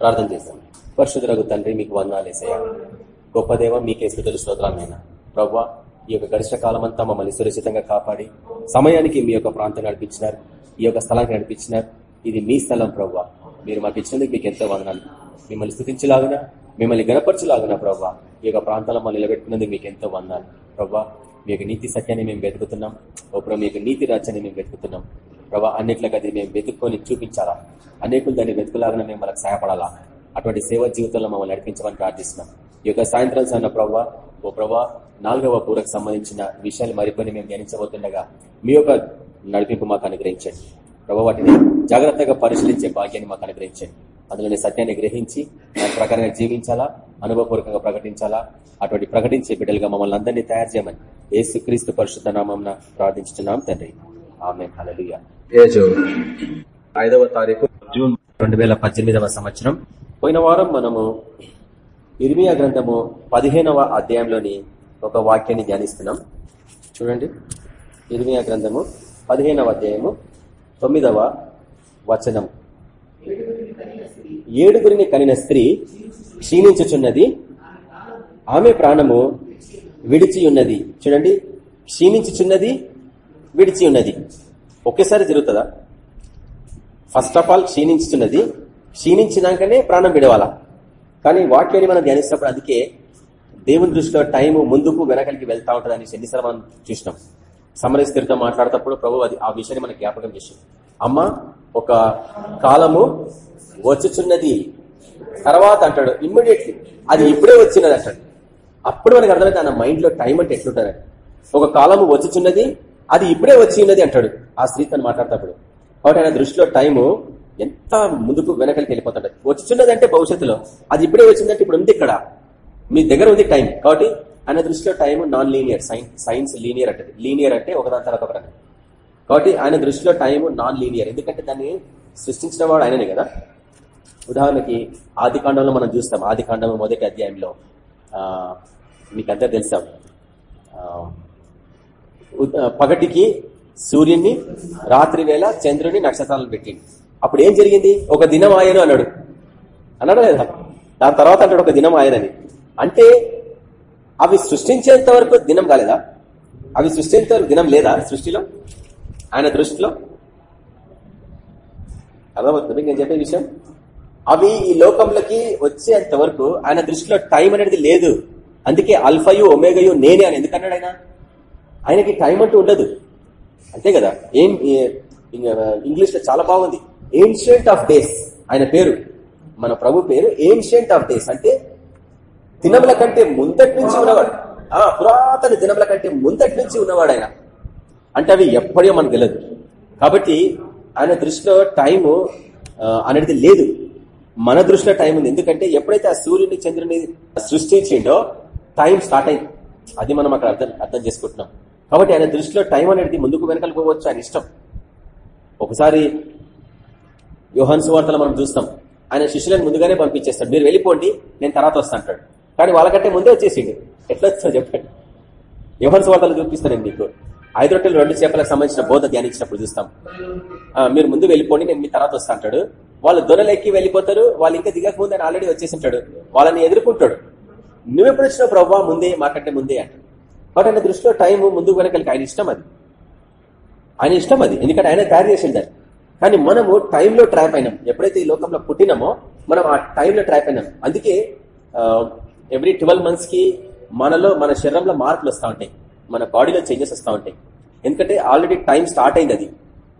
ప్రార్థన చేస్తాం. పరిశుద్ధులకు తండ్రి మీకు వందాలేసయ్యా గొప్ప దేవ మీకే స్థుతులు స్తోత్రాలైనా ప్రవ్వా ఈ యొక్క గడిచిన కాలం అంతా మమ్మల్ని సురక్షితంగా కాపాడి సమయానికి మీ యొక్క ప్రాంతం నడిపించినారు ఈ యొక్క స్థలానికి నడిపించినారు. ఇది మీ స్థలం ప్రవ్వా. మీరు మాకు ఇచ్చినందుకు మీకు ఎంతో వందనాలు. మిమ్మల్ని స్థుతించలాగున మిమ్మల్ని గణపరచలాగున ప్రవ్వా. ఈ యొక్క ప్రాంతాల్లో మమ్మల్ని నిలబెట్టుకున్నందుకు మీకు ఎంతో వందాలు ప్రవ్వా మీ యొక్క నీతి సత్యాన్ని మేము వెతుకుతున్నాం. ఓ మీ యొక్క నీతి రాజ్యాన్ని మేము వెతుకుతున్నాం. ప్రభా అన్నిట్లకి అది మేము వెతుక్కొని చూపించాలా? అనేకులు దాన్ని వెతుకులాగా మేము మనకు సహాయపడాలా? అటువంటి సేవ జీవితంలో మమ్మల్ని నడిపించమని ప్రార్థిస్తున్నాం. ఈ యొక్క సాయంత్రం సన్న ప్రభావ ఓ ప్రభా నాలుగవ పూరకు సంబంధించిన విషయాలు మరికొని మేము ధ్యానించబోతుండగా మీ యొక్క నడిపింపు మాకు అనుగ్రహించండి. ప్రభావ వాటిని జాగ్రత్తగా పరిశీలించే భాగ్యాన్ని మాకు అనుగ్రహించండి. అందులోని సత్యాన్ని గ్రహించి దాని ప్రకారంగా జీవించాలా? అనుభవపూర్వకంగా ప్రకటించాలా? అటువంటి ప్రకటించే బిడ్డలుగా మమ్మల్ని అందరినీ తయారు చేయమని ఏసు క్రీస్తు పరిశుద్ధ నామం ప్రార్థించుతున్నాం తండ్రి. ఆమె హలలుయ ఐదవ తారీఖు జూన్ రెండు వేల పద్దెనిమిదవ సంవత్సరం. పోయిన వారం మనము ఇర్మియా గ్రంథము పదిహేనవ అధ్యాయంలోని ఒక వాక్యాన్ని ధ్యానిస్తున్నాం. చూడండి. ఇర్మియా గ్రంథము పదిహేనవ అధ్యాయము తొమ్మిదవ వచనం ఏడుగురిని కలిగిన స్త్రీ క్షీణించుచున్నది. ఆమె ప్రాణము విడిచి ఉన్నది చూడండి క్షీణించుచున్నది విడిచి ఉన్నది ఒకేసారి జరుగుతుందా? ఫస్ట్ ఆఫ్ ఆల్ క్షీణించుతున్నది క్షీణించినాకనే ప్రాణం విడవాలా? కానీ వాక్యాన్ని మనం ధ్యానిస్తున్నప్పుడు అందుకే దేవుని దృష్టిలో టైం ముందుకు వెనకలికి వెళ్తా ఉంటుంది అని ఎన్నిసార్లు మనం చూసినాం. సమరస్థిరితో మాట్లాడేటప్పుడు ప్రభు అది ఆ విషయాన్ని మనకు జ్ఞాపకం చేసింది. అమ్మ ఒక కాలము వచ్చుచున్నది. తర్వాత అంటాడు ఇమ్మీడియట్లీ అది ఇప్పుడే వచ్చినది అంటాడు. అప్పుడు మనకు అర్థమైతే ఆయన మైండ్లో టైం అంటే ఎట్లుంటుంది? ఒక కాలము వచ్చుచున్నది అది ఇప్పుడే వచ్చి ఉన్నది అంటాడు ఆ స్త్రీ తను మాట్లాడతాడు కాబట్టి ఆయన దృష్టిలో టైము ఎంత ముందుకు వెనకలికి వెళ్ళిపోతాడు. వచ్చుచున్నది అంటే భవిష్యత్తులో అది ఇప్పుడే వచ్చిందంటే ఇప్పుడు ఉంది ఇక్కడ. మీ దగ్గర ఉంది టైం. కాబట్టి ఆయన దృష్టిలో time non linear science linear అంటే లీనియర్ అంటే ఒకదాని తర్వాత ఒకటి కాబట్టి ఆయన దృష్టిలో టైం నాన్ లీనియర్ ఎందుకంటే దాన్ని సృష్టించిన వాడు ఆయననే కదా. ఉదాహరణకి ఆది కాండంలో మనం చూస్తాం. ఆది కాండం మొదటి అధ్యాయంలో మీకు తెలుసాం పగటికి సూర్యుని రాత్రి వేళ చంద్రుని నక్షత్రాలను పెట్టింది అప్పుడు ఏం జరిగింది? ఒక దినం ఆయను అన్నాడు. అన్నాడు లేదా? దాని తర్వాత అంటాడు ఒక దినం ఆయనని. అంటే అవి సృష్టించేంత వరకు దినం కాలేదా? అవి సృష్టించేంత వరకు దినం లేదా సృష్టిలో? ఆయన దృష్టిలో? అర్థమవుతుంది? నేను చెప్పే విషయం? అవి ఈ లోకంలోకి వచ్చేంత వరకు ఆయన దృష్టిలో టైం అనేది లేదు. అందుకే అల్ఫయు ఒమేగయు నేనే అని ఎందుకన్నాడు ఆయన? ఆయనకి టైం అంటూ ఉండదు. అంతే కదా? ఏం ఇంగ్లీష్లో చాలా బాగుంది. ఏన్షియంట్ ఆఫ్ డేస్ ఆయన పేరు. మన ప్రభు పేరు ఏన్షియంట్ ఆఫ్ డేస్ అంటే దినముల కంటే ముందటి నుంచి ఉన్నవాడు. ఆ పురాతన దినముల కంటే ముందటి నుంచి ఉన్నవాడు ఆయన. అంటే అవి ఎప్పుడో మనకు తెలియదు కాబట్టి ఆయన దృష్టిలో టైము అనేది లేదు. మన దృష్టిలో టైం ఉంది. ఎందుకంటే ఎప్పుడైతే ఆ సూర్యుని చంద్రుని సృష్టించిండో టైం స్టార్ట్ అయింది. అది మనం అక్కడ అర్థం అర్థం చేసుకుంటున్నాం. కాబట్టి ఆయన దృష్టిలో టైం అనేది ముందుకు వెనకాల పోవచ్చు ఆయన ఇష్టం. ఒకసారి యోహన్ సువార్తలు మనం చూస్తాం. ఆయన శిష్యులను ముందుగానే పంపించేస్తాడు. మీరు వెళ్ళిపోండి నేను తర్వాత వస్తా అంటాడు. కానీ వాళ్ళకంటే ముందే వచ్చేసిండు. ఎట్లా వచ్చా చెప్పండి. యోహన్ సువార్తలు చూపిస్తానండి మీకు. ఐదు రొట్టెలు రెండు చేపలకు సంబంధించిన బోధ ధ్యానించినప్పుడు చూస్తాం. మీరు ముందు వెళ్ళిపోండి నేను మీ తర్వాత వస్తా అంటాడు. వాళ్ళు దొరలెక్కి వెళ్ళిపోతారు వాళ్ళు ఇంకా దిగకముందు అని ఆయన ఆల్రెడీ వచ్చేసి ఉంటాడు వాళ్ళని ఎదుర్కొంటాడు. నువ్వెప్పుడు వచ్చిన ప్రవ్వా ముందే మాకంటే ముందే అంటాడు బట్ ఆయన దృష్టిలో టైం ముందుకు వెనకలికి ఆయన ఇష్టం అది. ఆయన ఇష్టం అది. ఎందుకంటే ఆయన తయారు చేసింది కానీ మనము టైంలో ట్రాప్ అయినాం. ఎప్పుడైతే ఈ లోకంలో పుట్టినామో మనం ఆ టైంలో ట్రాప్ అయినాం. అందుకే ఎవ్రీ ట్వెల్వ్ మంత్స్కి మనలో మన శరీరంలో మార్పులు వస్తూ ఉంటాయి. మన బాడీలో చేంజెస్ వస్తూ ఉంటాయి. ఎందుకంటే ఆల్రెడీ టైం స్టార్ట్ అయింది అది.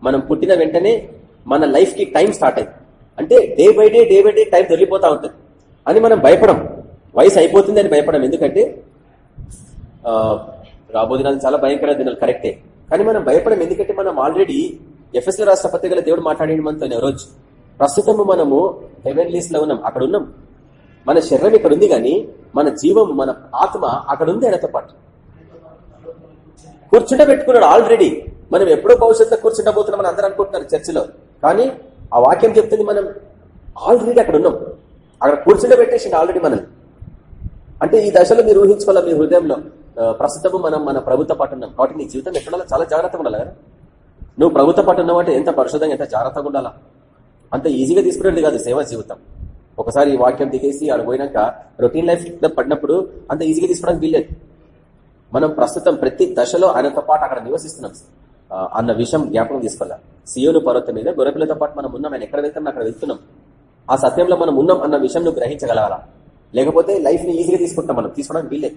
మనం పుట్టిన వెంటనే మన లైఫ్కి టైం స్టార్ట్ అయింది. అంటే day by day day by day time దొరికిపోతా ఉంటుంది. అని మనం భయపడం. వయసు అయిపోతుంది అని భయపడం. ఎందుకంటే రాబో దినాలు చాలా భయంకర దినాలు కరెక్టే కానీ మనం భయపడం ఎందుకంటే మనం ఆల్రెడీ ఎఫ్ఎస్ఎల్ రాష్ట్రపతి గల దేవుడు మాట్లాడిన మనతో రోజు. ప్రస్తుతము మనము హెవెన్లీస్లో ఉన్నాం. అక్కడ ఉన్నాం. మన శరీరం ఇక్కడ ఉంది కానీ మన జీవం మన ఆత్మ అక్కడ ఉంది ఆయనతో పాటు. కూర్చుంట పెట్టుకున్నాడు ఆల్రెడీ మనం ఎప్పుడో భవిష్యత్తులో కూర్చుంటబోతున్నాం అందరూ అనుకుంటున్నారు చర్చిలో. కానీ ఆ వాక్యం చెప్తుంది మనం ఆల్రెడీ అక్కడ ఉన్నాం. అక్కడ కూర్చుంట పెట్టేసింది ఆల్రెడీ మనల్ని. అంటే ఈ దశలో మీరు ఊహించుకోవాలి మీ హృదయంలో? ప్రస్తుతము మనం మన ప్రభుత్వ పాటు ఉన్నాం. కాబట్టి నీ జీవితం ఎక్కడ చాలా జాగ్రత్తగా ఉండాలి కదా నువ్వు ప్రభుత్వ పాటు ఉన్నావంటే ఎంత పరిశుద్ధంగా ఎంత జాగ్రత్తగా ఉండాలా? అంత ఈజీగా తీసుకునేది కాదు సేవా జీవితం. ఒకసారి ఈ వాక్యం దిగేసి ఆడ పోయినాక రొటీన్ లైఫ్ పడినప్పుడు అంత ఈజీగా తీసుకోవడానికి వీల్లేదు. మనం ప్రస్తుతం ప్రతి దశలో ఆయనతో పాటు అక్కడ నివసిస్తున్నాం. అన్న విషయం జ్ఞాపకం తీసుకోవాలి సియోను పర్వతం మీద గొర్రెపిల్లతో పాటు మనం ఉన్నాం ఆయన ఎక్కడ వెళ్తాం అక్కడ వెళ్తున్నాం. ఆ సత్యంలో మనం ఉన్నాం అన్న విషయం నువ్వు గ్రహించగలగాల లేకపోతే లైఫ్ని ఈజీగా తీసుకుంటాం మనం తీసుకోవడానికి వీల్లేదు.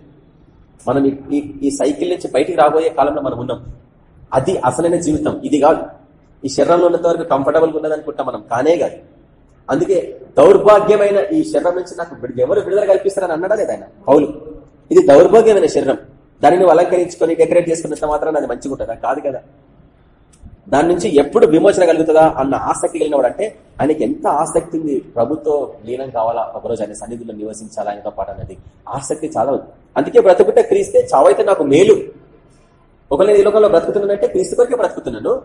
మనం ఈ- ఈ- సైకిల్ నుంచి బయటికి రాబోయే కాలంలో మనం ఉన్నాం. అది అసలైన జీవితం ఇది కాదు. ఈ శరీరంలో ఉన్నంత వరకు కంఫర్టబుల్గా ఉన్నది అనుకుంటాం మనం కానే కాదు. అందుకే దౌర్భాగ్యమైన ఈ శరీరం నుంచి నాకు ఎవరు విడుదల కల్పిస్తారని అన్నాడా లేదా ఆయన? పౌలు. ఇది దౌర్భాగ్యమైన శరీరం. దానిని అలంకరించుకొని డెకరేట్ చేసుకున్నంత మాత్రం అది మంచిగా ఉంటుందా కాదు కదా. దాని నుంచి ఎప్పుడు విమోచన కలుగుతుందా అన్న ఆసక్తి కలిగిన వాడు అంటే ఆయనకి ఎంత ఆసక్తి ఉంది? ప్రభుత్వ లీనం కావాలా? ఒకరోజు ఆయన సన్నిధిలో నివసించాలా? ఆయనతో పాటు అనేది ఆసక్తి చాలా ఉంది. అందుకే బ్రతుకుట క్రీస్తే చావైతే నాకు మేలు. ఒకవేళ నేను ఈ లోకంలో బ్రతుకుతున్నానంటే క్రీస్తు కొరకే బ్రతుకుతున్నాను.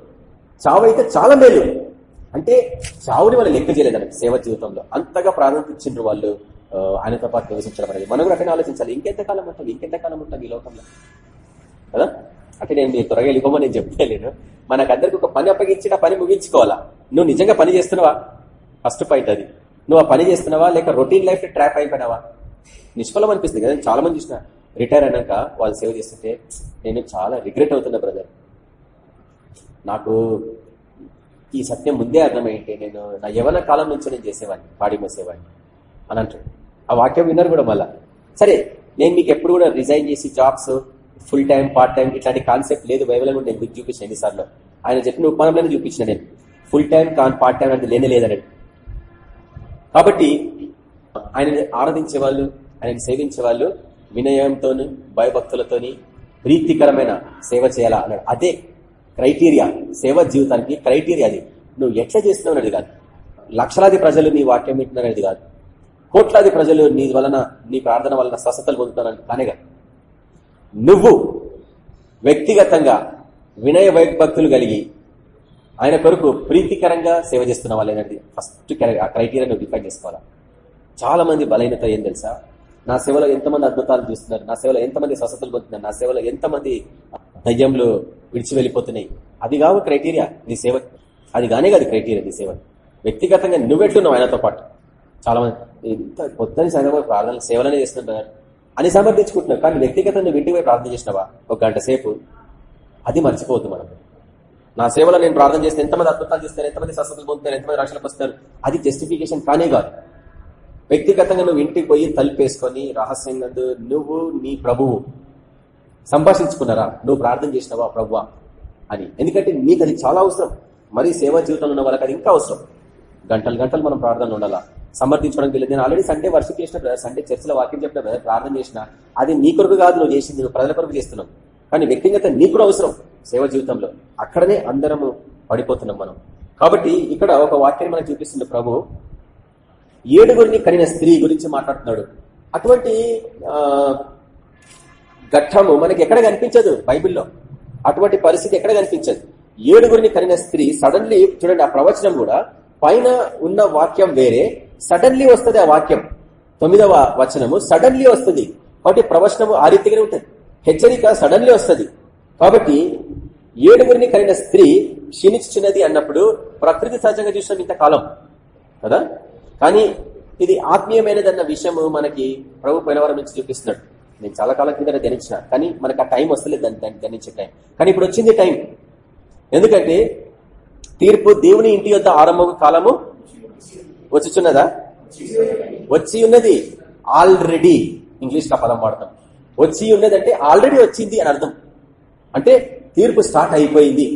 చావైతే చాలా మేలు. అంటే చావుని వాళ్ళు లెక్క చేయలేదు సేవ జీవితంలో. అంతగా ప్రాధాన్యత ఇచ్చిండ్రు వాళ్ళు ఆయనతో పాటు నివసించడం అనేది. మనం కూడా అక్కడ ఆలోచించాలి. ఇంకెంతకాలం ఉంటాం? ఉంటుంది ఉంటాం ఉంటుంది ఈ లోకంలో? కదా? అంటే నేను మీరు త్వరగా వెళ్ళిపోమని నేను చెప్తలేను మనకందరికి ఒక పని అప్పగించి ఆ పని ముగించుకోవాలా? నువ్వు నిజంగా పని చేస్తున్నావా? ఫస్ట్ పాయింట్ అది. నువ్వు ఆ పని చేస్తున్నావా? లేక రొటీన్ లైఫ్ ట్రాప్ అయిపోయినావా? నిష్ఫలం అనిపిస్తుంది కదా. చాలా మంది చూసిన. రిటైర్ అయినాక వాళ్ళు సేవ చేస్తుంటే నేను చాలా రిగ్రెట్ అవుతున్నా బ్రదర్ నాకు ఈ సత్యం ముందే అర్థమైంటే నేను నా యవన కాలం నుంచి నేను చేసేవాడిని పాడి మోసేవాడిని. అని అంటాడు. ఆ వాక్యం విన్నారు కూడా మళ్ళా. సరే నేను మీకు ఎప్పుడు కూడా రిజైన్ చేసి jobs full time part time ఇట్లాంటి కాన్సెప్ట్ లేదు బైబిల్ కూడా నేను మీకు చూపించిన ఎన్నిసార్లు? ఆయన చెప్పిన ఉపమానంలోనే చూపించిన నేను. ఫుల్ టైం కాన్ పార్ట్ టైం అంటే లేనే లేదనండి కాబట్టి ఆయనని ఆరాధించే వాళ్ళు ఆయనని సేవించే వాళ్ళు వినయంతోను భయభక్తులతోని ప్రీతికరమైన సేవ చేయాలా అన్నాడు. అదే క్రైటీరియా సేవ జీవితానికి క్రైటీరియా అది. నువ్వు ఎట్లా చేస్తున్నావు అనేది కాదు. లక్షలాది ప్రజలు నీ వాక్యం వింటున్నారు కాదు. కోట్లాది ప్రజలు నీ వలన నీ ప్రార్థన వలన స్వస్థతలు పొందుతున్నారని కానే కాదు. నువ్వు వ్యక్తిగతంగా వినయ భక్తులు కలిగి ఆయన కొరకు ప్రీతికరంగా సేవ చేస్తున్న లేదండి ఫస్ట్ ఆ క్రైటీరియా నువ్వు డిఫైన్ చేసుకోవాలా? చాలా మంది బలహీనత ఏం తెలుసా? నా సేవలో ఎంతమంది అద్భుతాలు చూస్తున్నారు? నా సేవలో ఎంతమంది స్వస్థతలు పొందుతున్నారు? నా సేవలో ఎంతమంది దయ్యంలు విడిచి వెళ్ళిపోతున్నాయి? అది కావు క్రైటీరియా నీ సేవ. అది కానే కాదు క్రైటీరియా నీ సేవ. వ్యక్తిగతంగా నువ్వెట్లున్నావు ఆయనతో పాటు? చాలా మంది ఇంత పొద్దున సంగతి ప్రార్థన సేవలనే చేస్తున్నారు అని సమర్థించుకుంటున్నావు కానీ వ్యక్తిగతంగా నువ్వు ఇంటికి పోయి ప్రార్థన చేసినావా? ఒక గంట సేపు. అది మర్చిపోవద్దు మనం. నా సేవలో నేను ప్రార్థన చేస్తే ఎంతమంది అద్భుతాలు చేస్తారు ఎంతమంది స్వస్థతలు పొందుతారు ఎంతమంది రక్షణకు వస్తారు అది జస్టిఫికేషన్ కానే కాదు. వ్యక్తిగతంగా నువ్వు ఇంటికి పోయి తలుపేసుకొని రహస్యంగా నువ్వు నీ ప్రభువు సంభాషించుకున్నారా? నువ్వు ప్రార్థన చేసినావా ప్రభువా అని. ఎందుకంటే నీకు అది చాలా అవసరం. మరి సేవా జీవితంలో ఉన్న వాళ్ళకి అది ఇంకా అవసరం. గంటలు గంటలు మనం ప్రార్థనలు ఉండాలా? సమర్థించడం వెళ్ళదు. నేను ఆల్రెడీ సండే వర్షిప్ చేసిన బ్రదర్ సండే చర్చలో వాక్యం చెప్పిన బ్రదర్ ప్రార్థన చేసిన అది నీ కొరకు కాదు నువ్వు చేసింది నువ్వు ప్రజల కొరకు చేస్తున్నావు. కానీ వ్యక్తిగత నీ కూడా అవసరం సేవ జీవితంలో. అక్కడనే అందరము పడిపోతున్నాం మనం. కాబట్టి ఇక్కడ ఒక వాక్యాన్ని మనకు చూపిస్తుంది ప్రభు. ఏడుగురిని కనిన స్త్రీ గురించి మాట్లాడుతున్నాడు. అటువంటి ఘట్టము మనకి ఎక్కడ కనిపించదు బైబిల్లో. అటువంటి పరిస్థితి ఎక్కడ కనిపించదు. ఏడుగురిని కనిన స్త్రీ సడన్లీ చూడండి ఆ ప్రవచనం కూడా పైన ఉన్న వాక్యం వేరే సడన్లీ వస్తుంది ఆ వాక్యం. తొమ్మిదవ వచనము సడన్లీ వస్తుంది. కాబట్టి ప్రవచనము ఆ రీతిగానే ఉంటుంది. హెచ్చరిక సడన్లీ వస్తుంది. కాబట్టి ఏడుగురిని కలిగిన స్త్రీ క్షీణించుచున్నది అన్నప్పుడు ప్రకృతి సహజంగా చూసినాం ఇంతకాలం కదా? కానీ ఇది ఆత్మీయమైనదన్న విషయము మనకి ప్రభు పోయినవరం నుంచి చూపిస్తున్నాడు. నేను చాలా కాలం కింద ధ్యానించిన కానీ మనకు ఆ టైం వస్తలేదు దాన్ని దాన్ని ధ్యానించే టైం. కానీ ఇప్పుడు వచ్చింది టైం. ఎందుకంటే తీర్పు దేవుని ఇంటి యొక్క ఆరంభ కాలము వచ్చుచున్నదా వచ్చి ఉన్నది ఆల్రెడీ. ఇంగ్లీష్ కా పదం వాడతాం. వచ్చి ఉన్నది అంటే ఆల్రెడీ వచ్చింది అని అర్థం. అంటే తీర్పు స్టార్ట్ అయిపోయింది.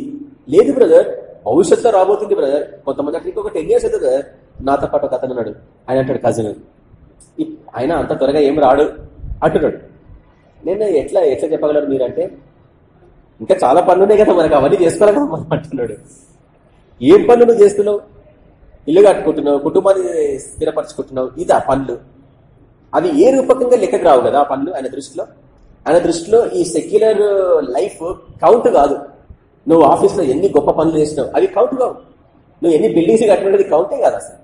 లేదు బ్రదర్ భవిష్యత్తులో రాబోతుంది బ్రదర్. కొంతమంది అంటే ఇంకొక టెన్ ఇయర్స్ అవుతుంది బ్రదర్. నాతో పాటు ఒక అతను ఉన్నాడు. ఆయన అంటాడు కజిన్. ఆయన అంత త్వరగా ఏం రాడు? అంటున్నాడు. నేను ఎట్లా ఎట్లా చెప్పగలరు మీరంటే ఇంకా చాలా పనులు ఉన్నాయి కదా మనకు అవన్నీ చేసుకోవాలి కదా మనం అంటున్నాడు ఏం పనులు నువ్వు చేస్తున్నావు? ఇల్లు కట్టుకుంటున్నావు కుటుంబాన్ని స్థిరపరచుకుంటున్నావు ఇది ఆ పనులు అవి ఏ రూపకంగా లెక్కకు రావు కదా ఆ పనులు ఆయన దృష్టిలో? ఆయన దృష్టిలో ఈ సెక్యులర్ లైఫ్ కౌంట్ కాదు. నువ్వు ఆఫీస్లో ఎన్ని గొప్ప పనులు చేసినావు అవి కౌంట్ కావు. నువ్వు ఎన్ని బిల్డింగ్స్ కట్టినది కౌంటే కాదు అసలు.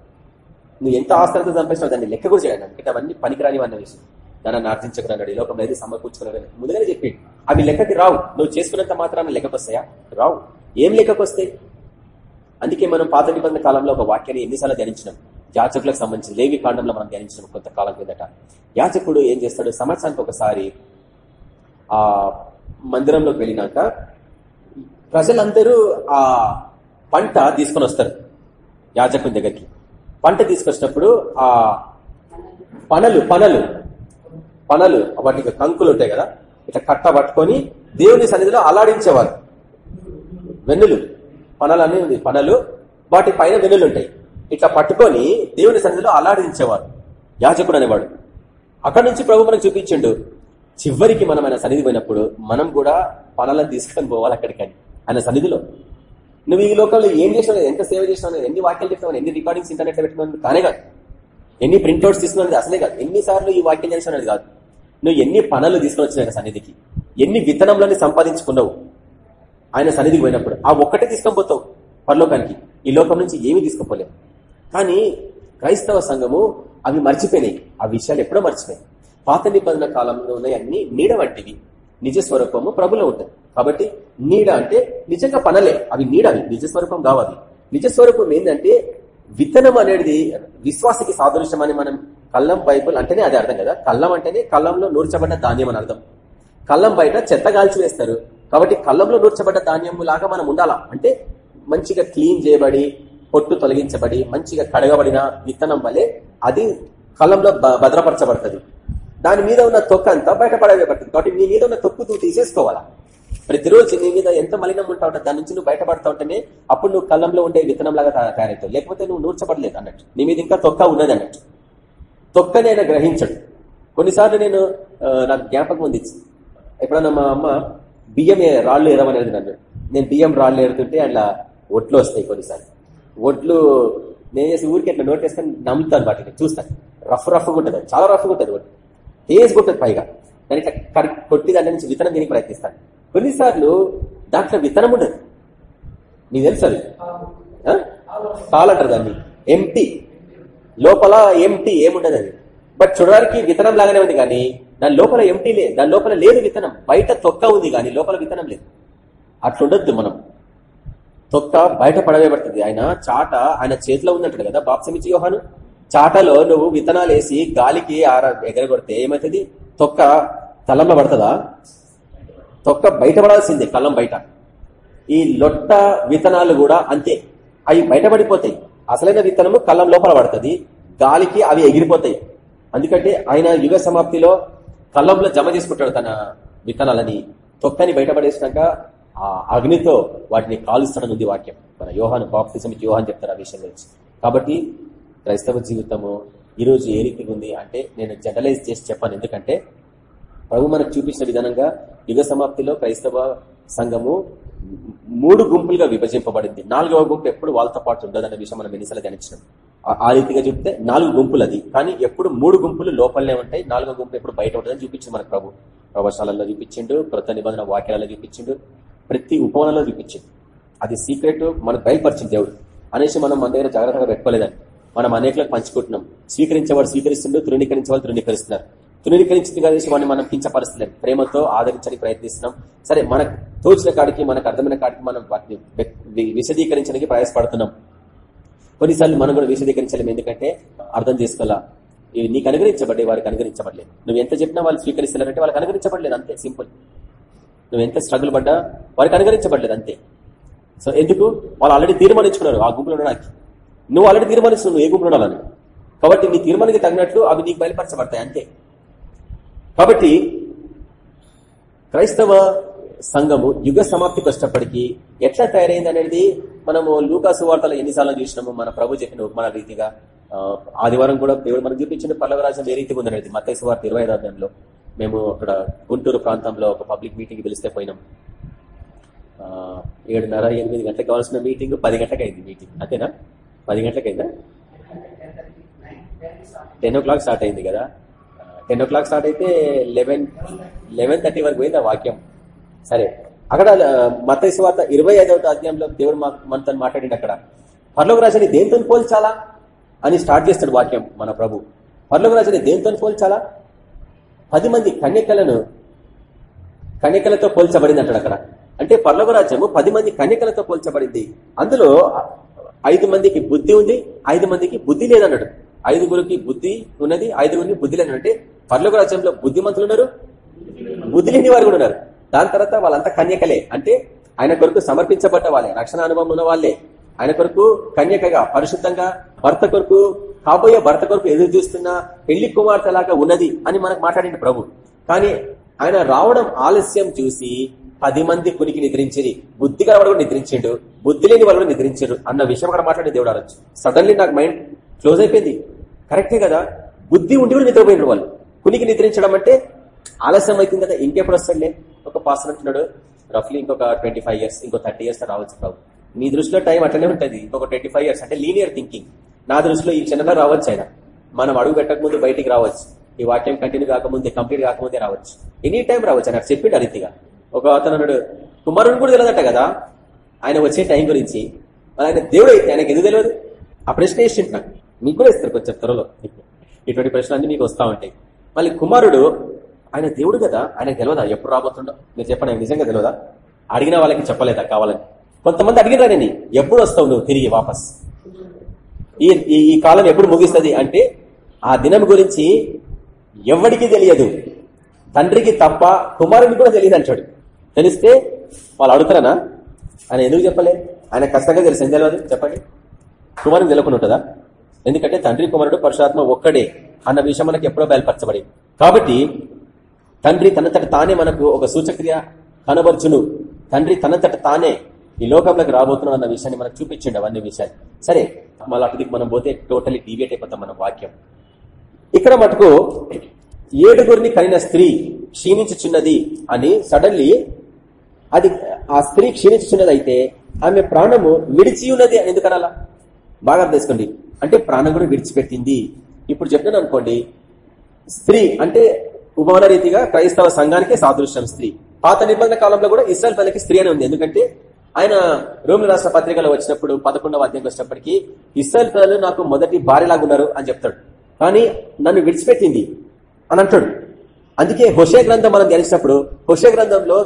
నువ్వు ఎంత ఆస్తులతో సంపాదించినావు దాన్ని లెక్క కూడా చేయండి అంటే అవన్నీ పనికిరాని అన్న విషయం దాన్ని అర్థించకున్నాడు ఈ లోకంలో ఏది సమకూర్చుకున్నాడు ముందుగానే చెప్పి అవి లెక్కకి రావు. నువ్వు చేసుకున్నంత మాత్రాన లెక్కకు వస్తాయా రావు. ఏం లెక్కకు వస్తాయి అందుకే మనం పాత నిబంధన కాలంలో ఒక వాక్యాన్ని ఎన్నిసార్లు ధ్యానించినాం. యాచకులకు సంబంధించి లేవి కాండంలో మనం ధ్యానించిన కొంతకాలం కిందట. యాచకుడు ఏం చేస్తాడు? సంవత్సరానికి ఒకసారి ఆ మందిరంలోకి వెళ్ళినాక ప్రజలందరూ ఆ పంట తీసుకొని వస్తారు యాజకుని దగ్గరికి. పంట తీసుకొచ్చినప్పుడు ఆ పనలు పనలు పనలు వాటికి కంకులు ఉంటాయి కదా ఇట్లా కట్ట పట్టుకొని దేవుని సన్నిధిలో అలాడించేవారు వెన్నులు. పనులన్నీ ఉంది. పనులు వాటి పైన వెన్నులు ఉంటాయి. ఇట్లా పట్టుకొని దేవుని సన్నిధిలో అలాడించేవారు యాజకుడు అనేవాడు. అక్కడి నుంచి ప్రభు మనకు చూపించిండు చివరికి మనం ఆయన సన్నిధి పోయినప్పుడు మనం కూడా పనులను తీసుకొని పోవాలి అక్కడికని ఆయన సన్నిధిలో. నువ్వు ఈ లోకంలో ఏం చేసినావు ఎంత సేవ చేసినావు ఎన్ని వాక్యాలు చెప్తావు ఎన్ని రికార్డింగ్స్ ఇంటర్నెట్లో పెట్టుకున్నావు కానే కాదు. ఎన్ని ప్రింట్అవుట్స్ తీసుకున్నది అసలే కాదు. ఎన్నిసార్లు ఈ వాక్యం చేసినది కాదు. నువ్వు ఎన్ని పనులు తీసుకొని వచ్చిన సన్నిధికి? ఎన్ని విత్తనంలోని సంపాదించుకున్నావు? ఆయన సన్నిధికి పోయినప్పుడు ఆ ఒక్కటే తీసుకొని పోతావు పరలోకానికి. ఈ లోకం నుంచి ఏమీ తీసుకుపోలేవు. కానీ క్రైస్తవ సంఘము అవి మర్చిపోయినాయి. ఆ విషయాలు ఎప్పుడో మర్చిపోయాయి పాత నిబంధన కాలంలో ఉన్నాయి అన్ని నీడ వంటివి నిజ స్వరూపము ప్రభులో ఉంటుంది కాబట్టి నీడ అంటే నిజంగా పనలే. అవి నీడ అవి నిజ స్వరూపం కావాలి నిజ స్వరూపం ఏంటంటే విత్తనం అనేది విశ్వాసకి సాదృశ్యం అని మనం కల్లం బైబుల్ అంటేనే అది అర్థం కదా. కల్లం అంటేనే కల్లంలో నూర్చబడిన ధాన్యం అని అర్థం. కల్లం బయట చెత్త కాల్చి వేస్తారు కాబట్టి కళ్ళంలో నూర్చబడ్డ ధాన్యము లాగా మనం ఉండాలా? అంటే మంచిగా క్లీన్ చేయబడి పొట్టు తొలగించబడి మంచిగా కడగబడిన విత్తనం వలె అది కళ్ళంలో భద్రపరచబడుతుంది. దాని మీద ఉన్న తొక్క అంతా బయటపడబడుతుంది కాబట్టి నీ మీద ఉన్న తొక్కు నువ్వు తీసేసుకోవాలా? ప్రతిరోజు నీ మీద ఎంత మలినం ఉంటావు దాని నుంచి నువ్వు బయటపడతా ఉంటేనే అప్పుడు నువ్వు కళ్ళంలో ఉండే విత్తనం లాగా తయారవుతావు. లేకపోతే నువ్వు నూర్చబడలేదు అన్నట్టు. నీ మీద ఇంకా తొక్క ఉన్నది అన్నట్టు. తొక్కని ఆయన గ్రహించడు. కొన్నిసార్లు నేను నాకు జ్ఞాపకం ఉంది. ఎప్పుడన్నా మా అమ్మ బియ్యం రాళ్ళు ఏరమనేది నన్ను. నేను బియ్యం రాళ్ళు ఏరుతుంటే అట్లా ఒట్లు వస్తాయి కొన్నిసార్లు. ఒట్లు నేను చేసి ఊరికి ఎట్లా నోటేస్తాను నమ్ముతాను వాటిని చూస్తాను. రఫ్ రఫ్గా ఉంటుంది చాలా రఫ్గా ఉంటుంది ఒకటి టేస్గా ఉంటుంది పైగా. దాని ఇట్లా కొట్టి దాని నుంచి విత్తనం తిని ప్రయత్నిస్తాను. కొన్నిసార్లు దాంట్లో విత్తనం ఉండదు. నీకు తెలుసు అది? కాలంటారు దాన్ని. ఎంటీ లోపల ఎంటీ ఏముండదు అది. బట్ చూడడానికి విత్తనం లాగానే ఉంది కానీ దాని లోపల ఎంటీ లేదు దాని లోపల లేదు విత్తనం బయట తొక్క ఉంది కానీ లోపల విత్తనం లేదు. అట్లుండొద్దు మనం. తొక్క బయట పడవేయబడుతుంది. ఆయన చాట ఆయన చేతిలో ఉందంటాడు కదా బాప్సమిచ్చి యోహాను? చాటలో నువ్వు విత్తనాలు వేసి గాలికి ఆర ఎగరగొడితే ఏమవుతుంది తొక్క తలంలో పడుతుందా? తొక్క బయటపడాల్సిందే కళ్ళం బయట. ఈ లొట్ట విత్తనాలు కూడా అంతే. అవి బయటపడిపోతాయి అసలైన విత్తనము కళ్ళం లోపల పడుతుంది గాలికి అవి ఎగిరిపోతాయి. ఎందుకంటే ఆయన యుగ సమాప్తిలో కళ్ళంలో జమ చేసుకుంటాడు తన విత్తనాలని. తొక్కని బయటపడేసినాక ఆ అగ్నితో వాటిని కాలుస్తాడని ఉంది వాక్యం. మన యోహాను బాప్తిజం యోహాన్ చెప్తారు ఆ విషయం గురించి. కాబట్టి క్రైస్తవ జీవితము ఈరోజు ఏ రీతిగా ఉంది అంటే నేను జనరలైజ్ చేసి చెప్పాను. ఎందుకంటే ప్రభు మనకు చూపించిన విధానంగా యుగ సమాప్తిలో క్రైస్తవ సంఘము మూడు గుంపులుగా విభజింపబడింది. నాలుగవ గుంపు ఎప్పుడు వాళ్ళతో పాటు ఉండదన్న విషయం మనం ఎన్నిసార్లు గణించినాం ఆ రీతిగా చెప్తే నాలుగు గుంపులు అది కానీ ఎప్పుడు మూడు గుంపులు లోపలనే ఉంటాయి నాలుగో గుంపులు ఎప్పుడు బయట ఉంటుందని చూపించింది మన ప్రభు. ప్రవశాలలో చూపించిండు కృత నిబంధన వాక్యాలలో చూపించిండు ప్రతి ఉపవనంలో చూపించింది అది సీక్రెట్ మనకు బయలుపరిచింది దేవుడు. అనేసి మనం మన దగ్గర జాగ్రత్తగా పెట్టుకోలేదని మనం అనేకలకు పంచుకుంటున్నాం. స్వీకరించేవాడు స్వీకరిస్తుండ్రు తృణీకరించేవాళ్ళు తృణీకరిస్తున్నారు. తృణీకరించింది కలిసి వాడిని మనం కించపరుస్తలేం. ప్రేమతో ఆదరించడానికి ప్రయత్నిస్తున్నాం. సరే మనకు తోచిన కాడికి మనకు అర్థమైన కాడికి మనం వాటిని విశదీకరించడానికి ప్రయాసపడుతున్నాం. కొన్నిసార్లు మనం కూడా విశదీకరించలేము. ఎందుకంటే అర్థం చేసుకోవాలా? ఇవి నీకు అనుగ్రహించబడ్డే వారికి అనుగ్రహించబడలేదు. నువ్వు ఎంత చెప్పినా వాళ్ళు స్వీకరిస్తున్నారంటే వాళ్ళకి అనుగ్రహించబడలేదు అంతే. సింపుల్. నువ్వు ఎంత స్ట్రగుల్ పడ్డా వారికి అనుగ్రహించబడలేదు అంతే. సో ఎందుకు? వాళ్ళు ఆల్రెడీ తీర్మానించుకున్నారు ఆ గుంపులో ఉండడానికి నువ్వు ఆల్రెడీ తీర్మానిస్తున్నావు నువ్వు ఏ గుంపులో ఉండాలని కాబట్టి నీ తీర్మానికి తగినట్లు అవి నీకు బయలుపరచబడతాయి అంతే. కాబట్టి క్రైస్తవ సంఘము యుగ సమాప్తికి వచ్చినప్పటికీ ఎట్లా తయారైంది అనేది మనము లూకాసు వార్తలు ఎన్నిసార్లు చూసినాము మన ప్రభు చెప్పిన ఉపమాన రీతిగా ఆదివారం కూడా దేవుడు మనం చూపించిన పల్లవరాజం ఏ రీతిగా ఉందనేది మత్తైసు వార్త ఇరవై ఐదో మేము అక్కడ గుంటూరు ప్రాంతంలో ఒక పబ్లిక్ మీటింగ్ పిలిస్తే పోయినాం. ఏడున్నర ఎనిమిది గంటలకు కావాల్సిన మీటింగ్ పది గంటలకు అయింది మీటింగ్. అంతేనా? పది గంటలకు అయిందా? టెన్ ఓ క్లాక్ స్టార్ట్ అయింది కదా. టెన్ ఓ క్లాక్ స్టార్ట్ అయితే లెవెన్ లెవెన్ థర్టీ వరకు పోయింది ఆ వాక్యం. సరే. అక్కడ మతైసు వార్త ఇరవై ఐదవ అధ్యాయంలో దేవుడు మనతో మాట్లాడింది అక్కడ. పర్లోక రాజని దేంతో పోల్చాలా? అని స్టార్ట్ చేస్తాడు వాక్యం మన ప్రభు. పర్లోక రాజని దేంతో పోల్చాలా? పది మంది కన్యకలను కన్యకలతో పోల్చబడింది అంటాడు అక్కడ. అంటే పర్లోక రాజ్యము పది మంది కన్యకలతో పోల్చబడింది. అందులో ఐదు మందికి బుద్ధి ఉంది ఐదు మందికి బుద్ధి లేదన్నాడు. ఐదుగురికి బుద్ధి ఉన్నది ఐదుగురికి బుద్ధి లేదంటే పర్లోకరాజ్యంలో పర్లోక రాజ్యంలో బుద్ధిమంతులు ఉన్నారు బుద్ధి లేని వారు కూడా ఉన్నారు. దాని తర్వాత వాళ్ళంతా కన్యకలే. అంటే ఆయన కొరకు సమర్పించబడ్డ వాళ్ళే. రక్షణ అనుభవం ఉన్న వాళ్ళే. ఆయన కొరకు కన్యకగా పరిశుద్ధంగా భర్త కొరకు కాబోయే భర్త కొరకు ఎదురు చూస్తున్న పెళ్ళి కుమార్తె లాగా ఉన్నది అని మనకు మాట్లాడింది ప్రభు. కానీ ఆయన రావడం ఆలస్యం చూసి పది మంది కునికి నిద్రించిరి బుద్ధి గలవాడు కూడా నిద్రించిండు బుద్ధి లేని వాళ్ళు కూడా నిద్రించారు అన్న విషయం కూడా మాట్లాడే దేవుడు ఆరొచ్చు సడన్లీ నాకు మైండ్ క్లోజ్ అయిపోయింది. కరెక్టే కదా? బుద్ధి ఉండి కూడా నిద్రపోయినారు వాళ్ళు. కునికి నిద్రించడం అంటే ఆలస్యం అవుతుంది కదా ఇంకెప్పుడు వస్తాడులే. ఒక పాస్టర్ అంటున్నాడు రఫ్లీ ఇంకొక ట్వంటీ ఫైవ్ ఇయర్స్ ఇంకో థర్టీ ఇయర్స్ రావచ్చు ప్రభు మీ దృష్టిలో టైం అట్లనే ఉంటుంది ఇంకొక ట్వంటీ ఫైవ్ ఇయర్స్ అంటే లీనియర్ థింకింగ్ నా దృష్టిలో ఈ క్షణంలో రావచ్చు ఆయన. మనం అడుగు పెట్టక ముందు బయటికి రావచ్చు. ఈ వాక్యం కంటిన్యూ కాకముందే కంప్లీట్ కాకముందే రావచ్చు. ఎనీ టైం రావచ్చు నాకు చెప్పిండు ఆ రీతిగా ఒక అతను అన్నాడు కుమారుడు కూడా తెలియదట కదా ఆయన వచ్చే టైం గురించి. మరి ఆయన దేవుడు అయితే ఆయనకు ఎందుకు తెలియదు? ఆ ప్రశ్న వేసింటున్నాను మీకు కూడా ఇస్తారు కొంచెం త్వరలో. ఇటువంటి ప్రశ్నలు అన్ని మీకు వస్తూ ఉంటాయి. మళ్ళీ కుమారుడు ఆయన దేవుడు కదా? ఆయనకు తెలియదా ఎప్పుడు రాబోతుండో? మీరు చెప్పండి నిజంగా తెలియదా అడిగిన వాళ్ళకి చెప్పలేదా కావాలని? కొంతమంది అడిగినా నేను ఎప్పుడు వస్తావు నువ్వు తిరిగి వాపస్? ఈ ఈ- కాలం ఎప్పుడు ముగిస్తుంది అంటే ఆ దినం గురించి ఎవడికి తెలియదు. తండ్రికి తప్ప కుమారుడికి కూడా తెలియదు అంటాడు. తెలిస్తే వాళ్ళు అడుగుతారనా? ఆయన ఎందుకు చెప్పలే? ఆయన కష్టంగా తెలిసి ఏం తెలియదు చెప్పండి. కుమారుని తెలియకుండా ఉంటుందా? ఎందుకంటే తండ్రి కుమారుడు పరశురాత్మ ఒక్కడే అన్న విషయం మనకి ఎప్పుడో బయలుపరచబడి కాబట్టి తండ్రి తనంతట తానే మనకు ఒక సూచక్రియ కనబరుచును. తండ్రి తనంతట తానే ఈ లోకంలోకి రాబోతున్నాం అన్న విషయాన్ని మనకు చూపించండి అవన్నీ విషయాలు. సరే మళ్ళీ అటుదికి మనం పోతే టోటలీ డివేట్ అయిపోతాం మన వాక్యం. ఇక్కడ మటుకు ఏడుగురిని కలిగిన స్త్రీ క్షీణించుచున్నది అని సడన్లీ అది ఆ స్త్రీ క్షీణించుచున్నది అయితే ఆమె ప్రాణము విడిచి ఉన్నది అని ఎందుకనాలా? బాగా అర్థం చేసుకోండి. అంటే ప్రాణం కూడా విడిచిపెట్టింది. ఇప్పుడు చెప్పాను అనుకోండి స్త్రీ అంటే ఉపమాన రీతిగా క్రైస్తవ సంఘానికే సాదృశ్యం స్త్రీ. పాత నిబంధన కాలంలో కూడా ఇస్రాయల్ పల్లకి స్త్రీ అని ఉంది. ఎందుకంటే ఆయన రోమి రాష్ట్ర పత్రికలో వచ్చినప్పుడు పదకొండవ అధ్యాయం వచ్చినప్పటికీ ఇస్రాయల్ ప్రజలు నాకు మొదటి భార్యలాగా ఉన్నారు అని చెప్తాడు. కానీ నన్ను విడిచిపెట్టింది అని అంటాడు. అందుకే హుషే గ్రంథం మనం ధ్యానించినప్పుడు హుషే గ్రంథంలో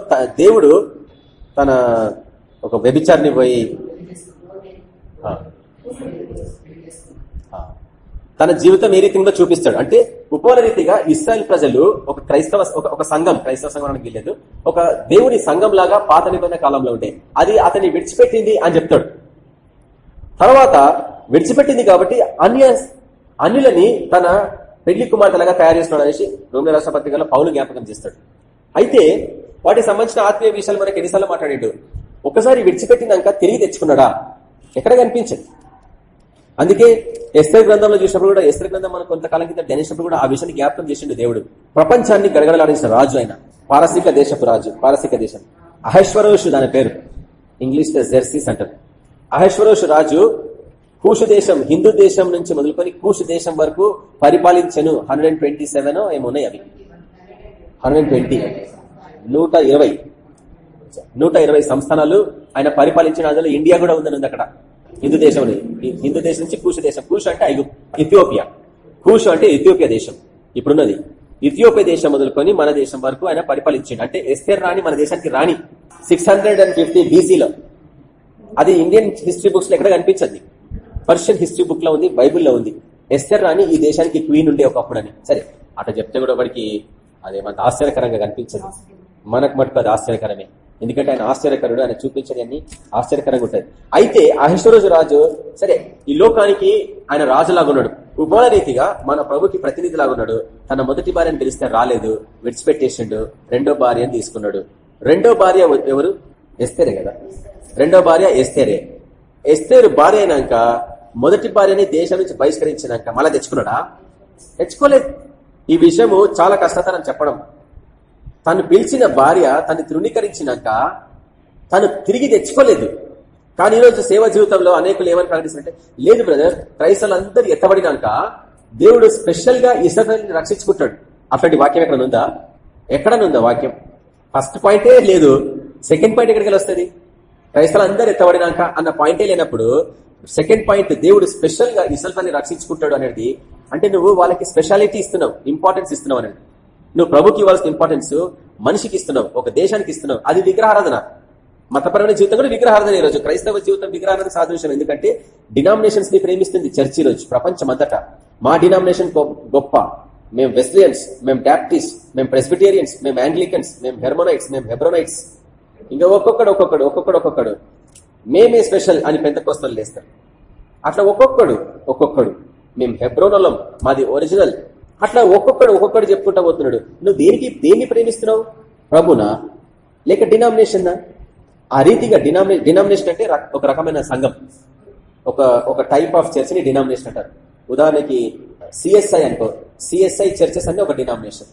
దేవుడు తన ఒక వ్యభిచారిని పోయి తన జీవితం ఏ రీతిగా చూపిస్తాడు. అంటే ఉపవన రీతిగా ఇస్రాయల్ ప్రజలు ఒక క్రైస్తవ ఒక- సంఘం క్రైస్తవ సంఘం అనడానికి ఒక దేవుని సంఘం లాగా పాత నిబంధన కాలంలో ఉండే. అది అతన్ని విడిచిపెట్టింది అని చెప్తాడు. తర్వాత విడిచిపెట్టింది కాబట్టి అన్య అన్యులని తన పెళ్ళి కుమార్తెలాగా తయారు చేస్తున్నాడు అనేసి రోమిల రాష్ట్ర పత్రికలో పౌలు జ్ఞాపకం చేస్తాడు. అయితే వాటికి సంబంధించిన ఆత్మీయ విషయాలు మనకి ఎన్నిసార్లు మాట్లాడాడు. ఒకసారి విడిచిపెట్టినాక తిరిగి తెచ్చుకున్నాడా? ఎక్కడ కనిపించదు. అందుకే ఎస్ఐ గ్రంథంలో చూసినప్పుడు కూడా ఎస్ఐ గ్రంథం మనం కొంతకాలం కింద ధ్యానించినప్పుడు కూడా ఆ విషయాన్ని జ్ఞాపకం చేసిండు దేవుడు. ప్రపంచాన్ని గడగడలాడించిన రాజు ఆయన. పారసిక దేశపు రాజు పారసిక దేశం. అహేశ్వరోషు దాని పేరు. ఇంగ్లీష్ జెర్సీస్ అంటారు అహేశ్వరోషు రాజు కూషు దేశం హిందూ దేశం నుంచి మొదలుకొని కూషు దేశం వరకు పరిపాలించను. హండ్రెడ్ ట్వంటీ సెవెన్ ఏమున్నాయి అవి. Hundred twenty. నూట ఇరవై. నూట ఇరవై సంస్థానాలు ఆయన పరిపాలించిన అందులో ఇండియా కూడా ఉందని ఉంది అక్కడ. హిందూ దేశం హిందూ దేశం నుంచి కూష దేశం. కూష అంటే ఐగు ఇథియోపియా. కూష అంటే ఇథియోపియా దేశం. ఇప్పుడున్నది. ఇథియోపియా దేశం మొదలుకొని మన దేశం వరకు ఆయన పరిపాలించిండు. అంటే ఎస్తేర్ రాణి మన దేశానికి రాణి. సిక్స్ హండ్రెడ్ అండ్ ఫిఫ్టీ బీసీలో అది ఇండియన్ హిస్టరీ బుక్స్లో ఎక్కడ కనిపించదు? పర్షియన్ హిస్టరీ బుక్లో ఉంది బైబిల్లో ఉంది. ఎస్తర్ రాణి ఈ దేశానికి క్వీన్ ఉండే ఒకప్పుడు అని సరే అట్లా చెప్తే కూడా వాడికి అదేమంత ఆశ్చర్యకరంగా కనిపించదు. మనకు మటుకు అది ఆశ్చర్యకరమే. ఎందుకంటే ఆయన ఆశ్చర్యకరుడు ఆయన చూపించని అన్ని ఆశ్చర్యకరంగా ఉంటుంది అయితే అహిశ్వరోజు రాజు సరే ఈ లోకానికి ఆయన రాజులాగా ఉన్నాడు. రీతిగా మన ప్రభుకి ప్రతినిధిలాగా ఉన్నాడు. తన మొదటి భార్యను పిలిస్తే రాలేదు విడిచిపెట్టేసిండు రెండో భార్యను తీసుకున్నాడు. రెండో భార్య ఎవరు? ఎస్తేరే కదా. రెండో భార్య ఎస్తేరే. ఎస్తేరు భార్య అయినాక మొదటి భార్యని దేశం నుంచి బహిష్కరించినాక మళ్ళా తెచ్చుకున్నాడా? తెచ్చుకోలేదు. ఈ విషయము చాలా కష్టతరం చెప్పడం. తను పిలిచిన భార్య తను తృణీకరించినాక తను తిరిగి తెచ్చుకోలేదు. కానీ ఈరోజు సేవ జీవితంలో అనేకులు ఏమని ప్రకటిస్తారంటే లేదు బ్రదర్ క్రైస్తలందరూ ఎత్తబడినాక దేవుడు స్పెషల్గా ఇసఫెల్ని రక్షించుకుంటాడు అట్లాంటి వాక్యం ఎక్కడ ఉందా? ఎక్కడనుందా వాక్యం? ఫస్ట్ పాయింటే లేదు. సెకండ్ పాయింట్ ఎక్కడికి వస్తుంది? క్రైస్తలందరూ ఎత్తబడినాక అన్న పాయింటే లేనప్పుడు సెకండ్ పాయింట్ దేవుడు స్పెషల్గా ఇసల్ఫాన్ని రక్షించుకుంటాడు అనేది అంటే నువ్వు వాళ్ళకి స్పెషాలిటీ ఇస్తున్నావు ఇంపార్టెన్స్ ఇస్తున్నావు అనేది. నువ్వు ప్రభుకి ఇవ్వాల్సిన ఇంపార్టెన్స్ మనిషికి ఇస్తున్నావు ఒక దేశానికి ఇస్తున్నావు అది విగ్రహారాధన. మతపరమైన జీవితం కూడా విగ్రహారాధన ఈ రోజు క్రైస్తవ జీవితం విగ్రహారాధన సాధించడం ఎందుకంటే డినామినేషన్స్ని ప్రేమిస్తుంది చర్చి రోజు ప్రపంచం మా డినామినేషన్ గొప్ప. మేము వెస్లియన్స్ మేము బ్యాప్టిస్ట్ మేము ప్రెస్బిటేరియన్స్ మేము ఆంగ్లికన్స్ మేము హెర్మోనైట్స్ మేము హెబ్రోనైట్స్ ఇంకా ఒక్కొక్కడు ఒక్కొక్కడు ఒక్కొక్కడు ఒక్కొక్కడు. మేమే స్పెషల్ అని పెద్ద కోస్తలు లేస్తారు. అట్లా ఒక్కొక్కడు ఒక్కొక్కడు. మేము హెబ్రోనలం మాది ఒరిజినల్ అట్లా ఒక్కొక్కడు ఒక్కొక్కడు చెప్పుకుంటా పోతున్నాడు. నువ్వు దేనికి దేన్ని ప్రేమిస్తున్నావు? ప్రభునా? లేక డినామినేషన్నా ఆ రీతిగా డినామినే డినామినేషన్ అంటే ఒక రకమైన సంఘం. ఒక ఒక టైప్ ఆఫ్ చర్చ్ని డినామినేషన్ అంటారు. ఉదాహరణకి సిఎస్ఐ అనుకో. సిఎస్ఐ చర్చెస్ అంటే ఒక డినామినేషన్.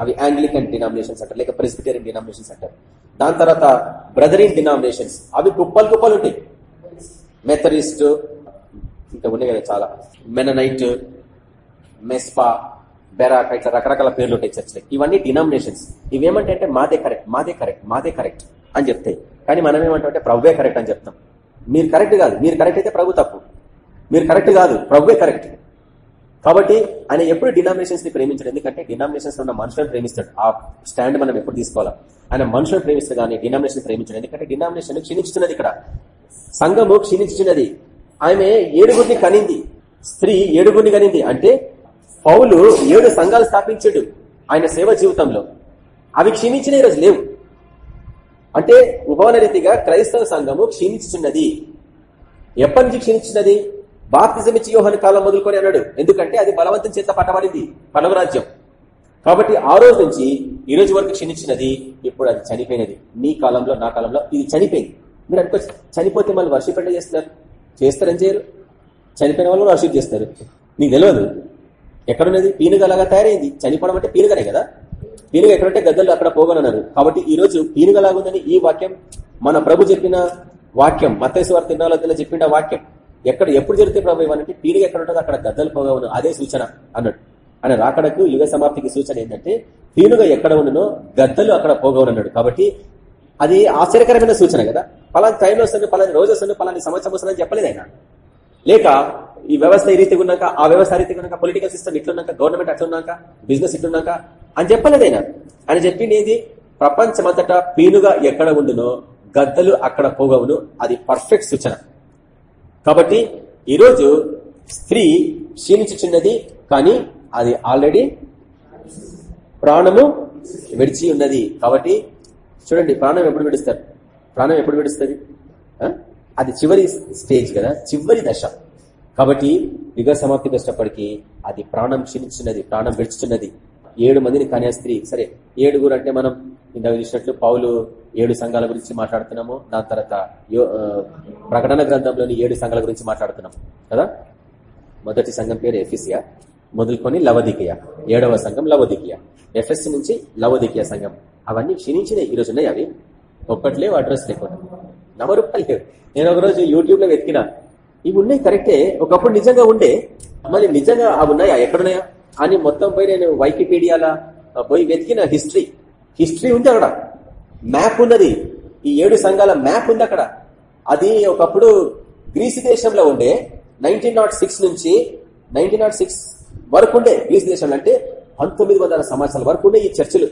అవి ఆంగ్లికన్ డినామినేషన్స్ అంటారు లేక ప్రెసిపిటేరియన్ డినామినేషన్స్ అంటారు. దాని తర్వాత బ్రదరింగ్ డినామినేషన్స్. అవి కుప్పలు కుప్పలు ఉంటాయి. మెథరిస్ట్ ఇంకా ఉన్నాయి కదా చాలా. మెననైట్ మెస్పా బెరాక్ ఇట్లా రకరకాల పేర్లు ఉంటాయి చర్చలకి ఇవన్నీ డినామినేషన్స్ ఇవేమంటే అంటే మాదే కరెక్ట్ మాదే కరెక్ట్ మాదే కరెక్ట్ అని చెప్తాయి. కానీ మనం ఏమంటామంటే ప్రభువే కరెక్ట్ అని చెప్తాం. మీరు కరెక్ట్ కాదు. మీరు కరెక్ట్ అయితే ప్రభు తప్పు. మీరు కరెక్ట్ కాదు. ప్రభువే కరెక్ట్ కాబట్టి ఆయన ఎప్పుడు డినామినేషన్స్ని ప్రేమించాడు. ఎందుకంటే డినామినేషన్స్ ఉన్న మనుషులను ప్రేమిస్తాడు. ఆ స్టాండ్ మనం ఎప్పుడు తీసుకోవాలా? ఆయన మనుషులను ప్రేమిస్తాడు. కానీ డినామినేషన్ ప్రేమించాడు. ఎందుకంటే డినామినేషన్ క్షీణించుతున్నది ఇక్కడ. సంఘము క్షీణించినది ఆమె ఏడుగురిని కనింది. స్త్రీ ఏడుగురిని కనింది. అంటే పౌలు ఏడు సంఘాలు స్థాపించాడు ఆయన సేవ జీవితంలో. అవి క్షీణించిన ఈరోజు లేవు. అంటే ఉపవన రీతిగా క్రైస్తవ సంఘము క్షీణించుచున్నది. ఎప్పటి నుంచి క్షీణించినది బాప్తిజం ఇచ్చి యోహన కాలం మొదలుకొని అన్నాడు. ఎందుకంటే అది బలవంతం చేత పట్టబడింది. పలవ రాజ్యం. కాబట్టి ఆ రోజు నుంచి ఈ రోజు వరకు క్షీణించినది ఇప్పుడు అది చనిపోయినది. నీ కాలంలో నా కాలంలో ఇది చనిపోయింది. మీరు అనుకోవచ్చు చనిపోతే మళ్ళీ వర్షిప్ ఎట్లా చేస్తున్నారు. చేస్తారని చేయరు. చనిపోయిన వాళ్ళు వర్షిప్ చేస్తారు. నీకు తెలియదు. ఎక్కడున్నది? పీనుగలాగా తయారైంది. చనిపోవడం అంటే పీనుగనే కదా? పీనుగ ఎక్కడంటే గద్దలు అక్కడ పోగలన్నారు కాబట్టి ఈ రోజు పీనుగలాగుందని ఈ వాక్యం మన ప్రభు చెప్పిన వాక్యం మత్తేశ్వర తిన్నాలో చెప్పిన వాక్యం. ఎక్కడ ఎప్పుడు జరిగితే ప్రభు ఏమనంటే పీనుగ ఎక్కడ ఉంటుందో అక్కడ గద్దలు పోగవను అదే సూచన అన్నాడు. ఆయన రాకడకు యుగ సమాప్తికి సూచన ఏంటంటే పీనుగ ఎక్కడ ఉన్ననో గద్దలు అక్కడ పోగవను అన్నాడు కాబట్టి అది ఆశ్చర్యకరమైన సూచన కదా? పలాని టైంలో వస్తుంది పలాని రోజు వస్తుంది పలాని సంవత్సరం వస్తుందని చెప్పలేదు ఆయన. లేక ఈ వ్యవస్థ ఈ రీతిగా ఉన్నాక ఆ వ్యవస్థ ఆ రీతిగా ఉన్నాక పొలిటికల్ సిస్టమ్ ఇట్లున్నాక గవర్నమెంట్ అట్లున్నాక బిజినెస్ ఇట్లున్నాక అని చెప్పలేదైనా? ఆయన చెప్పింది ప్రపంచమంతటా పీనుగా ఎక్కడ ఉండునో గద్దలు అక్కడ పోగవును అది పర్ఫెక్ట్ సూచన. కాబట్టి ఈరోజు స్త్రీ క్షీణించుచున్నది కానీ అది ఆల్రెడీ ప్రాణము విడిచి ఉన్నది కాబట్టి చూడండి ప్రాణం ఎప్పుడు విడుస్తారు? ప్రాణం ఎప్పుడు విడుస్తుంది? అది చివరి స్టేజ్ కదా చివరి దశ. కాబట్టి యుగ సమాప్తికి వచ్చేటప్పటికి అది ప్రాణం క్షీణించున్నది ప్రాణం విడుచుతున్నది ఏడు మందిని కన్యా స్త్రీ సరే ఏడుగురు అంటే మనం ఇందాక చూసినట్లు పౌలు ఏడు సంఘాల గురించి మాట్లాడుతున్నాము దాని తర్వాత యో- ప్రకటన గ్రంథంలోని ఏడు సంఘాల గురించి మాట్లాడుతున్నాం కదా? మొదటి సంఘం పేరు ఎఫిసియా మొదలుకొని లవదికియ ఏడవ సంఘం లవదికియ. ఎఫ్ఎస్ నుంచి లవదికియ సంఘం. అవన్నీ క్షీణించినాయి ఈ ఉన్నాయి అవి. ఒక్కట్లేవు అడ్రస్ లేకుండా నమ్మరూపాయలు లేవు నేను ఒకరోజు యూట్యూబ్లో వెతికిన. ఇవి ఉన్నాయి కరెక్టే ఒకప్పుడు నిజంగా ఉండే. మళ్ళీ నిజంగా అవి ఉన్నాయా? ఎక్కడున్నాయా అని మొత్తం పోయి నేను వైకిపీడియాలా పోయి వెతికిన హిస్టరీ హిస్టరీ ఉంది అక్కడ. మ్యాప్ ఉన్నది. ఈ ఏడు సంఘాల మ్యాప్ ఉంది అక్కడ. అది ఒకప్పుడు గ్రీసు దేశంలో ఉండే. నైన్టీన్ నాట్ సిక్స్ నుంచి నైన్టీన్ నాట్ సిక్స్ వరకు ఉండే గ్రీసు దేశంలో. అంటే పంతొమ్మిది వందల సంవత్సరాల వరకు ఉండే ఈ చర్చిలు.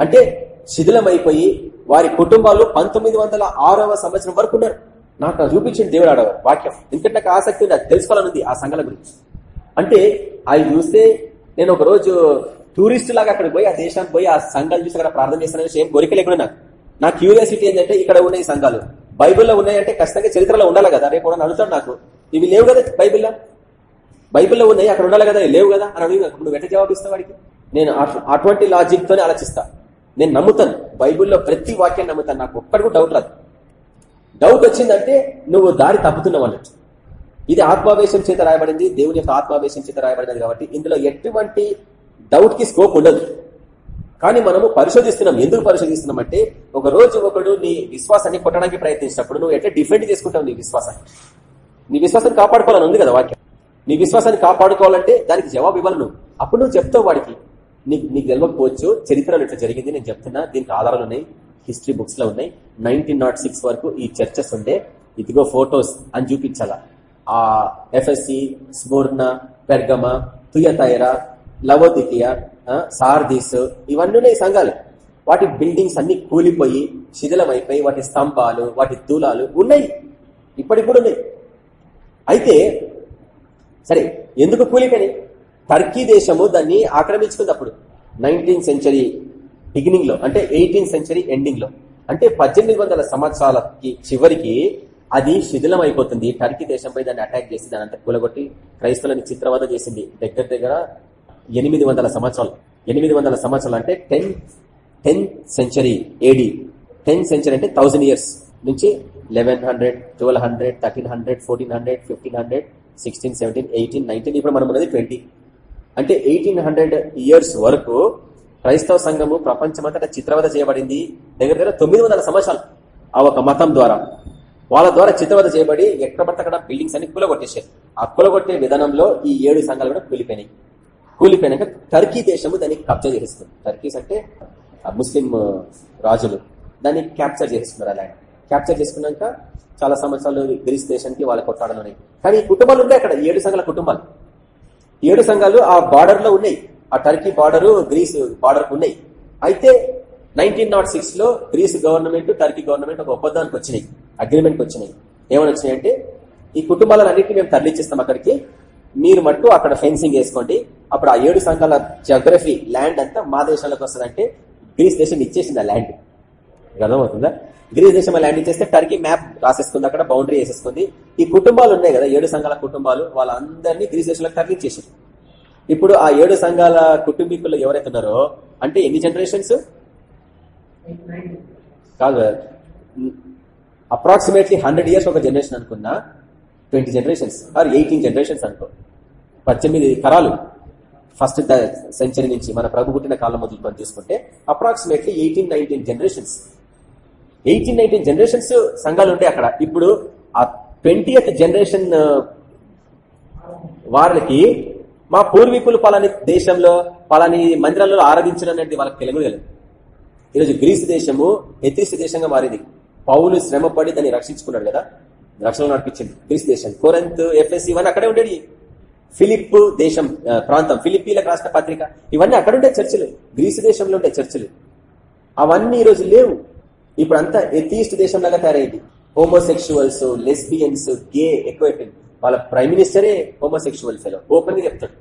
అంటే శిథిలమైపోయి వారి కుటుంబాలు పంతొమ్మిది వందల ఆరవ సంవత్సరం వరకు ఉన్నారు. నాకు చూపించింది దేవుడు ఆడ వాక్యం. ఎందుకంటే నాకు ఆసక్తి ఉంది? అది తెలుసుకోవాలని ఆ సంఘాల గురించి. అంటే అవి చూస్తే నేను ఒక రోజు టూరిస్ట్ లాగా అక్కడికి పోయి ఆ దేశానికి పోయి ఆ సంఘాలు చూసి అక్కడ ప్రార్థన చేస్తానని ఏం కోరిక లేకుండా నాకు. నా క్యూరియాసిటీ ఏంటంటే ఇక్కడ ఉన్న ఈ సంఘాలు. బైబిల్లో ఉన్నాయంటే ఖచ్చితంగా చరిత్రలో ఉండాలి కదా. రేపు కూడా అడుగుతాడు నాకు ఇవి లేవు కదా బైబిల్లో? బైబిల్లో ఉన్నాయి అక్కడ ఉండాలి కదా లేవు కదా? అని అడిగి నువ్వు వెంట జవాబిస్తా వాడికి? నేను అటు- అటువంటి లాజిక్ తోనే ఆలోచిస్తా. నేను నమ్ముతాను. బైబిల్లో ప్రతి వాక్యాన్ని నమ్ముతాను. నాకు ఒక్కడి కూడా డౌట్ రాదు. డౌట్ వచ్చిందంటే నువ్వు దారి తప్పుతున్నావు అన్నట్టు. ఇది ఆత్మావేశం చేత రాయబడింది. దేవుని యొక్క ఆత్మావేశం చేత రాయబడినది కాబట్టి ఇందులో ఎటువంటి డౌట్కి స్కోప్ ఉండదు. కానీ మనము పరిశోధిస్తున్నాం. ఎందుకు పరిశోధిస్తున్నాం అంటే ఒక రోజు ఒకడు నీ విశ్వాసాన్ని కొట్టడానికి ప్రయత్నించినప్పుడు నువ్వు ఎట్లా డిఫెండ్ చేసుకుంటావు నీ విశ్వాసాన్ని? నీ విశ్వాసాన్ని కాపాడుకోవాలని ఉంది కదా వాక్యం. నీ విశ్వాసాన్ని కాపాడుకోవాలంటే దానికి జవాబు ఇవ్వాలి నువ్వు. అప్పుడు నువ్వు చెప్తావు వాడికి నీకు నీకు తెలియకపోవచ్చు చరిత్రలో ఇట్లా జరిగింది. నేను చెప్తున్నా దీనికి ఆధారాలు ఉన్నాయి. హిస్టరీ బుక్స్లో ఉన్నాయి. నైన్టీన్ నాట్ సిక్స్ వరకు ఈ చర్చెస్ ఉండే. ఇదిగో ఫోటోస్ అని చూపించాలా. ఆ ఎఫ్ఎస్సి స్మూర్ణ పెర్గమ తుయతైరా లవోదికియా సార్దీస్ ఇవన్నీ ఉన్నాయి సంఘాలు. వాటి బిల్డింగ్స్ అన్ని కూలిపోయి శిథిలమైపోయి వాటి స్తంభాలు వాటి దూలాలు ఉన్నాయి. ఇప్పటికి కూడా ఉన్నాయి. అయితే సరే ఎందుకు కూలిపోయినాయి? టర్కీ దేశము దాన్ని ఆక్రమించుకుంది అప్పుడు నైన్టీన్త్ సెంచరీ బిగినింగ్లో అంటే ఎయిటీన్త్ సెంచరీ ఎండింగ్లో అంటే పద్దెనిమిది వందల సంవత్సరాలకి చివరికి అది శిథిలం అయిపోతుంది టర్కీ దేశంపై దాన్ని అటాక్ చేసి దాని అంతా కూలగొట్టి క్రైస్తవులని చిత్రవద చేసింది. దగ్గర దగ్గర ఎనిమిది వందల సంవత్సరాలు. ఎనిమిది వందల సంవత్సరాలు అంటే ten tenth century AD tenth century అంటే థౌసండ్ ఇయర్స్ నుంచి eleven hundred twelve hundred thirteen hundred fourteen hundred fifteen hundred sixteen seventeen eighteen nineteen ఇప్పుడు మనం ఉన్నది ట్వంటీ అంటే ఎయిటీన్ హండ్రెడ్ ఇయర్స్ వరకు క్రైస్తవ సంఘము ప్రపంచమంతటా చిత్రవద చేయబడింది. దగ్గర దగ్గర తొమ్మిది వందల సంవత్సరాలు ఆ ఒక మతం ద్వారా. వాళ్ళ ద్వారా చిత్రవద చేయబడి ఎక్కడ బిల్డింగ్స్ అన్ని కూలగొట్టేశారు. ఆ కూలగొట్టే విధానంలో ఈ ఏడు సంఘాలు కూడా కూలిపోయినాయి. కూలిపోయినాక టర్కీ దేశము దాన్ని కబ్జా చేస్తుంది టర్కీస్ అంటే ఆ ముస్లిం రాజులు దాన్ని క్యాప్చర్ చేస్తున్నారు అలా క్యాప్చర్ చేసుకున్నాక చాలా సంవత్సరాలు గ్రీస్ దేశానికి వాళ్ళ కొట్టాడలు ఉన్నాయి. కానీ కుటుంబాలు ఉన్నాయి అక్కడ ఏడు సంఘాల కుటుంబాలు. ఏడు సంఘాలు ఆ బార్డర్లో ఉన్నాయి. ఆ టర్కీ బార్డరు గ్రీస్ బార్డర్ ఉన్నాయి. అయితే నైన్టీన్ నాట్ సిక్స్లో గ్రీస్ గవర్నమెంట్ టర్కీ గవర్నమెంట్ ఒక ఒప్పందానికి వచ్చినాయి అగ్రిమెంట్ వచ్చినాయి. ఏమని వచ్చినాయంటే ఈ కుటుంబాలన్నింటినీ మేము తరలిచ్చేస్తాం అక్కడికి. మీరు మట్టు అక్కడ ఫెన్సింగ్ వేసుకోండి. అప్పుడు ఆ ఏడు సంఘాల జోగ్రఫీ ల్యాండ్ అంతా మా దేశాలకు వస్తుందంటే గ్రీస్ దేశం ఇచ్చేసింది ఆ ల్యాండ్ అర్థమవుతుందా? గ్రీస్ దేశంలో ల్యాండింగ్ చేస్తే టర్కీ మ్యాప్ రాసేసుకుంది అక్కడ బౌండరీ వేసేసుకుంది ఈ కుటుంబాలు ఉన్నాయి కదా ఏడు సంఘాల కుటుంబాలు వాళ్ళందరినీ గ్రీస్ దేశంలోకి తరలించేసారు ఇప్పుడు ఆ ఏడు సంఘాల కుటుంబీకులు ఎవరైతే ఉన్నారో అంటే ఎన్ని జనరేషన్స్ కాదు అప్రాక్సిమేట్లీ హండ్రెడ్ ఇయర్స్ ఒక జనరేషన్ అనుకున్నా twenty generations or eighteen generations అనుకో. పద్దెనిమిది తరాలు ఫస్ట్ సెంచరీ నుంచి మన ప్రభు పుట్టిన కాలం మొదలుకొని తీసుకుంటే approximately eighteen nineteen generations eighteen nineteen generations సంఘాలు ఉంటాయి అక్కడ. ఇప్పుడు ఆ ట్వంటీ జనరేషన్ వారికి మా పూర్వీకులు పలాని దేశంలో పలాని మందిరాల్లో ఆరాధించడం అనేది వాళ్ళకి తెలియదు. ఈరోజు గ్రీస్ దేశము ఎత్రిస్ దేశంగా మారింది. పౌలు శ్రమపడి దాన్ని రక్షించుకున్నాడు కదా? రక్షణ నడిపించింది గ్రీస్ దేశం. కోరంత్ ఎఫ్ఎస్ ఇవన్నీ అక్కడే ఉండేది ఫిలిప్ దేశం ప్రాంతం ఫిలిప్పీలకు రాసిన పత్రిక ఇవన్నీ అక్కడ ఉండే చర్చలు. గ్రీసు దేశంలో ఉండే చర్చలు. అవన్నీ ఈరోజు లేవు. ఇప్పుడు అంతా ఎథీస్ట్ దేశంలాగా తయారైంది. హోమోసెక్షువల్స్ లెస్బియన్స్ గే ఎక్కువైపోయింది వాళ్ళ ప్రైమ్ మినిస్టరే హోమోసెక్షువల్ ఓపెన్గా చెప్తాడు.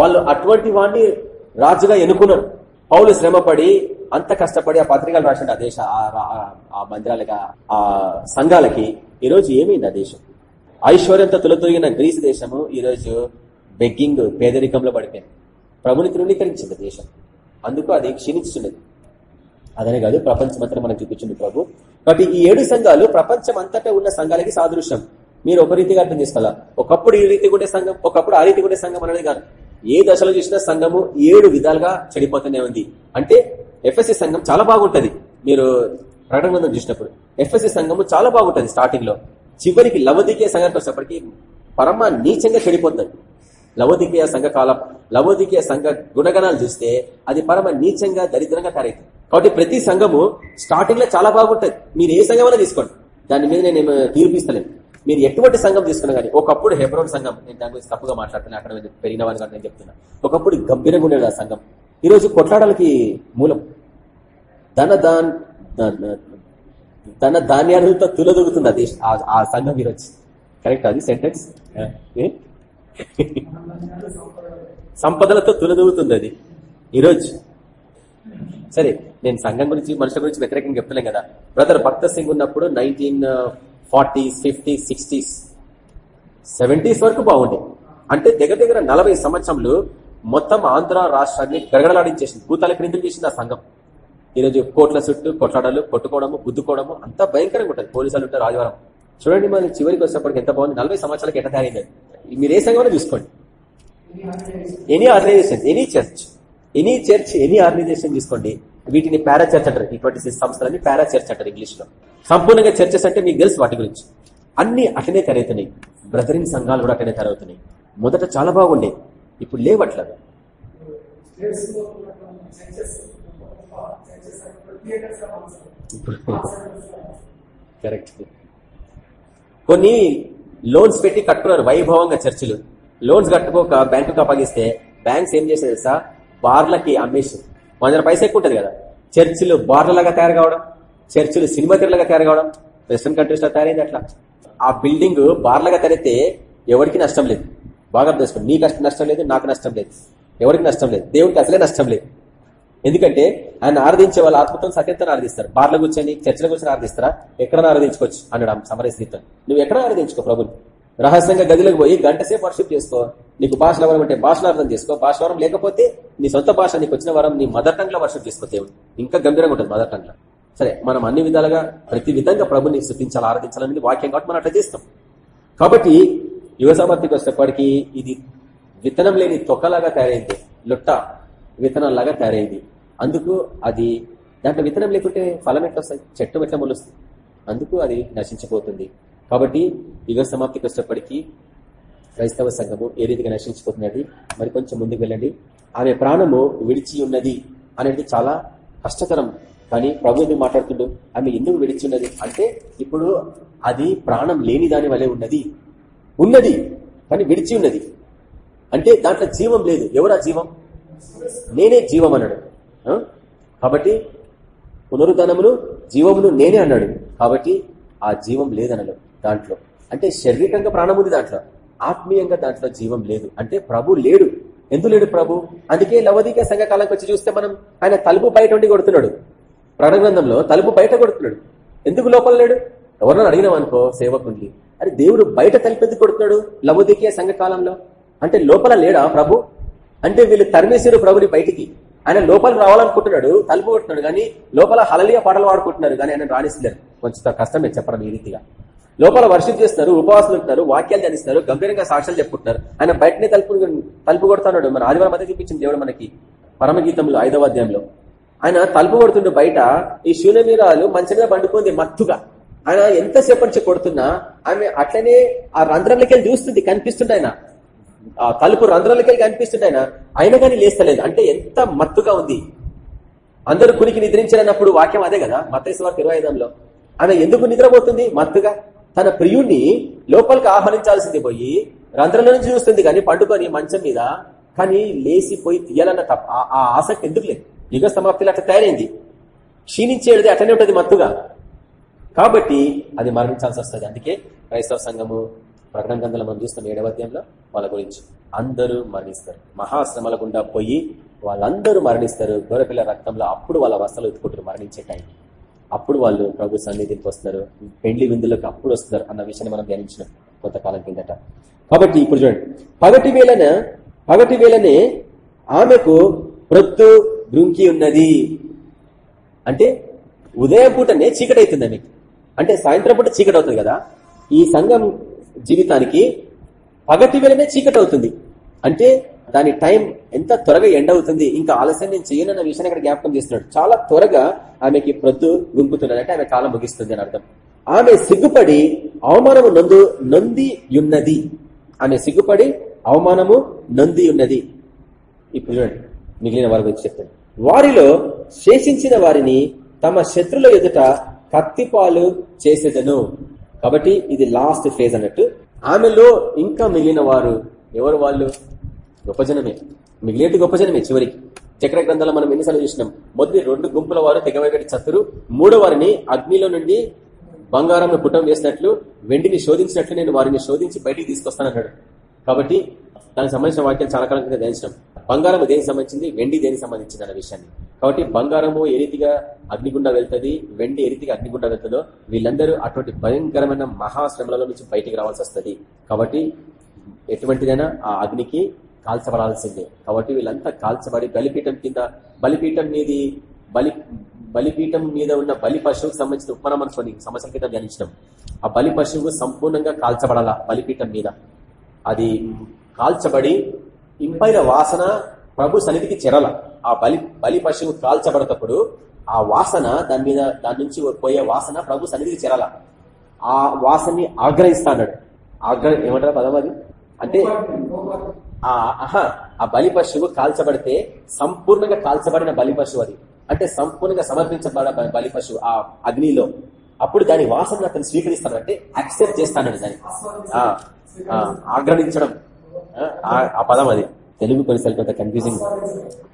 వాళ్ళు అటువంటి వాడిని రాజుగా ఎన్నుకున్నారు. పౌలు శ్రమపడి అంత కష్టపడి ఆ పత్రికలు రాసిండు ఆ దేశ ఆ మందిరాలకి ఆ సంఘాలకి. ఈరోజు ఏమైంది ఆ దేశం? ఐశ్వర్యంతో తులతూగిన గ్రీస్ దేశము ఈరోజు బెగ్గింగ్ పేదరికంలో పడిపోయింది. ప్రభుని తృణీకరించింది దేశం. అందుకు అది క్షీణిస్తున్నది అదనే కాదు ప్రపంచమంతా మనకు చూపించింది ప్రభు. కాబట్టి ఈ ఏడు సంఘాలు ప్రపంచం అంతటా ఉన్న సంఘాలకి సాదృశ్యం. మీరు ఒక రీతిగా అర్థం చేసుకోవాలా? ఒకప్పుడు ఈ రీతి కొట్టే సంఘం ఒకప్పుడు ఆ రీతి కొట్టే సంఘం అనేది కాదు. ఏ దశలో చూసినా సంఘము ఏడు విధాలుగా చెడిపోతూనే ఉంది. అంటే ఎఫ్ఎస్సి సంఘం చాలా బాగుంటది. మీరు ప్రకటన చూసినప్పుడు ఎఫ్ఎస్సి సంఘము చాలా బాగుంటది స్టార్టింగ్లో. చివరికి లవదికీయ సంఘానికి వచ్చేప్పటికి పరమ నీచంగా చెడిపోతుంది. లవోదికీయ సంఘ కాలం లవోదికీయ సంఘ గుణగణాలు చూస్తే అది పరమ నీచంగా దరిద్రంగా తయారైతుంది. కాబట్టి ప్రతి సంఘము స్టార్టింగ్లో చాలా బాగుంటది. మీరు ఏ సంఘమైనా తీసుకోండి. దాని మీద నేను తీర్పిస్తలేను మీరు ఎటువంటి సంఘం తీసుకున్నా కానీ ఒకప్పుడు హెబ్రోన్ సంఘం నేను దాని గురించి తప్పుగా మాట్లాడుతున్నా అక్కడ పెరిగిన వాడిని నేను చెప్తున్నా. ఒకప్పుడు గంభీరంగా ఉండేది ఆ సంఘం. ఈరోజు కొట్లాడలకి మూలం. ధన దాన్ ధన ధాన్యాలతో తులదొగుతుంది అది ఆ సంఘం ఈరోజు కరెక్ట్ అది? సెంటెన్స్ సంపదలతో తులదూగుతుంది అది. ఈరోజు. సరే నేను సంఘం గురించి మనుషుల గురించి వ్యతిరేకంగా చెప్తలేం కదా. బ్రదర్ భక్త సింగ్ ఉన్నప్పుడు nineteen forties fifties sixties seventies వరకు బాగుండే. అంటే దగ్గర దగ్గర నలభై సంవత్సరంలో మొత్తం ఆంధ్ర రాష్ట్రాన్ని గడగడలాడించేసింది భూతాల క్రిందలు చేసింది ఆ సంఘం? ఈరోజు కోట్ల చుట్టూ కొట్లాడలు కొట్టుకోవడము గుద్దుకోవడము అంతా భయంకరంగా ఉంటుంది. పోలీసులు ఉంటారు ఆదివారం. చూడండి మరి చివరికి వచ్చేప్పటికి ఎంత బాగుంది. నలభై సంవత్సరాలకి ఎంత తయారైంది. మీరు ఏ సంఘం చూసుకోండి. Any organisation any church any church any organisation తీసుకోండి వీటిని పారా చర్చ్ అంటారు. ఇటువంటి సంస్థలని పారా చర్చ్ అంటారు ఇంగ్లీష్లో సంపూర్ణంగా చర్చెస్ అంటే మీకు తెలుసు వాటి గురించి. అన్ని అటనే తరవుతున్నాయి బ్రదరింగ్ సంఘాలు కూడా అటనే తరవుతున్నాయి మొదట చాలా బాగుండే. ఇప్పుడు లేవట్లేదు కరెక్ట్ కొన్ని లోన్స్ పెట్టి కట్టుకున్నారు వైభవంగా చర్చిలు. లోన్స్ కట్టుకోక బ్యాంకుకి అప్పగిస్తే బ్యాంక్స్ ఏం చేసేది తెలుసా? బార్లకి అమ్మేసి. వంద పైసా ఎక్కువ ఉంటుంది కదా. చర్చిలు బార్లలాగా తయారు కావడం చర్చిలు సినిమా తెరలాగా తయారు కావడం వెస్ట్రన్ కంట్రీస్లో తయారైంది అట్లా. ఆ బిల్డింగ్ బార్లగా తయారైతే ఎవరికి నష్టం లేదు. బాగా అర్థం చేసుకోండి. నీకు అష్ట- నష్టం లేదు నాకు నష్టం లేదు. ఎవరికి నష్టం లేదు? దేవుడికి అసలే నష్టం లేదు. ఎందుకంటే ఆయన ఆరాధించే వాళ్ళు ఆత్మతో సత్యంతో ఆరాధిస్తారు. బార్ల కూర్చొని చర్చల కూర్చొని ఆరాధిస్తారా? ఎక్కడ ఆరాధించుకోవచ్చు అన్నాడు సమర స్థితితో నువ్వు ఎక్కడ ఆరాధించుకో ప్రభుని? రహస్యంగా గదిలోకి పోయి గంట సేపు వర్షిప్ చేసుకో. నీకు భాష వరం అంటే భాషలో అర్థం చేసుకో. భాష వరం లేకపోతే నీ సొంత భాష నీకు వచ్చిన వరం నీ మదర్ టంగ్లో వర్షిప్ చేసుకో దేవుడు. ఇంకా గంభీరంగా ఉంటుంది మదర్ టంగ్లో. సరే మనం అన్ని విధాలుగా ప్రతి విధంగా ప్రభుని శృతించాలి ఆరాధించాలనేది వాక్యం కాబట్టి మనం అట్లా చేస్తాం. కాబట్టి యువ సమర్థికి వచ్చేప్పటికీ ఇది విత్తనం లేని తొక్కలాగా తయారైంది. లొట్ట విత్తనంలాగా తయారైంది. అందుకు అది దాంట్లో విత్తనం లేకుంటే ఫలం ఎట్లా వస్తాయి చెట్టు ఎట్లా మొలుస్తుంది? అందుకు అది నశించిపోతుంది. కాబట్టి యుగ సమాప్తికి వచ్చేప్పటికీ క్రైస్తవ సంఘము ఏ రీతిగా నశించిపోతున్నది మరి కొంచెం ముందుకు వెళ్ళండి. ఆమె ప్రాణము విడిచి ఉన్నది అనేది చాలా కష్టతరం. కానీ ప్రభు ఎందుకు మాట్లాడుతుండు? ఆమె ఎందుకు విడిచి ఉన్నది? అంటే ఇప్పుడు అది ప్రాణం లేని దాని వలె ఉన్నది. ఉన్నది కానీ విడిచి ఉన్నది. అంటే దాంట్లో జీవం లేదు. ఎవరా జీవం? నేనే జీవం అన్నాడు. కాబట్టి పునరుద్ధనమును జీవమును నేనే అన్నాడు. కాబట్టి ఆ జీవం లేదనడు దాంట్లో. అంటే శారీరకంగా ప్రాణం ఉంది దాంట్లో. ఆత్మీయంగా దాంట్లో జీవం లేదు. అంటే ప్రభు లేడు. ఎందు లేడు ప్రభు? అందుకే లవదీక సంఘకాలంకి వచ్చి చూస్తే మనం ఆయన తలుపు బయట ఉండి కొడుతున్నాడు. ప్రాణగ్రంథంలో తలుపు బయట కొడుతున్నాడు. ఎందుకు లోపల లేడు? ఎవరన్నా అడిగినాం అనుకో సేవకుండి అరే దేవుడు బయట తలుపు ఎందుకు కొడుతున్నాడు లవదీకీయ సంఘకాలంలో? అంటే లోపల లేడా ప్రభు? అంటే వీళ్ళు తరిమేశారు ప్రభుని బయటికి. ఆయన లోపల రావాలనుకుంటున్నాడు తలుపు కొట్టున్నాడు కానీ లోపల హలలియ పాటలు పాడుకుంటున్నారు కానీ ఆయన రాణిస్తున్నారు. కొంచెం కష్టమే చెప్పడం ఈ రీతిగా. లోపల వర్షం చేస్తున్నారు ఉపవాసాలు ఉంటున్నారు వాక్యాలు ధ్యానిస్తున్నారు గంభీరంగా సాక్ష్యాలు చెప్పుకుంటున్నారు. ఆయన బయటనే తలుపు తలుపు కొడుతున్నాడు. మన ఆదివారం మధ్య చూపించింది దేవుడు మనకి పరమగీతంలో ఐదవ అధ్యాయంలో. ఆయన తలుపు కొడుతుండే బయట ఈ శూన్యమీరాలు మంచిగా పండుకుంది మత్తుగా. ఆయన ఎంతసేపటి నుంచి కొడుతున్నా ఆమె అట్లనే ఆ రంధ్రంలోకి వెళ్ళి చూస్తుంది కనిపిస్తుంది ఆయన. ఆ తలుపు రంధ్రాలకే కనిపిస్తుండే కనిపిస్తుంటే ఆయన. అయినా కానీ లేస్తలేదు. అంటే ఎంత మత్తుగా ఉంది. అందరూ కునికి నిద్రించారన్నప్పుడు వాక్యం అదే కదా మతేశ్వర ఇరవై ఐదంలో. ఆమె ఎందుకు నిద్రపోతుంది? మత్తుగా. తన ప్రియుణ్ణి లోపలికి ఆహ్వానించాల్సింది పోయి రంధ్రంలో నుంచి చూస్తుంది కానీ పండుకొని మంచం మీద కానీ లేసిపోయి తీయాలన్న తప్ప ఆ- ఆ ఆసక్తి ఎందుకు లేదు? యుగ సమాప్తిలో అట్లా తయారైంది. క్షీణించేది అట్లనే ఉంటుంది మత్తుగా. కాబట్టి అది మరణించాల్సి వస్తుంది. అందుకే క్రైస్తవ సంఘము ప్రకటన గ్రంథంలో మనం చూస్తాం ఏడవ అధ్యాయంలో వాళ్ళ గురించి. అందరూ మరణిస్తారు. మహాశ్రమల గుండా పోయి వాళ్ళందరూ మరణిస్తారు. గొర్రెపిల్ల రక్తంలో అప్పుడు వాళ్ళ వస్త్రాలు ఎత్తుకుంటారు మరణించే టైం. అప్పుడు వాళ్ళు ప్రభు సన్నిధికి వస్తారు. పెండ్లి విందులకు అప్పుడు వస్తారు అన్న విషయాన్ని మనం ధ్యానించినాం కొంతకాలం కిందట. కాబట్టి ఇప్పుడు చూడండి. పగటి వేళన పగటి వేళనే ఆమెకు ప్రొత్తు గ్రుంకి ఉన్నది. అంటే ఉదయం పూటనే చీకటి అవుతుంది ఆమెకి. అంటే సాయంత్రం పూట చీకటి అవుతుంది కదా. ఈ సంఘం జీవితానికి పగటి వేళనే చీకటి అవుతుంది అంటే దాని టైం ఎంత త్వరగా ఎండ్ అవుతుంది ఇంకా ఆలస్యం నేను చేయనన్న విషయాన్ని ఇక్కడ జ్ఞాపకం చేస్తున్నాడు. చాలా త్వరగా ఆమెకి ప్రొద్దు గుంపుతున్నది అంటే ఆమె కాలం ముగిస్తుంది అని అర్థం. ఆమె సిగ్గుపడి అవమానము నందు నొంది ఉన్నది. ఆమె సిగ్గుపడి అవమానము నొంది ఉన్నది. ఇప్పుడు చూడండి మిగిలిన వారి గురించి చెప్తాను. వారిలో శేషించిన వారిని తమ శత్రుల ఎదుట కత్తిపాలు చేసేదను. కాబట్టి ఇది లాస్ట్ ఫేజ్ అన్నట్టు. ఆమెలో ఇంకా మిగిలిన వారు ఎవరు వాళ్ళు? గొప్పజనమే మిగిలేటి గొప్పజనమే చివరికి. చక్ర గ్రంథాలు మనం ఎన్నిసార్లు చూసినాం? మొదటి రెండు గుంపుల వారు తెగవైపెట్టి చతురు. మూడో వారిని అగ్నిలో నుండి బంగారంను పుట్టం వేసినట్లు వెండిని శోధించినట్లు నేను వారిని శోధించి బయటికి తీసుకొస్తానన్నాడు. కాబట్టి దానికి సంబంధించిన వాక్యం చాలా కాలం క్రితం ధ్యానించడం. బంగారం దేనికి సంబంధించింది? వెండి దేనికి సంబంధించింది అన్న విషయాన్ని. కాబట్టి బంగారము ఏ రీతిగా అగ్నిగుండా వెళ్తుంది? వెండి ఏ రీతిగా అగ్నిగుండా వెళ్తుందో వీళ్ళందరూ అటువంటి భయంకరమైన మహాశ్రమలలో నుంచి బయటికి రావాల్సి వస్తుంది. కాబట్టి ఎటువంటిదైనా ఆ అగ్నికి కాల్చబడాల్సిందే. కాబట్టి వీళ్ళంతా కాల్చబడి బలిపీఠం కింద బలిపీఠం మీది బలి బలిపీఠం మీద ఉన్న బలి పశువుకు సంబంధించిన ఉపమానం మనం కొన్ని సంవత్సరాల క్రితం ధ్యానించడం ఆ బలి పశువు సంపూర్ణంగా కాల్చబడాల బలిపీఠం మీద. అది కాల్చబడి ఇంపైన వాసన ప్రభు సన్నిధికి చెరల. ఆ బలి బలి పశువు కాల్చబడేటప్పుడు ఆ వాసన దాని మీద దాని నుంచి పోయే వాసన ప్రభు సన్నిధికి చెరల. ఆ వాసనని ఆగ్రహిస్తాడు ఆగ్రహం ఏమంటారు పదం అది? అంటే ఆ ఆహా ఆ బలి పశువు కాల్చబడితే సంపూర్ణంగా కాల్చబడిన బలి పశువు అది. అంటే సంపూర్ణంగా సమర్పించబడ బలి పశువు ఆ అగ్నిలో. అప్పుడు దాని వాసన అతను స్వీకరిస్తాడు. అంటే యాక్సెప్ట్ చేస్తాడు దాన్ని. ఆగ్రహించడం. ఆ, పదం అది. తెలుగు కొన్నిసార్లు కొంత కన్ఫ్యూజింగ్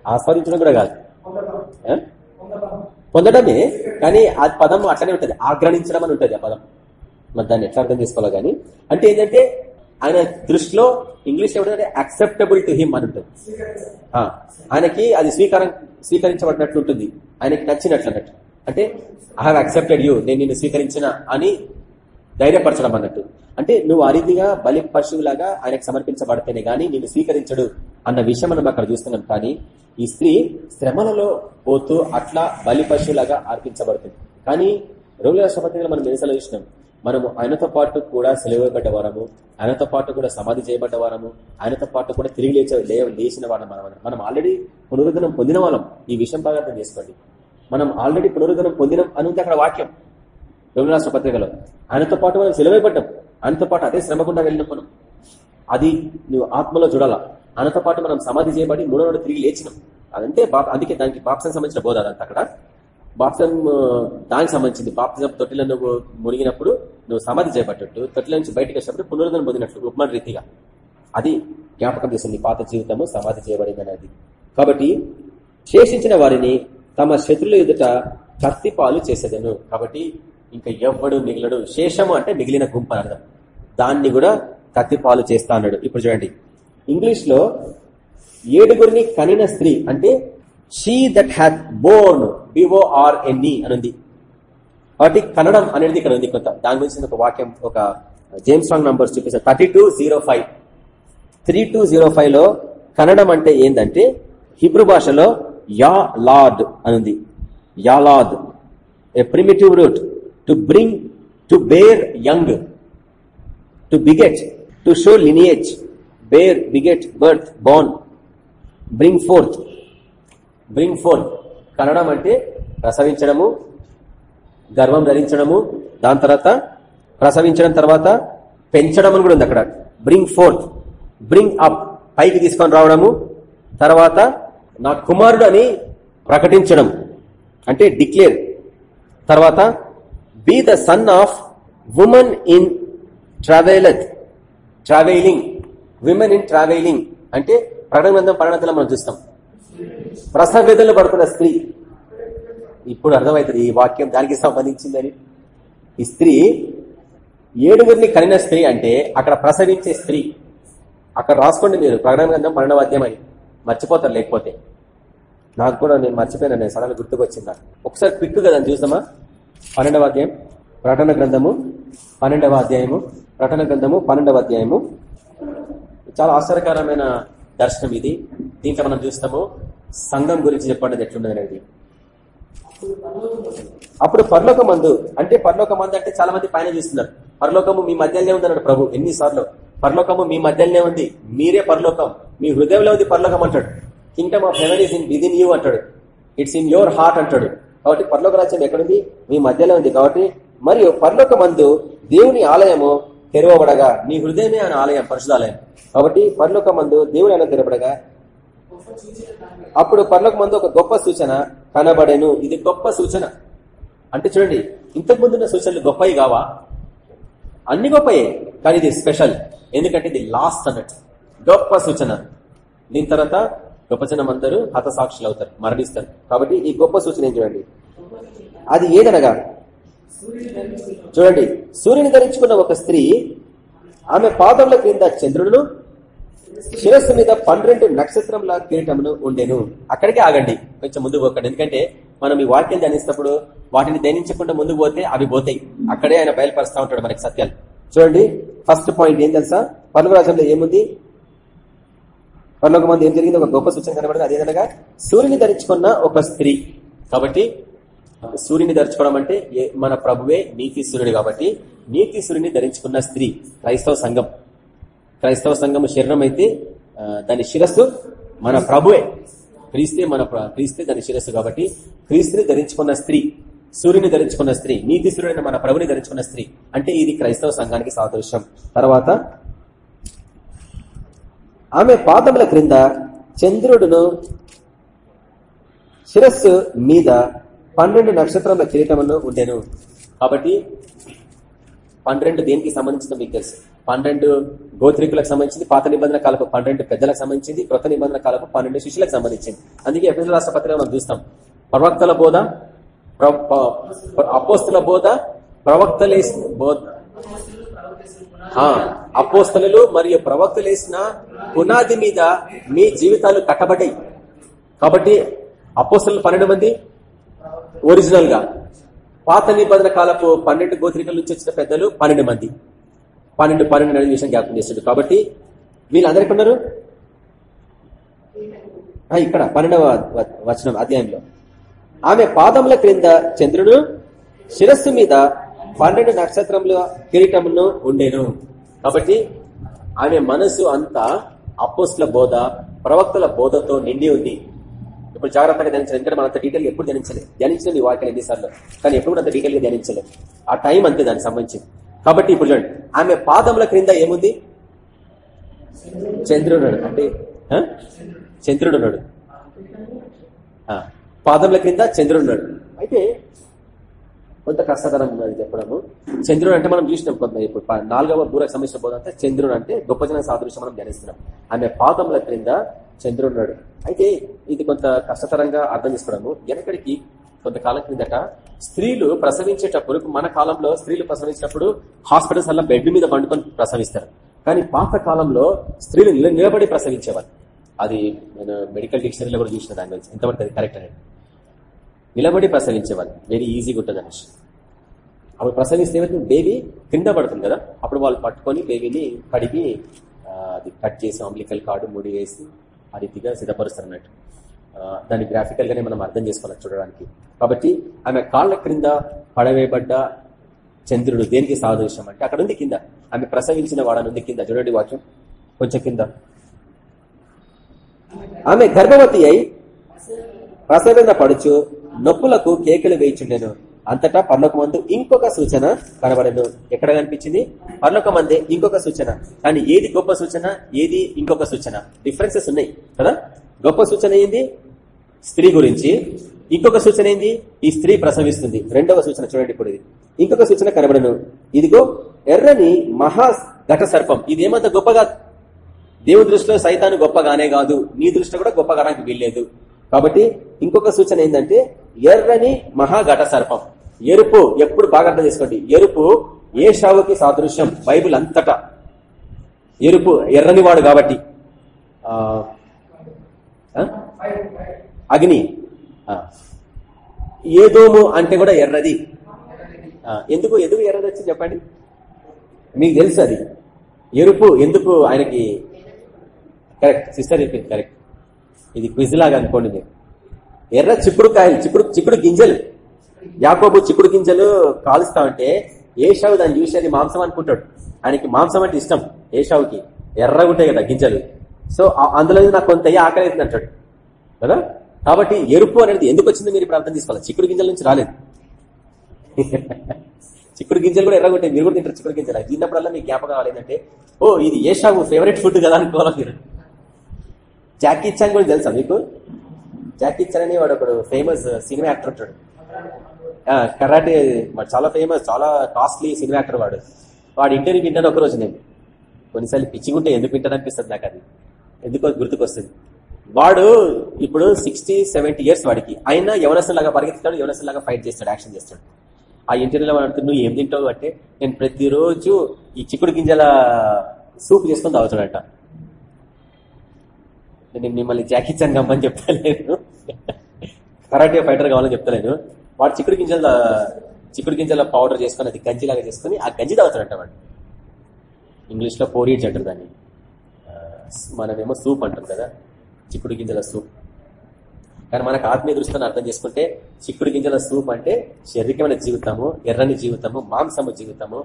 ఆస్వాదించడం కూడా కాదు. పొందడమే కానీ ఆ పదం అట్లనే ఉంటుంది. ఆగ్రహించడం అని ఉంటుంది ఆ పదం. మరి దాన్ని ఎట్లా అర్థం చేసుకోవాలో కానీ. అంటే ఏంటంటే ఆయన దృష్టిలో ఇంగ్లీష్ ఏమిటంటే అక్సెప్టబుల్ టు హిమ్ అని ఉంటుంది. ఆయనకి అది స్వీకారం స్వీకరించబడినట్లు ఉంటుంది. ఆయనకి నచ్చినట్లు అన్నట్టు. అంటే ఐ హావ్ అక్సెప్టెడ్ యూ నేను నిన్ను స్వీకరించిన అని ధైర్యపరచడం అన్నట్టు. అంటే నువ్వు ఆ రీతిగా బలి పశువులాగా ఆయనకు సమర్పించబడితేనే గాని నిన్ను స్వీకరించడు అన్న విషయం మనం అక్కడ చూస్తున్నాం. కానీ ఈ స్త్రీ శ్రమలలో పోతూ అట్లా బలి పశువులాగా అర్పించబడుతుంది. కానీ రోగుల రాష్ట్రపతిగా మనం నిరసన చూసినాం. మనము ఆయనతో పాటు కూడా సెలవుబడ్డ వారము ఆయనతో పాటు కూడా సమాధి చేయబడ్డ వారము ఆయనతో పాటు కూడా తిరిగి లేచ లేచిన వారం మనం మనం ఆల్రెడీ పునరుద్ధనం పొందిన వాళ్ళం. ఈ విషయం బాగా అర్థం చేసుకోండి. మనం ఆల్రెడీ పునరుద్ధనం పొందినం అని అక్కడ వాక్యం. రోగుల రాష్ట్ర పత్రికలో. ఆయనతో పాటు మనం సెలవుపడ్డాం ఆయనతో పాటు అదే శ్రమకుండా వెళ్ళినాం మనం. అది నువ్వు ఆత్మలో చూడాలా? ఆయనతో పాటు మనం సమాధి చేయబడి మూడో నాడు తిరిగి లేచినాం. అదంటే బాప్ అందుకే దానికి బాప్సం సంబంధించిన బోధ అదంతా అక్కడ. బాప్సం దానికి సంబంధించింది. బాప్సం తొట్టిలో నువ్వు మునిగినప్పుడు నువ్వు సమాధి చేయబట్టట్టు తొట్టిలో నుంచి బయటకు వచ్చినప్పుడు పునరుద్ధరణ పొందినట్లు ఉపమాన రీతిగా. అది జ్ఞాపకం చేస్తుంది పాత జీవితము సమాధి చేయబడింది అనేది. కాబట్టి శేషించిన వారిని తమ శత్రుల ఎదుట కత్తిపాలు చేసేదను. కాబట్టి ఇంకా ఎవ్వడు మిగిలడు. శేషము అంటే మిగిలిన గుంపు అర్థం. దాన్ని కూడా కత్తిపాలు చేస్తా అన్నాడు. ఇప్పుడు చూడండి. ఇంగ్లీష్లో ఏడుగురిని కనిన స్త్రీ అంటే she that hath born B O R N E అని ఉంది. కాబట్టి కన్నడం అనేది ఇక్కడ ఉంది కొంత. దాని గురించి ఒక వాక్యం ఒక జేమ్స్ రాంగ్ నంబర్స్ చూపిస్తారు thirty two zero five three two zero five కన్నడం అంటే ఏంటంటే హిబ్రూ భాషలో యా లాడ్ అనుంది యా lord a primitive root to bring to bear young to beget to show lineage bear beget birth born bring forth bring forth కనడం అంటే ప్రసవించడము గర్వం ధరించడము దాని తర్వాత ప్రసవించడం తర్వాత పెంచడం అని కూడా ఉంది అక్కడ. బ్రింగ్ ఫోర్త్ బ్రింగ్ అప్ పైకి తీసుకొని రావడము తర్వాత నా కుమారుడు అని ప్రకటించడం. అంటే డిక్లేర్ తర్వాత be the son of woman in travaileth travailing women in travailing అంటే ప్రకటన గ్రంథం మనం చూస్తాం. ప్రసవ వేదనలు పడుతున్న స్త్రీ. ఇప్పుడు అర్థమవుతుంది ఈ వాక్యం దానికి సంబంధించిందని. ఈ స్త్రీ ఏడుగురిని కలిగిన స్త్రీ అంటే అక్కడ ప్రసవించే స్త్రీ. అక్కడ రాసుకోండి మీరు ప్రకటన గ్రంథం పన్నెండవ అని. మర్చిపోతారు లేకపోతే. నాకు కూడా నేను మర్చిపోయినా నేను సడన్ గుర్తుకొచ్చింది? ఒకసారి క్విక్ కదా చూసామా పన్నెండవ అధ్యాయం ప్రకటన గ్రంథము పన్నెండవ అధ్యాయము ప్రకటన గ్రంథము పన్నెండవ అధ్యాయము. చాలా ఆశ్చర్యకరమైన దర్శనం ఇది. దీంట్లో మనం చూస్తాము సంఘం గురించి చెప్పండి ఎట్లున్నది అప్పుడు పరలోక మందు అంటే పరలోక మందు అంటే చాలా మంది పైన చూస్తున్నారు. పరలోకము మీ మధ్యలోనే ఉందన్నాడు ప్రభు ఎన్నిసార్లు? పరలోకము మీ మధ్యలోనే ఉంది. మీరే పరలోకం. మీ హృదయంలో ఉంది పరలోకం అంటాడు. Kingdom of heaven is in within you అంటాడు. ఇట్స్ ఇన్ యువర్ హార్ట్ అంటాడు. కాబట్టి పర్లోక రాజ్యం ఎక్కడుంది? మీ మధ్యలో ఉంది కాబట్టి మరియు పర్లోక మందు దేవుని ఆలయము తెరవబడగా నీ హృదయమే ఆయన ఆలయం పరిశుధాలయం కాబట్టి పర్లోక మందు దేవుని ఆయన తెరవబడగా అప్పుడు పర్లోక మందు ఒక గొప్ప సూచన కనబడేను. ఇది గొప్ప సూచన. అంటే చూడండి ఇంతకు ముందున్న సూచనలు గొప్పవి కావా? అన్ని గొప్పయే కానీ ఇది స్పెషల్ ఎందుకంటే ఇది లాస్ట్ అన్నట్టు. గొప్ప సూచన. దీని తర్వాత గొప్ప జనం అందరూ హతసాక్షులు అవుతారు మరణిస్తారు. కాబట్టి ఈ గొప్ప సూచన ఏం చూడండి? అది ఏదనగా చూడండి సూర్యుని ధరించుకున్న ఒక స్త్రీ ఆమె పాదముల క్రింద చంద్రుడును శిరస్సు మీద పన్నెండు నక్షత్రంల కిరీటమును ఉండేను. అక్కడికే ఆగండి కొంచెం ముందు పోకండి. ఎందుకంటే మనం ఈ వాక్యం ధ్యానిస్తున్నప్పుడు వాటిని ధ్యానించకుండా ముందు పోతే అవి పోతాయి. అక్కడే ఆయన బయలుపరుస్తూ ఉంటాడు మనకి సత్యాలు. చూడండి ఫస్ట్ పాయింట్ ఏం తెలుసా? పలుగు ఏముంది? పరలోక మంది ఏం జరిగింది? ఒక గొప్ప సూచన కనబడింది అదేదనగా సూర్యుని ధరించుకున్న ఒక స్త్రీ. కాబట్టి సూర్యుని ధరించుకోవడం అంటే ఏ- మన ప్రభువే నీతి సూర్యుడు కాబట్టి నీతి సూర్యుని ధరించుకున్న స్త్రీ క్రైస్తవ సంఘం. క్రైస్తవ సంఘం శరీరం అయితే దాని శిరస్సు మన ప్రభువే. క్రీస్తే మన క్రీస్తే దాని శిరస్సు కాబట్టి క్రీస్తుని ధరించుకున్న స్త్రీ సూర్యుని ధరించుకున్న స్త్రీ నీతి సూర్యుడైన మన ప్రభుని ధరించుకున్న స్త్రీ. అంటే ఇది క్రైస్తవ సంఘానికి సాదృశ్యం. తర్వాత ఆమె పాదముల క్రింద చంద్రుడును శిరస్సు మీద పన్నెండు నక్షత్రముల కిరీటమును ఉండేను. కాబట్టి పన్నెండు దేనికి సంబంధించిన మీకు తెలుసు. పన్నెండు గోత్రికులకు సంబంధించింది పాత నిబంధన కాలకు పన్నెండు పెద్దలకు సంబంధించింది కృత నిబంధన కాలకు పన్నెండు శిష్యులకు సంబంధించింది. అందుకే ఎఫ్ఎస్ రాష్ట్ర మనం చూస్తాం. ప్రవక్తల బోధ ప్ర- అపోస్తుల బోధ ప్రవక్తలే బోధ. అపోస్తలు మరియు ప్రవక్తలు వేసిన పునాది మీద మీ జీవితాలు కట్టబడ్డాయి. కాబట్టి అపోస్తలు పన్నెండు మంది ఒరిజినల్గా పాత నిబంధన కాలపు పన్నెండు గోత్రికల నుంచి వచ్చిన పెద్దలు పన్నెండు మంది. పన్నెండు పన్నెండు అనే విషయం జ్ఞాపకం చేస్తుంది కాబట్టి వీళ్ళందరికీ ఉన్నారు? ఇక్కడ పన్నెండవ వచనం అధ్యాయంలో. ఆమె పాదముల క్రింద చంద్రుడు శిరస్సు మీద పన్నెండు నక్షత్రముల కిరీటమును ఉండేను. కాబట్టి ఆమె మనసు అంతా అపోస్ల బోధ ప్రవక్తల బోధతో నిండి ఉంది. ఇప్పుడు జాగ్రత్తగా ధ్యానించాలి ఎందుకంటే మనం అంత డీటెయిల్ ఎప్పుడు ధ్యానించలేదు. ధ్యానించిన ఈ వాక్యం ఎన్నిసార్లు కానీ ఎప్పుడు కూడా అంత డీటెయిల్గా ధ్యానించలేదు. ఆ టైం అంతే దానికి సంబంధించింది. కాబట్టి ఇప్పుడు చూడండి. ఆమె పాదముల క్రింద ఏముంది? చంద్రుడు అంటే చంద్రుడు ఉన్నాడు పాదముల క్రింద చంద్రుడు ఉన్నాడు అయితే కొంత కష్టతరం ఉన్నది చెప్పడము. చంద్రుడు అంటే మనం చూసినాం కొంత ఇప్పుడు నాలుగవ బూరకు సమస్య పోదంటే చంద్రుడు అంటే గొప్ప జన సాదృశ్యం మనం ధ్యానిస్తున్నాం. ఆమె పాదముల క్రింద చంద్రుడు ఉన్నాడు. అయితే ఇది కొంత కష్టతరంగా అర్థం చేసుకోవడము. వెనకడికి కొంతకాలం క్రిందట స్త్రీలు ప్రసవించేటప్పుడు మన కాలంలో స్త్రీలు ప్రసవించినప్పుడు హాస్పిటల్స్ అలా బెడ్ మీద పండుకొని ప్రసవిస్తారు. కానీ పాత కాలంలో స్త్రీలు నిలబడి ప్రసవించేవారు. అది నేను మెడికల్ డిక్షనరీలో కూడా చూసిన దాని గురించి. ఎంతవరకు అది కరెక్ట్ అనేది. నిలబడి ప్రసవించేవాళ్ళు. వెరీ ఈజీగా ఉంటుంది అనేసి అప్పుడు ప్రసవిస్తే బేబీ కింద పడుతుంది కదా? అప్పుడు వాళ్ళు పట్టుకొని బేబీని కడిగి అది కట్ చేసి అంబ్లికల్ కార్డు ముడి వేసి ఆ రీతిగా సిద్ధపరుస్తారు అన్నట్టు దాన్ని గ్రాఫికల్గానే మనం అర్థం చేసుకోవాలి చూడడానికి. కాబట్టి ఆమె కాళ్ళ క్రింద పడవేయబడ్డ చంద్రుడు దేనికి సాదృశ్యం అంటే అక్కడ ఉంది కింద. ఆమె ప్రసవించిన వాడనుంది కింద. చూడండి వాక్యం. కొంచెం కింద. ఆమె గర్భవతి అయి ప్రసవేంద్ర పడుచు నొప్పులకు కేకలు వేయించుండెను. అంతటా పర్లోక ఇంకొక సూచన కనబడను. ఎక్కడ కనిపించింది? పర్లోక ఇంకొక సూచన. కానీ ఏది గొప్ప సూచన? ఏది ఇంకొక సూచన? డిఫరెన్సెస్ ఉన్నాయి కదా? గొప్ప సూచన ఏంది? స్త్రీ గురించి. ఇంకొక సూచన ఏంది? ఈ స్త్రీ ప్రసవిస్తుంది. రెండవ సూచన చూడండి ఇప్పుడు ఇది. ఇంకొక సూచన కనబడను. ఇదిగో ఎర్రని మహా ఘట సర్పం. ఇది ఏమంత గొప్పగా దేవుని దృష్టిలో సైతాను గొప్పగానే కాదు. నీ దృష్టిలో కూడా గొప్పగానికి వీల్లేదు. కాబట్టి ఇంకొక సూచన ఏంటంటే ఎర్రని మహాఘట సర్పం ఎరుపు ఎప్పుడు బాగా అర్థం చేసుకోండి. ఎరుపు ఏ షావుకి సాదృశ్యం? బైబుల్ అంతటా. ఎరుపు ఎర్రని వాడు కాబట్టి. అగ్ని. ఏదోము అంటే కూడా ఎర్రది. ఎందుకు ఎందుకు ఎర్రది వచ్చింది చెప్పండి? మీకు తెలుసు అది. ఎరుపు ఎందుకు ఆయనకి? కరెక్ట్ సిస్టర్ చెప్పింది కరెక్ట్. ఇది క్విజ్ లాగా అనుకోండి మీరు. ఎర్ర చిక్కుడు కాయలు చిక్కుడు చిక్కుడు గింజలు. యాకోబు చిక్కుడు గింజలు కాలుస్తా ఉంటే ఏషావు దాన్ని చూసి అది మాంసం అనుకుంటాడు. ఆయనకి మాంసం అంటే ఇష్టం ఏషావుకి. ఎర్రగుంటాయి కదా గింజలు. సో అందులో నాకు కొంత ఆకలి అవుతుంది అంటాడు. కదా? కాబట్టి ఎరుపు అనేది ఎందుకు వచ్చిందో మీరు ఇప్పుడు అర్థం తీసుకోవాలి చిక్కుడు గింజల నుంచి రాలేదు. చిక్కుడు గింజలు కూడా ఎర్రగుంటాయి మీరు కూడా తింటారు చిక్కుడు గింజలు. అది తిన్నప్పుడల్లా మీకు జ్ఞాపకం రాలేదంటే ఓ ఇది ఏషావు ఫేవరెట్ ఫుడ్ కదా అనుకోవాలి మీరు. జాకీ చాన్ కూడా తెలుసా మీకు? జాకీ చాన్ అని వాడు ఒకడు ఫేమస్ సినిమా యాక్టర్ ఉంటాడు. కరాటే చాలా ఫేమస్ చాలా కాస్ట్లీ సినిమా యాక్టర్ వాడు. వాడు ఇంటర్వ్యూ వింటాను ఒక రోజు నేను. కొన్నిసార్లు పిచ్చిగుంటే ఎందుకు వింటాను అనిపిస్తుంది నాకు అది. ఎందుకో గుర్తుకొస్తుంది. వాడు ఇప్పుడు సిక్స్టీ సెవెంటీ ఇయర్స్ వాడికి. అయినా యవనస్తులాగా పరిగెత్తాడు యవనస్తులాగా ఫైట్ చేస్తాడు యాక్షన్ చేస్తాడు. ఆ ఇంటర్వ్యూలో వాడు నువ్వు ఏం తింటావు? అంటే నేను ప్రతిరోజు ఈ చిక్కుడు గింజల సూప్ చేసుకొని తాగుతాడంట. నేను మిమ్మల్ని జాకీ చాన్ కమ్మని చెప్తలేను. కరాటే ఫైటర్ కావాలని చెప్తలేను. వాడు చిక్కుడు గింజల చిక్కుడు గింజల పౌడర్ చేసుకొని అది గంజిలాగా చేసుకొని ఆ గంజి తాగుతాడంట వాడు. ఇంగ్లీష్లో పోరీడ్స్ అంటారు దాన్ని. మనమేమో సూప్ అంటాం కదా చిక్కుడు గింజల సూప్ కానీ మనకు ఆత్మీయ దృష్టిని అర్థం చేసుకుంటే చిక్కుడు గింజల సూప్ అంటే శారీరకమైన జీవితము ఎర్రని జీవితము మాంసము జీవితము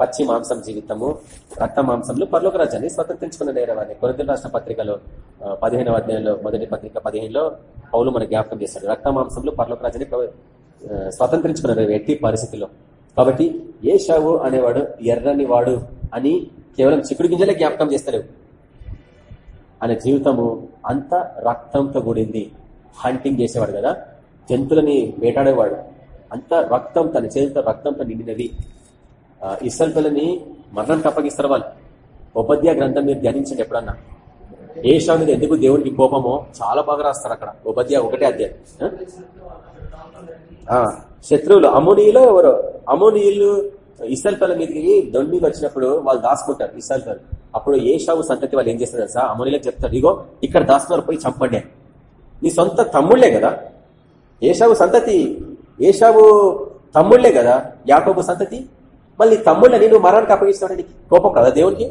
పచ్చి మాంసం జీవితము రక్త మాంసంలో పర్లోక రాజ్యాన్ని స్వతంత్రించుకున్న నేరవాన్ని కొరతల రాష్ట్ర పత్రికలో పదిహేనవ అధ్యాయంలో మొదటి పత్రిక పదిహేనులో పౌలు మన జ్ఞాపకం చేస్తాడు రక్త మాంసంలో పర్లోక రాజ్యాన్ని స్వతంత్రించుకున్నారు ఎట్టి పరిస్థితిలో కాబట్టి ఏ షావు అనేవాడు ఎర్రని వాడు అని కేవలం చిక్కుడు గింజలే జ్ఞాపకం చేస్తాడు ఆయన జీవితము అంత రక్తంతో కూడింది. హంటింగ్ చేసేవాడు కదా. జంతువులని వేటాడేవాడు. అంత రక్తం తన చేతితో రక్తంతో నిండినది. ఆ, పిల్లని మరణానికి అప్పగిస్తారు వాళ్ళు ఉపధ్యాయ గ్రంథం మీరు ధ్యానించండి ఎప్పుడన్నా. ఏషా మీద ఎందుకు దేవుడికి కోపమో చాలా బాగా రాస్తారు అక్కడ. ఉపధ్యాయ ఒకటే అధ్యాయం. శత్రువులు అమోనీయులు ఎవరో? అమోనీయులు పిల్ల మీదకి దొండికి వచ్చినప్పుడు వాళ్ళు దాచుకుంటారు ఇసల్పలు అప్పుడు ఏ షావు సంతతి వాళ్ళు ఏం చేస్తారు తెలుసా? అమోనీలకు చెప్తారు ఇగో ఇక్కడ దాస్తున్నారు పోయి చంపండి నీ సొంత తమ్ముళ్ళే కదా? ఏషావు సంతతి ఏషావు తమ్ముళ్ళే కదా? యాకోబు సంతతి? మళ్ళీ తమ్ముళ్ళని నువ్వు మరణానికి అప్పగిస్తావు నీకు కోపం కదా దేవునికి?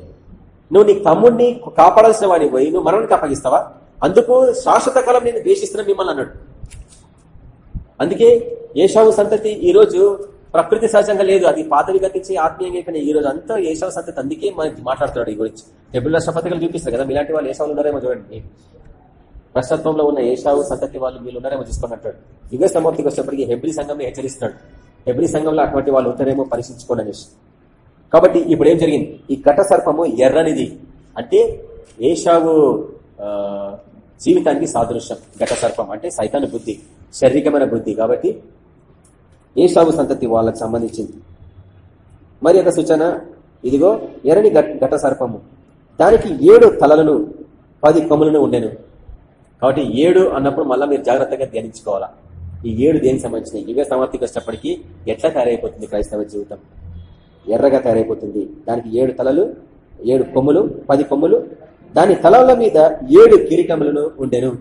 నువ్వు నీ తమ్ముడిని కాపాడాల్సిన వాడిని పోయి నువ్వు మరణానికి అప్పగిస్తావా అందుకు శాశ్వత కాలం నేను ద్వేషిస్తున్నా మిమ్మల్ని అన్నాడు. అందుకే ఏషావు సంతతి ఈ రోజు ప్రకృతి సహజంగా లేదు. అది పాతవి గతించి ఆత్మీయంగా ఈ రోజు అంతా ఏషావు సంతతి అందుకే మనకి మాట్లాడుతున్నాడు ఈ గురించి. టెబుల్ రాష్ట్రపతిగా చూపిస్తారు కదా మీలాంటి వాళ్ళు ఏషావులు ఉన్నారేమో చూడండి. ప్రస్తుతంలో ఉన్న ఏషావు సంతతి వాళ్ళు వీళ్ళు ఉన్నారేమో చూసుకున్నట్టు యుగ సమాప్తికి వచ్చేప్పటికి హెబ్రి సంఘంలో హెచ్చరిస్తున్నాడు. హెబ్రి సంఘంలో అటువంటి వాళ్ళు ఉంటారేమో పరీక్షించుకోండి అనేసి. కాబట్టి ఇప్పుడు ఏం జరిగింది? ఈ ఘట సర్పము ఎర్రనిది. అంటే ఏషావు జీవితానికి సాదృశ్యం. ఘట సర్పం అంటే సైతాను బుద్ధి శారీరకమైన బుద్ధి. కాబట్టి ఏషావు సంతతి వాళ్ళకి సంబంధించింది. మరి ఒక సూచన ఇదిగో ఎర్రని ఘట- ఘట సర్పము. దానికి ఏడు తలలను పది కొమ్ములను ఉండెను. కాబట్టి ఏడు అన్నప్పుడు మళ్ళీ మీరు జాగ్రత్తగా ధ్యానించుకోవాలా? ఈ ఏడు దేనికి సంబంధించిన యుగ సమాప్తికి వచ్చినప్పటికీ ఎట్లా తయారైపోతుంది క్రైస్తవ జీవితం? ఎర్రగా తయారైపోతుంది. దానికి ఏడు తలలు ఏడు కొమ్ములు పది కొమ్ములు. దాని తలల మీద ఏడు కిరీటములను ఉండెను.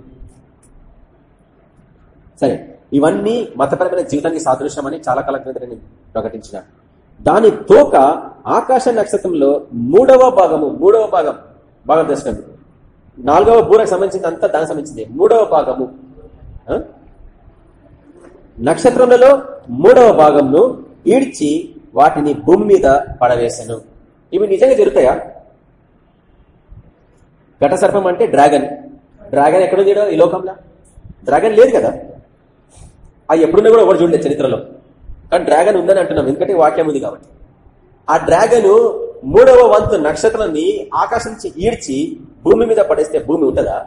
సరే ఇవన్నీ మతపరమైన జీవితానికి సాదృశ్యమని చాలా కాలం క్రింద నేను ప్రకటించిన. దాని తోక ఆకాశ నక్షత్రంలో మూడవ భాగము మూడవ భాగం భాగం దర్శనం. నాలుగవ బూరకు సంబంధించింది అంతా దానికి సంబంధించింది. మూడవ భాగము. నక్షత్రములలో మూడవ భాగంను ఈడ్చి వాటిని భూమి మీద పడవేశాను ఇవి నిజంగా జరుగుతాయా? ఘట సర్పం అంటే డ్రాగన్. డ్రాగన్ ఎక్కడ ఉంది ఈ లోకంలో? డ్రాగన్ లేదు కదా? అది ఎప్పుడున్నా కూడా ఒకటి చూడలేదు చరిత్రలో. కానీ డ్రాగన్ ఉందని అంటున్నాం. ఎందుకంటే వాక్యం ఉంది కాబట్టి. ఆ డ్రాగన్ మూడవ వంతు నక్షత్రాన్ని ఆకాశం నుంచి ఈడ్చి భూమి మీద పడేస్తే భూమి ఉంటుందా?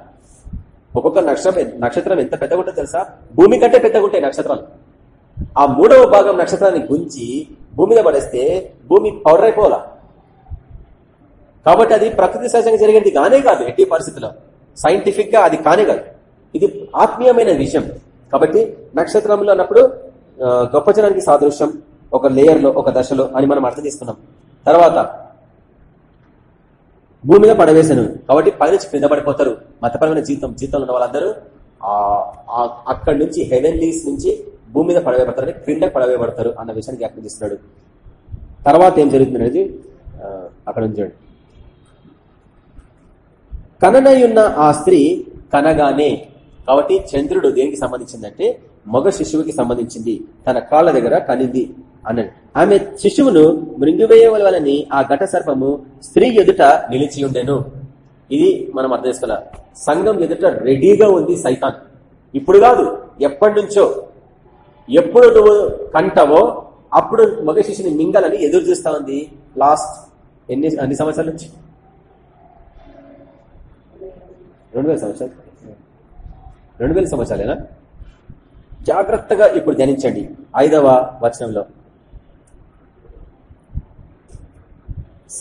ఒక్కొక్క నక్షత్రం నక్షత్రం ఎంత పెద్దగుంటే తెలుసా? భూమి కంటే పెద్దగుంటాయి నక్షత్రాలు. ఆ మూడవ భాగం నక్షత్రాన్ని గుంచి భూమిలో పడేస్తే భూమి పౌడర్ అయిపోవాలా? కాబట్టి అది ప్రకృతి సహజంగా జరిగేది కానే కాదు ఎట్టి పరిస్థితిలో సైంటిఫిక్గా అది కానే కాదు. ఇది ఆత్మీయమైన విషయం. కాబట్టి నక్షత్రంలో అన్నప్పుడు గొప్ప జనానికి సాదృశ్యం ఒక లేయర్లో ఒక దశలో అని మనం అర్థం చేసుకున్నాం. తర్వాత భూమిలో పడవేశాను. కాబట్టి పైనుంచి కింద పడిపోతారు. మతపరమైన జీవితం జీవితంలో ఉన్న వాళ్ళందరూ అక్కడి నుంచి హెవెన్లీస్ నుంచి భూమి మీద పడవేయబడతారు క్రింద పడవేయబడతారు అన్న విషయాన్ని జ్ఞాపకం చేస్తున్నాడు. తర్వాత ఏం జరుగుతుంది అనేది అక్కడ ఉంచండి కననయున్న ఆ స్త్రీ కనగానే కాబట్టి చంద్రుడు దేనికి సంబంధించిందంటే మగ శిశువుకి సంబంధించింది. తన కాళ్ళ దగ్గర కనింది అన్నాడు ఆమె శిశువును మృంగివేయవలని ఆ ఘట సర్పము స్త్రీ ఎదుట నిలిచి ఉండెను. ఇది మనం అర్థం చేసుకోవాలి సంఘం ఎదుట రెడీగా ఉంది సైతాన్. ఇప్పుడు కాదు ఎప్పటి నుంచో ఎప్పుడు నువ్వు కంటావో అప్పుడు మగ శిష్యుని మింగాలని ఎదురు చూస్తా ఉంది లాస్ట్ ఎన్ని అన్ని సంవత్సరాల నుంచి? రెండు వేల సంవత్సరాలు. రెండు వేల సంవత్సరాలేనా? జాగ్రత్తగా ఇప్పుడు ధ్యానించండి ఐదవ వచనంలో.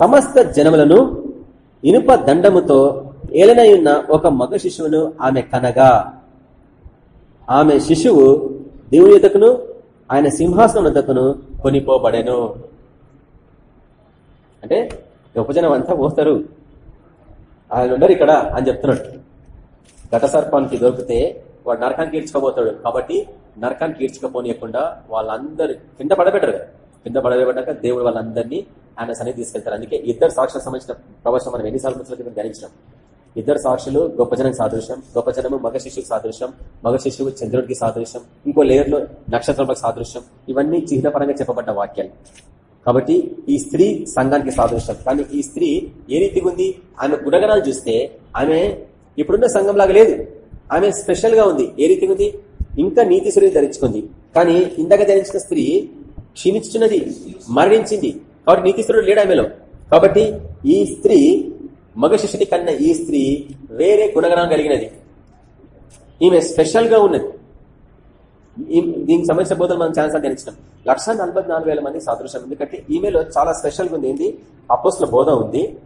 సమస్త జనములను ఇనుప దండముతో ఏలనయున్న ఒక మగ శిశువును ఆమె కనగా. ఆమె శిశువు దేవుని ఎదకును ఆయన సింహాసనం ఎదకును కొనిపోబడెను. అంటే ఉపజనం అంతా పోస్తారు. ఆయన ఉండరు ఇక్కడ అని చెప్తున్నాడు. ఘట సర్పానికి దొరికితే వాడు నరకానికి ఈడ్చుకోబోతాడు. కాబట్టి నరకానికి ఈడ్చుకపోనియకుండా వాళ్ళందరూ కింద పడబెట్టరు. కదా కింద పడబెట్టాక దేవుడు వాళ్ళందరినీ ఆయన సన్నిధి తీసుకెళ్తారు. అందుకే ఇద్దరు సాక్షులకు సంబంధించిన ప్రవచనం మనం ఎన్నిసార్లు పుస్తకం ధ్యానించినాం. ఇద్దరు సాక్షులు గొప్ప జనం సాదృశ్యం గొప్ప జనము మగ శిష్యుకు సాదృశ్యం మగ శిశువు చంద్రుడికి సాదృశ్యం ఇంకో లేయర్లో నక్షత్రాలకు సాదృశ్యం ఇవన్నీ చిహ్నపరంగా చెప్పబడ్డ వాక్యాలు. కాబట్టి ఈ స్త్రీ సంఘానికి సాదృశ్యం. కానీ ఈ స్త్రీ ఏ రీతిగా ఉంది? ఆమె గుణగణాలు చూస్తే ఆమె ఇప్పుడున్న సంఘం లాగా లేదు. ఆమె స్పెషల్గా ఉంది. ఏ రీతిగా ఉంది? ఇంకా నీతి స్త్రీ ధరించుకుంది. కానీ ఇందాక ధరించిన స్త్రీ క్షీణించున్నది మరణించింది. కాబట్టి నీతిశ్వరుడు లేడు ఆమెలో. కాబట్టి ఈ స్త్రీ మగ శిశుని కన్నా ఈ స్త్రీ వేరే గుణగణం కలిగినది. ఈమె స్పెషల్గా ఉన్నది దీనికి సంబంధించిన బోధన మనం ఛాన్స్ ధ్యానించినాం. లక్ష నలభై నాలుగు వేల మంది సాదృశ్యం. ఎందుకంటే ఈమెలో చాలా స్పెషల్గా ఉంది. ఏంది? అపోస్ల బోధ ఉంది.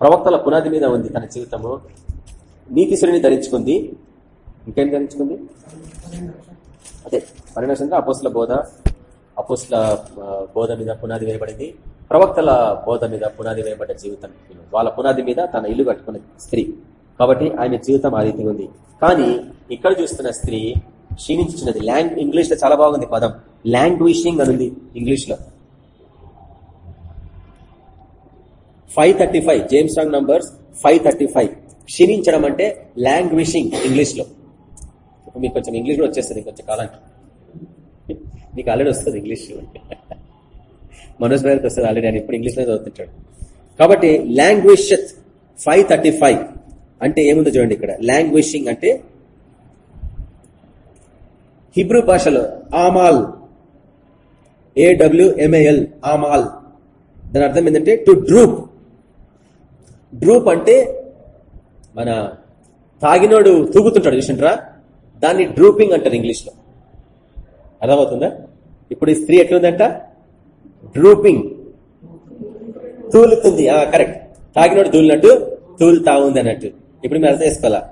ప్రవక్తల పునాది మీద ఉంది తన జీవితము. నీతిశ్వరిని ధరించుకుంది. ఇంకేం ధరించుకుంది? అదే పన్నెండు అపోస్ల బోధ. అపుస్ల బోధ మీద పునాది వేయబడింది. ప్రవక్తల బోధ మీద పునాది వేయబడ్డ జీవితం. వాళ్ళ పునాది మీద తన ఇల్లు కట్టుకున్న స్త్రీ. కాబట్టి ఆయన జీవితం ఆ రీతిగా ఉంది. కానీ ఇక్కడ చూస్తున్న స్త్రీ క్షీణించినది ల్యాంగ్ ఇంగ్లీష్లో చాలా బాగుంది పదం. లాంగ్విషింగ్ అని ఉంది ఇంగ్లీష్లో. Five thirty five James Strong numbers five thirty five క్షీణించడం అంటే లాంగ్విషింగ్ ఇంగ్లీష్లో. మీకు కొంచెం ఇంగ్లీష్లో వచ్చేస్తుంది కొంచెం కాలానికి. నీకు ఆల్రెడీ వస్తుంది ఇంగ్లీష్ మనోజ్ గారికి వస్తుంది ఆల్రెడీ ఆయన ఇప్పుడు ఇంగ్లీష్లో చదువుతుంటాడు. కాబట్టి లాంగ్వేజ్ ఫైవ్ థర్టీ ఫైవ్ అంటే ఏముందో చూడండి ఇక్కడ. లాంగ్వేషింగ్ అంటే హిబ్రూ భాషలో ఆమాల్ ఏడబ్ల్యూఎంఏఎల్ ఆమాల్ దాని అర్థం ఏంటంటే టు డ్రూప్ డ్రూప్ అంటే మన తాగినోడు తూగుతుంటాడు చూసింటారా దాన్ని డ్రూపింగ్ అంటారు ఇంగ్లీష్లో అర్థమవుతుందా? ఇప్పుడు ఈ స్త్రీ ఎట్లుందంట? డ్రూపింగ్. తూలుతుంది. కరెక్ట్. తాగినోడు తూలినట్టు తూలుతా ఉంది అన్నట్టు ఇప్పుడు మీరు అర్థం చేసుకోవాలా?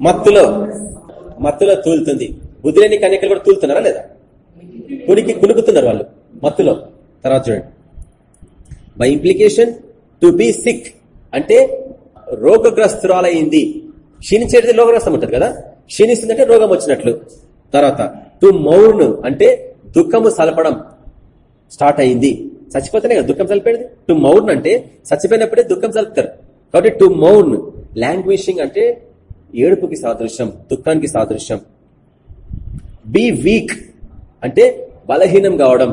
మత్తులో. మత్తులో తూలుతుంది. బుద్ధి లేని కన్యకలు కూడా తూలుతున్నారా లేదా? కునికి కునుకుతున్నారు వాళ్ళు. మత్తులో. తర్వాత చూడండి. By implication to be sick అంటే రోగగ్రస్తురాలయ్యింది క్షీణించేది రోగగ్రస్తం ఉంటుంది కదా? క్షీణిస్తుందంటే రోగం వచ్చినట్లు. తర్వాత టు మౌన్ అంటే దుఃఖము సలపడం స్టార్ట్ అయింది. చచ్చిపోతేనే కదా దుఃఖం సలిపేది? టు మౌన్ అంటే చచ్చిపోయినప్పుడే దుఃఖం సలుపుతారు. కాబట్టి టు మౌన్ లాంగ్వేషింగ్ అంటే ఏడుపుకి సాదృశ్యం దుఃఖానికి సాదృశ్యం. బీ వీక్ అంటే బలహీనం కావడం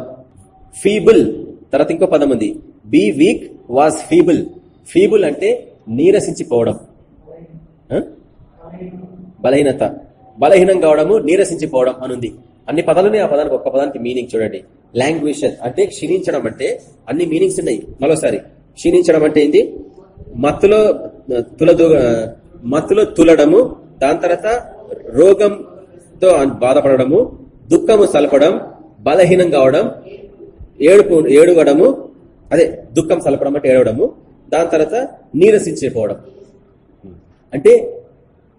ఫీబుల్. తర్వాత ఇంకో పదం ఉంది. Be weak was feeble. Feeble అంటే నీరసించిపోవడం. బలహీనత. బలహీనం కావడము నీరసించిపోవడం అనుంది. అన్ని పదాలునే ఆ పదానికి ఒక్క పదానికి మీనింగ్ చూడండి. లాంగ్వేజ్ అంటే క్షీణించడం అంటే అన్ని మీనింగ్స్ ఉన్నాయి. మరోసారి క్షీణించడం అంటే ఏంటి? మత్తులో తులదు మత్తులో తులడము దాని తర్వాత రోగంతో బాధపడము దుఃఖము సలపడం బలహీనం కావడం ఏడుపు ఏడుగడము అదే దుఃఖం సలపడం అంటే ఏడవడము దాని తర్వాత నీరసించిపోవడం. అంటే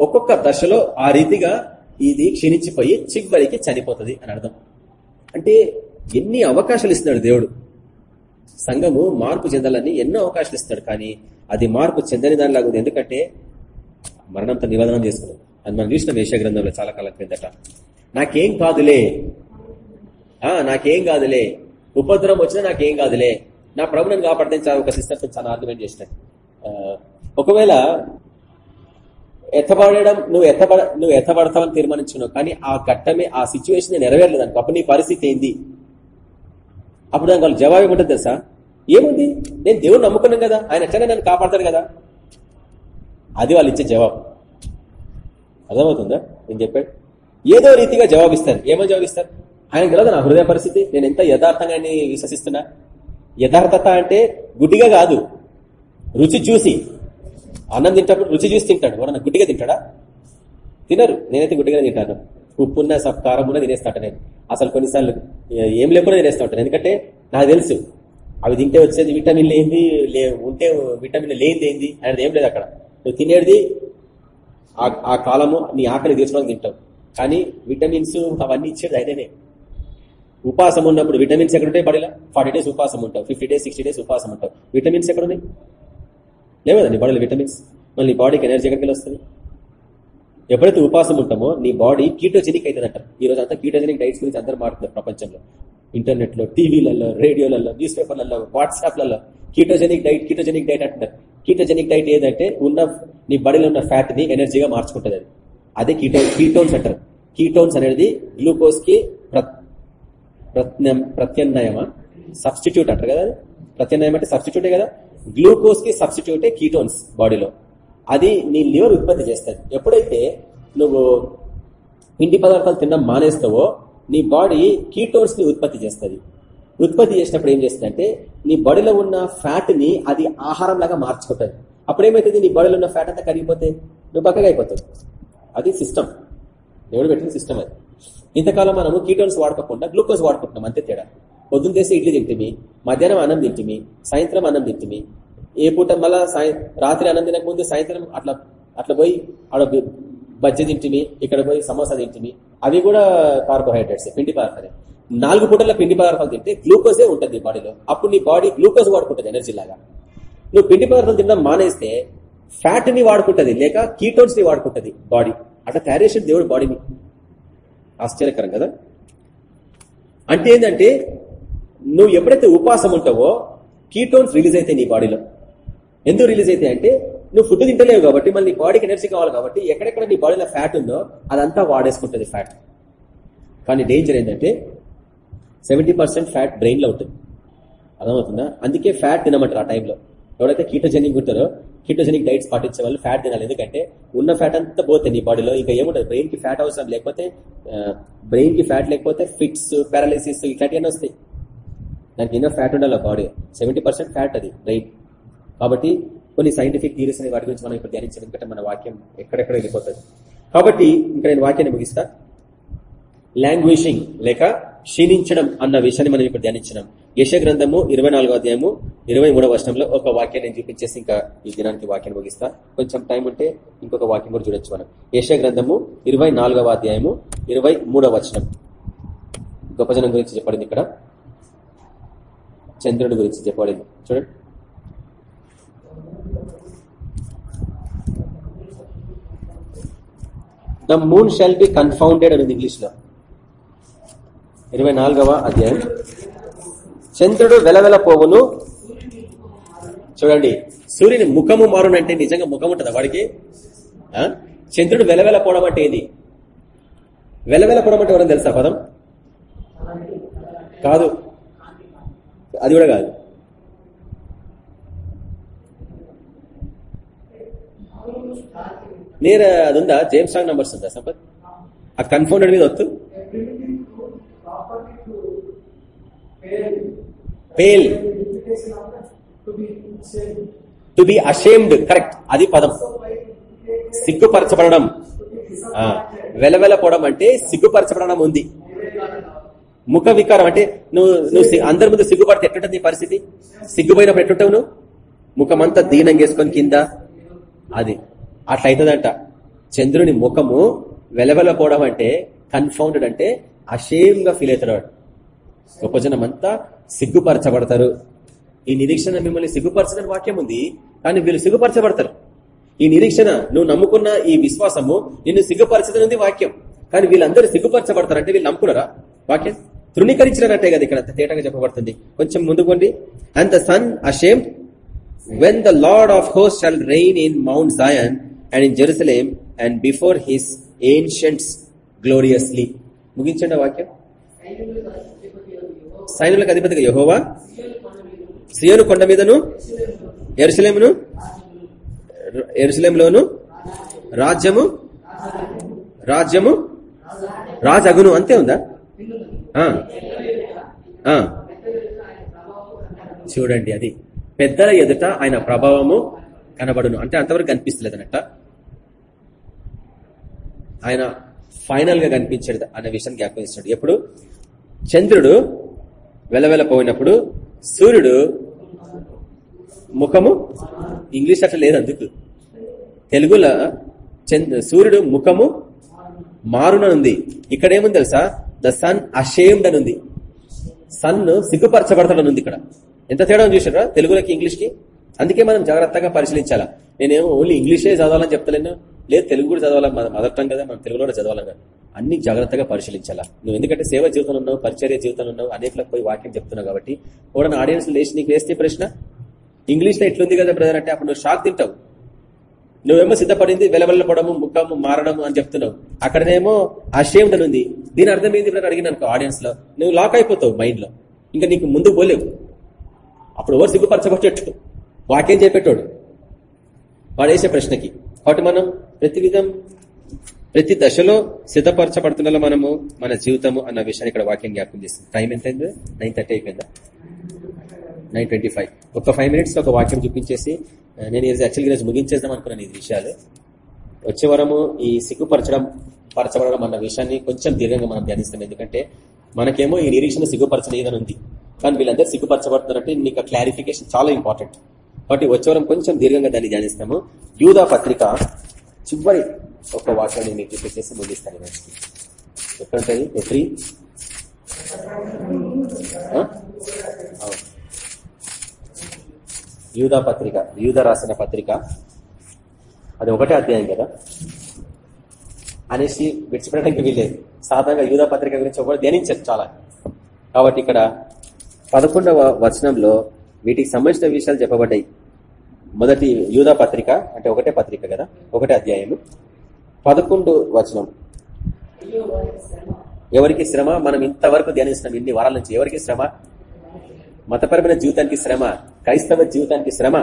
ఒక్కొక్క దశలో ఆ రీతిగా ఇది క్షీణించిపోయి చివరికి చనిపోతుంది అని అర్థం. అంటే ఎన్ని అవకాశాలు ఇస్తున్నాడు దేవుడు? సంఘము మార్పు చెందాలని ఎన్నో అవకాశాలు ఇస్తాడు కానీ అది మార్పు చెందని దానిలాగా ఉంది. ఎందుకంటే మరణంతో నివేదనం చేసుకున్నాం అది మనం చూసిన వేష గ్రంథంలో చాలా కాలం క్రిందట. నాకేం కాదులే. ఆ నాకేం కాదులే. ఉపద్రవం వచ్చినా నాకేం కాదులే. నా ప్రభుత్వం నన్ను కాపాడితే ఒక సిస్టర్తో చాలా ఆర్గ్యుమెంట్ చేసిన ఒకవేళ ఎత్తబడడం నువ్వు ఎత్తబడ నువ్వు ఎత్తబడతావని తీర్మానించున్నావు కానీ ఆ ఘట్టమే ఆ సిచ్యువేషన్ నెరవేరలేదు అనుకో. అప్పుడు నీ పరిస్థితి ఏంది? అప్పుడు దానికి వాళ్ళు జవాబు ఏముంటుంది తెలుసా? ఏముంది? నేను దేవుడు నమ్ముకున్నాను కదా. ఆయన ఎట్లనే నన్ను కాపాడతాడు కదా. అది వాళ్ళు ఇచ్చే జవాబు. అర్థమవుతుందా? నేను చెప్పాడు ఏదో రీతిగా జవాబిస్తారు. ఏమని జవాబిస్తారు? ఆయన తెలియదు నా హృదయ పరిస్థితి. నేను ఎంత యథార్థంగా విశ్వసిస్తున్నా? యథార్థత అంటే గుడ్డిగా కాదు. రుచి చూసి. అన్నం తింటప్పుడు రుచి చూసి తింటాడు. ఎవరన్నా గుడ్డిగా తింటాడా? తినరు. నేనైతే గుడ్డిగా తింటాను. ఉప్పున్న సప్ కారం ఉన్న తినేస్తాట నేను. అసలు కొన్నిసార్లు ఏం లేకుండా తినేస్తా ఉంటాను. ఎందుకంటే నాకు తెలుసు అవి తింటే వచ్చేది విటమిన్లు ఏంది లే ఉంటే విటమిన్ లేనిది ఏంది అనేది ఏం లేదు అక్కడ. నువ్వు తినేది ఆ- ఆ కాలము నీ ఆకలి తీర్చడానికి తింటావు. కానీ విటమిన్స్ అవన్నీ ఇచ్చేది అయితేనే ఉపాసం ఉన్నప్పుడు విటమిన్స్ ఎక్కడుంటాయి బాడీలో? ఫార్టీ డేస్ ఉపాసం ఉంటావు. ఫిఫ్టీ డేస్ సిక్స్టీ డేస్ ఉపాసం ఉంటావు. విటమిన్స్ ఎక్కడున్నాయి? లేవు కదా నీ బాడీలో విటమిన్స్? మళ్ళీ నీ బాడీకి ఎనర్జీ ఎక్కడికి వెళ్ళి వస్తుంది ఎప్పుడైతే ఉపాసం ఉంటామో నీ బాడీ కీటోజెనిక్ అవుతుందంట ఈ రోజు అంతా కీటోజెనిక్ డైట్స్ గురించి అందరూ మాట్లాడుతున్నారు ప్రపంచంలో. ఇంటర్నెట్లో టీవీలలో రేడియోలలో న్యూస్ పేపర్లలో వాట్సాప్లలో కీటోజెనిక్ డైట్ కీటోజెనిక్ డైట్ అంటున్నారు. కీటోజెనిక్ డైట్ ఏదంటే ఉన్న నీ బాడీలో ఉన్న ఫ్యాట్ని ఎనర్జీగా మార్చుకుంటుంది అది. అదే కీటో కీటోన్స్ అంటారు. కీటోన్స్ అనేది గ్లూకోజ్కి ప్ర- ప్రత్యం- ప్రత్యామ్నాయమా? సబ్స్టిట్యూట్ అంటారు కదా అది? ప్రత్యామ్నాయం అంటే సబ్స్టిట్యూటే కదా? గ్లూకోజ్కి సబ్స్టిట్యూటే కీటోన్స్ బాడీలో. అది నీ లివర్ ఉత్పత్తి చేస్తుంది. ఎప్పుడైతే నువ్వు పిండి పదార్థాలు తినడం మానేస్తావో నీ బాడీ కీటోన్స్ని ఉత్పత్తి చేస్తుంది. ఉత్పత్తి చేసినప్పుడు ఏం చేస్తుందంటే నీ బాడీలో ఉన్న ఫ్యాట్ని అది ఆహారం లాగా మార్చుకుంటుంది. అప్పుడేమైతుంది? నీ బాడీలో ఉన్న ఫ్యాట్ అంతా కరిగిపోతే నువ్వు బక్కగా అయిపోతావు. అది సిస్టమ్ దేవుడు పెట్టిన సిస్టమ్ అది. ఇంతకాలం మనము కీటోన్స్ వాడుకోకుండా గ్లూకోజ్ వాడుకుంటున్నాం. అంతే తేడా. పొద్దున్న చేసి ఇడ్లీ తింటిమి మధ్యాహ్నం అన్నం తింటిమి సాయంత్రం అన్నం తింటిమి. ఏ పూట మళ్ళా సాయం రాత్రి అన్నం తినక ముందు సాయంత్రం అట్లా అట్లా పోయి ఆడ బజ్జీ తింటిమి ఇక్కడ పోయి సమోసా తింటిమి. అవి కూడా కార్బోహైడ్రేట్స్ పిండి పదార్థాలే. నాలుగు పూటల పిండి పదార్థాలు తింటే గ్లూకోజే ఉంటుంది బాడీలో. అప్పుడు నీ బాడీ గ్లూకోజ్ వాడుకుంటుంది ఎనర్జీ లాగా. నువ్వు పిండి పదార్థాలు తినడం మానేస్తే ఫ్యాట్ని వాడుకుంటుంది లేక కీటోన్స్ని వాడుకుంటది బాడీ. అట్లా తయారు చేసిన దేవుడు బాడీని. ఆశ్చర్యకరం కదా? అంటే ఏంటంటే నువ్వు ఎప్పుడైతే ఉపాసం ఉంటావో కీటోన్స్ రిలీజ్ అయితే నీ బాడీలో. ఎందుకు రిలీజ్ అయితే అంటే నువ్వు ఫుడ్ తింటలేవు కాబట్టి మళ్ళీ నీ బాడీకి ఎనర్జీ కావాలి కాబట్టి ఎక్కడెక్కడ నీ బాడీలో ఫ్యాట్ ఉందో అదంతా వాడేసుకుంటుంది ఫ్యాట్ కానీ డేంజర్ ఏంటంటే సెవెంటీ ఫ్యాట్ బ్రెయిన్లో ఉంటుంది. అర్థమవుతుందా? అందుకే ఫ్యాట్ తినమంటారు ఆ టైంలో ఎవరైతే కీటోజెనిక్ ఉంటారో కీటోజెనిక్ డైట్స్ పాటించే వాళ్ళు ఫ్యాట్ తినాలి. ఎందుకంటే ఉన్న ఫ్యాట్ అంతా పోతుంది నీ బాడీలో ఇంకా ఏముంటుంది బ్రెయిన్కి ఫ్యాట్ అవసరం లేకపోతే బ్రెయిన్కి ఫ్యాట్ లేకపోతే ఫిట్స్ పారాలిసిస్ ఇట్లాంటివన్నీ వస్తాయి. దానికి ఎన్నో ఫ్యాట్ ఉండాలి బాడీ సెవెంటీ ఫ్యాట్ అది బ్రెయిన్ కాబట్టి కొన్ని సైంటిఫిక్ థీరీస్ అనే వాటి గురించి మనం ఇప్పుడు ధ్యానించాం. ఎందుకంటే మన వాక్యం ఎక్కడెక్కడ వెళ్ళిపోతుంది. కాబట్టి ఇంకా నేను వాక్యాన్ని ముగిస్తా. లాంగ్వేషింగ్ లేక క్షీణించడం అన్న విషయాన్ని మనం ఇప్పుడు ధ్యానించినాం. యశ గ్రంథము ఇరవై నాలుగో అధ్యాయము ఇరవై మూడవ వర్షంలో ఒక వాక్యాన్ని నేను చూపించేసి ఇంకా ఈ దినానికి వాక్యాన్ని ముగిస్తా. కొంచెం టైం ఉంటే ఇంకొక వాక్యం కూడా చూడొచ్చు మనం. యశ గ్రంథము ఇరవై అధ్యాయము ఇరవై మూడవ వచనం. గొప్ప జనం గురించి చెప్పడింది ఇక్కడ. చంద్రుడి గురించి చెప్పబడింది. చూడండి. The moon shall be confounded అనేది ఇంగ్లీష్లో ఇరవై నాలుగవ అధ్యాయం. చంద్రుడు వెలవెల పోవును. చూడండి. సూర్యుని ముఖము మారునంటే నిజంగా ముఖం ఉంటుందా వాడికి? చంద్రుడు వెలవెల పోవడం అంటే ఏది? వెలవెల పోవడం అంటే ఎవరైనా తెలుసా పదం? కాదు. అది కూడా కాదు. నేర అది ఉందా జేమ్స్ రాంగ్ నంబర్స్ ఉందా సంపత్? ఆ కన్ఫౌండెడ్ మీద వద్దు pale to be ashamed correct అది పదం. సిగ్గుపరచబడడం. వెలవెలపోవడం అంటే సిగ్గుపరచబడడం ఉంది. ముఖ వికారం అంటే నువ్వు నువ్వు అందరి ముందు సిగ్గుపడితే ఎట్లుంటుంది నీ పరిస్థితి? సిగ్గుపోయినప్పుడు ఎట్టుంటావు నువ్వు? ముఖమంతా దీనంగా వేసుకొని కింద? అది. అట్లా అవుతుందంట చంద్రుని ముఖము వెలవెలపోవడం అంటే కన్ఫౌండెడ్ అంటే అషేమ్గా ఫీల్ అవుతున్నాడు గొప్ప జనం అంతా సిగ్గుపరచబడతారు. ఈ నిరీక్షణ మిమ్మల్ని సిగ్గుపరచని వాక్యం ఉంది కానీ వీళ్ళు సిగ్గుపరచబడతారు. ఈ నిరీక్షణ నువ్వు నమ్ముకున్న ఈ విశ్వాసము నిన్ను సిగ్గుపరచదనుంది వాక్యం. కానీ వీళ్ళందరూ సిగ్గుపరచబడతారు అంటే వీళ్ళు నమ్ముకున్నారా? వాక్యం తృణీకరించినట్టే కదా ఇక్కడ అంత తేటగా చెప్పబడుతుంది. కొంచెం ముందుకోండి and the sun ashamed when the Lord of hose shall reign in Mount Zion and in Jerusalem and before his ancients gloriously ముగించండి వాక్యం. సైన్యులకు అధిపతిగా యహోవా. సియోను కొండ మీదను ఎరుసలేమును ఎరుసలేంలోను రాజ్యము రాజ్యము రాజగును అంతే ఉందా? చూడండి అది. పెద్దల ఎదుట ఆయన ప్రభావము కనబడును. అంటే అంతవరకు కనిపిస్తలేదు అన్నట్ట ఆయన ఫైనల్గా కనిపించాడు అనే విషయం జ్ఞాపకిస్తాడు ఎప్పుడు? చంద్రుడు వెలవెలపోయినప్పుడు సూర్యుడు ముఖము ఇంగ్లీష్ అట్లా లేదు అందుకు. తెలుగులో చంద్ర సూర్యుడు ముఖము మారుననుంది. ఉంది ఇక్కడేముంది తెలుసా? ద సన్ అషేమ్డ్ అని ఉంది. సన్ సిగ్గుపరచబడతాడనుంది ఇక్కడ. ఎంత తేడా చూసారా తెలుగులోకి ఇంగ్లీష్కి అందుకే మనం జాగ్రత్తగా పరిశీలించాలా. నేనేమో ఓన్లీ ఇంగ్లీషే చదవాలని చెప్తలేను. లేదు తెలుగు కూడా చదవాలి మదర్ టంగ్ కదా మనం తెలుగులో చదవాలి కదా. అన్ని జాగ్రత్తగా పరిశీలించాలా. నువ్వు ఎందుకంటే సేవ జీవితంలో ఉన్నావు పరిచర్య జీవితంలో ఉన్నావు అనేకలకు పోయి వాక్యం చెప్తున్నావు కాబట్టి కూడా ఆడియన్స్ లేచి నీకు వేస్తే ప్రశ్న? ఇంగ్లీష్లో ఎట్లుంది కదా బ్రదర్ అంటే అప్పుడు నువ్వు షాక్ తింటావు. నువ్వేమో సిద్ధపడింది వెలవెల్లపడము ముఖము మారడము అని చెప్తున్నావు. అక్కడనేమో అషేమ్డ్ అని ఉంది. దీని అర్థం ఏంది బ్రదర్ అడిగిన ఆడియన్స్లో. నువ్వు లాక్ అయిపోతావు మైండ్లో. ఇంకా నీకు ముందు పోలేవు. అప్పుడు ఎవరు సిగ్గుపరచబట్టేట్టు? వాక్యం చెప్పేటోడు. వాడు వేసే ప్రశ్నకి. కాబట్టి మనం ప్రతి విధం ప్రతి దశలో సిద్ధపరచబడుతున్న మనము మన జీవితము అన్న విషయాన్ని ఇక్కడ వాక్యం జ్ఞాపకం చేస్తుంది. టైం ఎంత అయింది? నైన్ థర్టీ అయిపోయిందా? Nine twenty five. ఒక ఫైవ్ మినిట్స్ ఒక వాక్యం చూపించేసి నేను యాక్చువల్గా ఈరోజు ముగించేద్దాం అనుకున్నాను ఈ విషయాలు. వచ్చే వరము ఈ సిగ్గుపరచడం పరచబడడం అన్న విషయాన్ని కొంచెం దీర్ఘంగా మనం ధ్యానిస్తాం. ఎందుకంటే మనకేమో ఈ నిరీక్షణ సిగ్గుపరచలేదని ఉంది. కానీ వీళ్ళందరూ సిగ్గుపరచబడుతున్నారంటే నీకు క్లారిఫికేషన్ చాలా ఇంపార్టెంట్ కాబట్టి వచ్చేవరం కొంచెం దీర్ఘంగా దాన్ని ధ్యానిస్తాము. యూదా పత్రిక చివరి ఒక వాక్యాన్ని మీకు చూపించేసి ముగిస్తాను ఈ ఎక్కడ ఉంటుంది ఎత్రీ యూదా పత్రిక యూద రాసిన పత్రిక. అది ఒకటే అధ్యాయం కదా? అనేసి విడిచిపెట్టడానికి వీల్లేదు. సాధారణంగా యూదా పత్రిక గురించి ఒకటి ధ్యానించారు చాలా. కాబట్టి ఇక్కడ పదకొండవ వచనంలో వీటికి సంబంధించిన విషయాలు చెప్పబడ్డాయి. మొదటి యూదా పత్రిక అంటే ఒకటే పత్రిక కదా? ఒకటే అధ్యాయము. పదకొండు వచనం. ఎవరికి శ్రమ? మనం ఇంతవరకు ధ్యానిస్తున్నాం ఇన్ని వారాల నుంచి. ఎవరికి శ్రమ? మతపరమైన జీవితానికి శ్రమ. క్రైస్తవ జీవితానికి శ్రమ.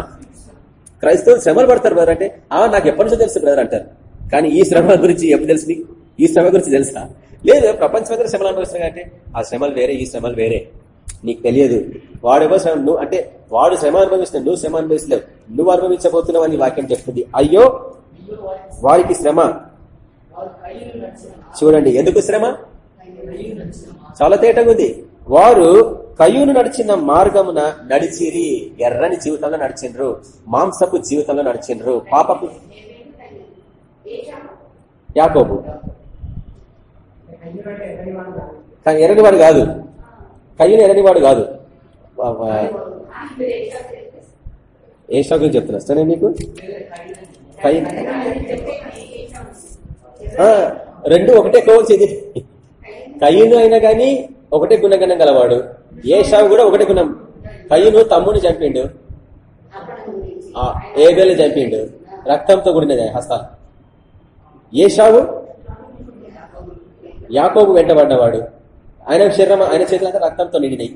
క్రైస్తవులు శ్రమలు పడతారు బ్రదర్ అంటే ఆ నాకు ఎప్పటి నుంచో తెలుసు బ్రదర్ అంటారు. కానీ ఈ శ్రమ గురించి ఎప్పుడు తెలుసు ఈ శ్రమ గురించి తెలుసా? లేదు ప్రపంచమంతా శ్రమలు అనుభవిస్తున్నా అంటే ఆ శ్రమలు వేరే ఈ శ్రమలు వేరే. నీకు తెలియదు. వాడెవో శ్రమ? నువ్వు అంటే వాడు శ్రమ అనుభవిస్తున్నావు నువ్వు శ్రమ అనుభవిస్తలేవు. నువ్వు అనుభవించబోతున్నావు అని వాక్యం చెప్తుంది. అయ్యో వారికి శ్రమ. చూడండి ఎందుకు శ్రమ? చాలా తేటగా ఉంది. వారు కయ్యూను నడిచిన మార్గమున నడిచిరి ఎర్రని జీవితంలో నడిచిండ్రు మాంసపు జీవితంలో నడిచిండ్రు పాపపు యాకోబు. కానీ ఎర్రనివాడు కాదు. కయ్యూను ఎర్రనివాడు కాదు. ఏ షా గురించి చెప్తున్నా? సరే మీకు కయ్య. రెండు ఒకటే కోవచ్చు ఇది. కయ్యూను అయినా కానీ ఒకటే గుణగణం గలవాడు. ఏ కూడా ఒకటి గుణం. కయ్యను తమ్ముని చంపిండు. ఏబేలు చంపిండు. రక్తంతో కూడినది హస్తాలు. ఏ షావు యాకోబు వెంటబడ్డవాడు ఆయన శరీరం ఆయన చేతులంతా రక్తంతో నిండినాయి.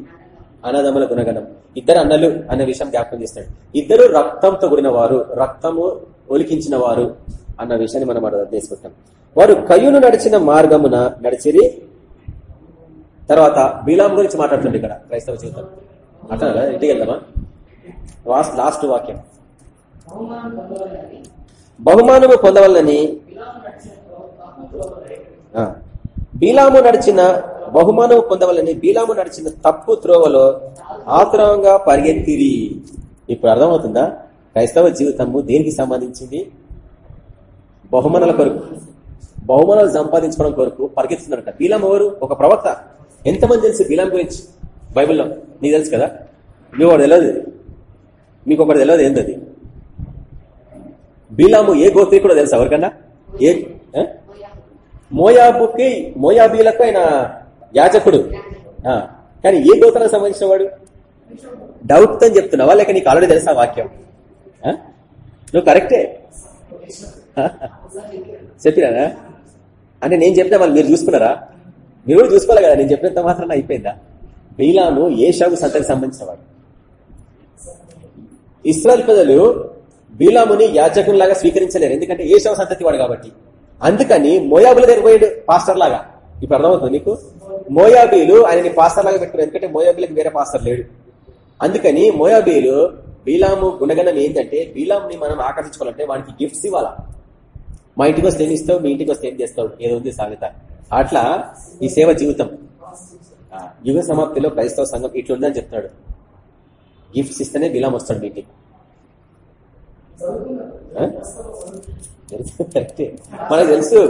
అనాదముల గుణగణం. ఇద్దరు అన్నలు అనే విషయం జ్ఞాపకం చేస్తాడు. ఇద్దరు రక్తంతో కూడిన వారు రక్తము ఒలికించిన వారు అన్న విషయాన్ని మనం అర్థం చేసుకుంటాం. వారు కయ్యూను నడిచిన మార్గమున నడిచిరి తర్వాత బీలాం గురించి మాట్లాడుతుంది ఇక్కడ క్రైస్తవ జీవితం. అట్లా ఇంటికి వెళ్దామా? లాస్ట్ వాక్యం. బహుమానము పొందవల్లని బీలాము నడిచిన బహుమానము పొందవలని బీలాము నడిచిన తప్పు త్రోవలో ఆతురంగా పరిగెత్తిరి. ఇప్పుడు అర్థమవుతుందా? క్రైస్తవ జీవితము దేనికి సంబంధించింది? బహుమానాల కొరకు. బహుమానాలు సంపాదించుకోవడం కొరకు పరిగెత్తుతున్నారట బీలాం ఎవరు? ఒక ప్రవక్త. ఎంతమంది తెలుసు బిలాం గురించి? బైబిల్లో. నీకు తెలుసు కదా? మీకు ఒకటి తెలియదు మీకు ఒకటి తెలియదు ఏంటది బీలాము ఏ గోత్రికుడో తెలుసు ఎవరికన్నా? ఏ మోయాబుకి మోయాబీలకు ఆయన యాజకుడు. కానీ ఏ గోత్రానికి సంబంధించిన వాడు? డౌట్ అని చెప్తున్నావా? లేక నీకు ఆల్రెడీ తెలుసా వాక్యం? నువ్వు కరెక్టే చెప్పినా అంటే నేను చెప్తే వాళ్ళు మీరు చూసుకున్నారా? మీరు కూడా చూసుకోవాలి కదా నేను చెప్పినంత మాత్రం అయిపోయిందా? బీలాము ఏ సంతకి సంబంధించిన వాడు ఇస్రాయల్ ప్రజలు బీలాముని యాజకునిలాగా స్వీకరించలేరు. ఎందుకంటే ఏషావు సంతతి వాడు కాబట్టి. అందుకని మోయాబుల దగ్గర పోయాడు పాస్టర్ లాగా. ఇప్పుడు అర్థమవుతుంది నీకు మోయాబీలు ఆయనని పాస్టర్ లాగా పెట్టుకున్నారు. ఎందుకంటే మోయాబీలకు వేరే పాస్టర్ లేడు. అందుకని మోయాబీలు బీలాము గుణగణం ఏంటంటే బీలాంని మనం ఆకర్షించుకోవాలంటే వానికి గిఫ్ట్స్ ఇవ్వాలా? మా ఇంటికి వస్తే ఏమి ఇస్తావు? మీ ఇంటికి వస్తే ఏం చేస్తావు? ఏదో ఉంది సాగుతా అట్లా ఈ సేవ జీవితం. యుగ సమాప్తిలో క్రైస్తవ సంఘం ఇట్లుందని చెప్తాడు. గిఫ్ట్స్ ఇస్తేనే బిలాం వస్తాడు మీటింగ్. మనకు తెలుసు.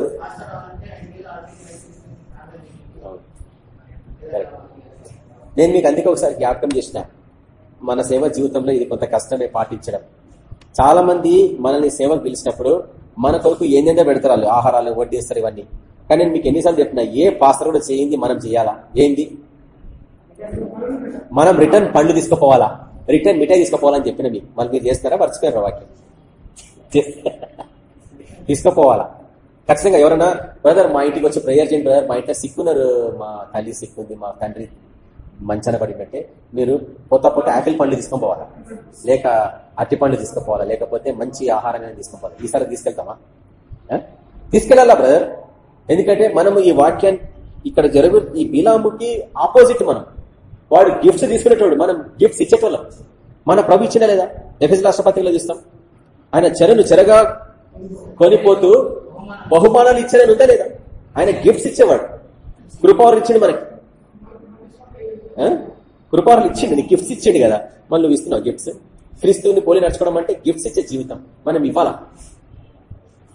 నేను మీకు అందుకే ఒకసారి జ్ఞాపకం చేసిన. మన సేవ జీవితంలో ఇది కొంత కష్టమే పాటించడం. చాలా మంది మనల్ని సేవకు పిలిచినప్పుడు మన కొరకు ఏందేందో పెడతారు ఆహారాలు వడ్డీస్తారు ఇవన్నీ. కానీ నేను మీకు ఎన్నిసార్లు చెప్పిన ఏ పాస్టర్ కూడా చేయింది మనం చేయాలా? ఏంది? మనం రిటర్న్ పండ్లు తీసుకుపోవాలా? రిటర్న్ మిఠాయి తీసుకుపోవాలని చెప్పిన మీకు. మళ్ళీ మీరు చేస్తారా మర్చిపోయారు వాక్యం? తీసుకుపోవాలా? ఖచ్చితంగా ఎవరైనా బ్రదర్ మా ఇంటికి వచ్చి ప్రేయర్ చేయండి బ్రదర్ మా ఇంట్లో సిక్కున్నారు మా తల్లి సిక్కుంది మా తండ్రి మంచన పడినట్టే. మీరు పొత్త పొత్త యాపిల్ పండ్లు తీసుకుపోవాలా? లేక అట్టి పండ్లు తీసుకుపోవాలా? లేకపోతే మంచి ఆహారంగా తీసుకుపోవాలి? ఈసారి తీసుకెళ్తామా? తీసుకెళ్ళాలా బ్రదర్ ఎందుకంటే మనము ఈ వాక్యాన్ని ఇక్కడ జరుగు ఈ బిలాముకి ఆపోజిట్ మనం. వాడు గిఫ్ట్స్ తీసుకునేటోడు. మనం గిఫ్ట్స్ ఇచ్చేటోళ్ళం. మన ప్రభు ఇచ్చిన లేదా? ఎఫ్ఎస్ రాష్ట్రపతిలో చూస్తాం. ఆయన చెరను చెరగా కొనిపోతూ బహుమానాలు ఇచ్చారని ఉందా లేదా? ఆయన గిఫ్ట్స్ ఇచ్చేవాడు. కృపావరం ఇచ్చిండు మనకి. కృపావరం ఇచ్చిండు. నీకు గిఫ్ట్స్ ఇచ్చిండు కదా. మళ్ళీ నువ్వు ఇస్తున్నావు గిఫ్ట్స్ క్రీస్తువుని పోలి నడుచుకోవడం అంటే గిఫ్ట్స్ ఇచ్చే జీవితం. మనం ఇవ్వాలా?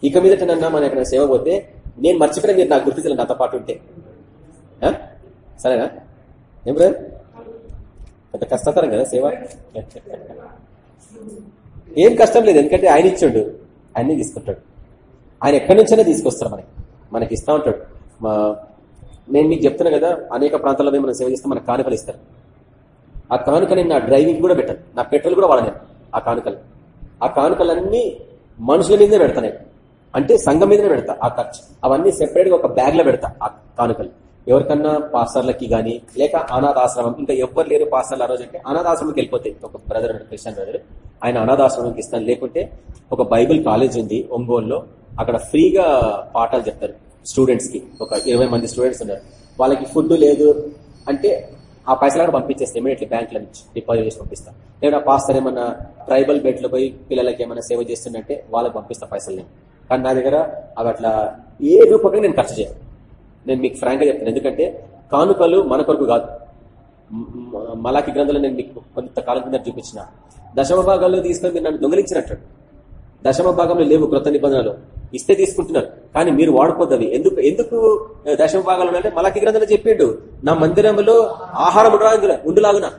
ఇక మీదట నన్న మన ఎక్కడ సేవ పోతే నేను మర్చిపోయిన మీరు నాకు గుర్తించాలి నాతో పాటు ఉంటే. సరేనా? ఏం బ్రదర్? అంత కష్టతరం కదా సేవ. ఏం కష్టం లేదు ఎందుకంటే ఆయన ఇచ్చాడు. ఆయన్ని తీసుకుంటాడు. ఆయన ఎక్కడి నుంచైనా తీసుకొస్తారు మనకి. మనకి ఇస్తా ఉంటాడు. మా నేను మీకు చెప్తున్నా కదా అనేక ప్రాంతాల్లో మేము మనం సేవ చేస్తే మనకు కానుకలు ఇస్తారు. ఆ కానుకని నా డ్రైవింగ్ కూడా పెట్టాను. నా పెట్రోల్ కూడా వాడలేను ఆ కానుకలు. ఆ కానుకలన్నీ మనుషుల మీదనే పెడతా అంటే సంఘం మీదనే పెడతా ఆ ఖర్చు. అవన్నీ సెపరేట్గా ఒక బ్యాగ్లో పెడతా ఆ కానుకలు. ఎవరికన్నా పాస్టర్లకి గానీ లేక అనాథాశ్రమం ఇంకా ఎవరు లేరు పాస్టర్లు ఆ రోజు అంటే అనాథాశ్రమంకి వెళ్ళిపోతాయి ఒక బ్రదర్ క్రిస్టియన్ బ్రదర్ ఆయన అనాథాశ్రమంకి ఇస్తాను. లేకుంటే ఒక బైబిల్ కాలేజ్ ఉంది ఒంగోలులో అక్కడ ఫ్రీగా పాఠాలు చెప్తారు స్టూడెంట్స్కి. ఒక ఇరవై మంది స్టూడెంట్స్ ఉన్నారు. వాళ్ళకి ఫుడ్ లేదు అంటే ఆ పైసలు కూడా పంపించేస్తే ఇమీడియట్లీ బ్యాంకుల నుంచి డిపాజిట్ చేసి పంపిస్తాను లేదా పాస్టర్ ఏమన్నా ట్రైబల్ బెడ్లో పోయి పిల్లలకి ఏమైనా సేవ చేస్తుందంటే వాళ్ళకి పంపిస్తా పైసలు నేను. కానీ నా దగ్గర అవి అట్లా ఏ రూపంగా నేను ఖర్చు చేయను. నేను మీకు ఫ్రాంక్గా చెప్తాను. ఎందుకంటే కానుకలు మన కొరకు కాదు. మలాకి గ్రంథంలో నేను మీకు కొంతకాలం కింద చూపించిన. దశమ భాగాల్లో తీసుకొని మీరు నన్ను దొంగలించినట్టు. దశమ భాగంలో లేవు కృత నిబంధనలు. ఇస్తే తీసుకుంటున్నారు. కానీ మీరు వాడుకోద్దవి ఎందుకు ఎందుకు దశమ భాగంలో అంటే మలాకి గ్రంథంలో చెప్పిండు. నా మందిరంలో ఆహారం ఉండులాగున- ఉండులాగున.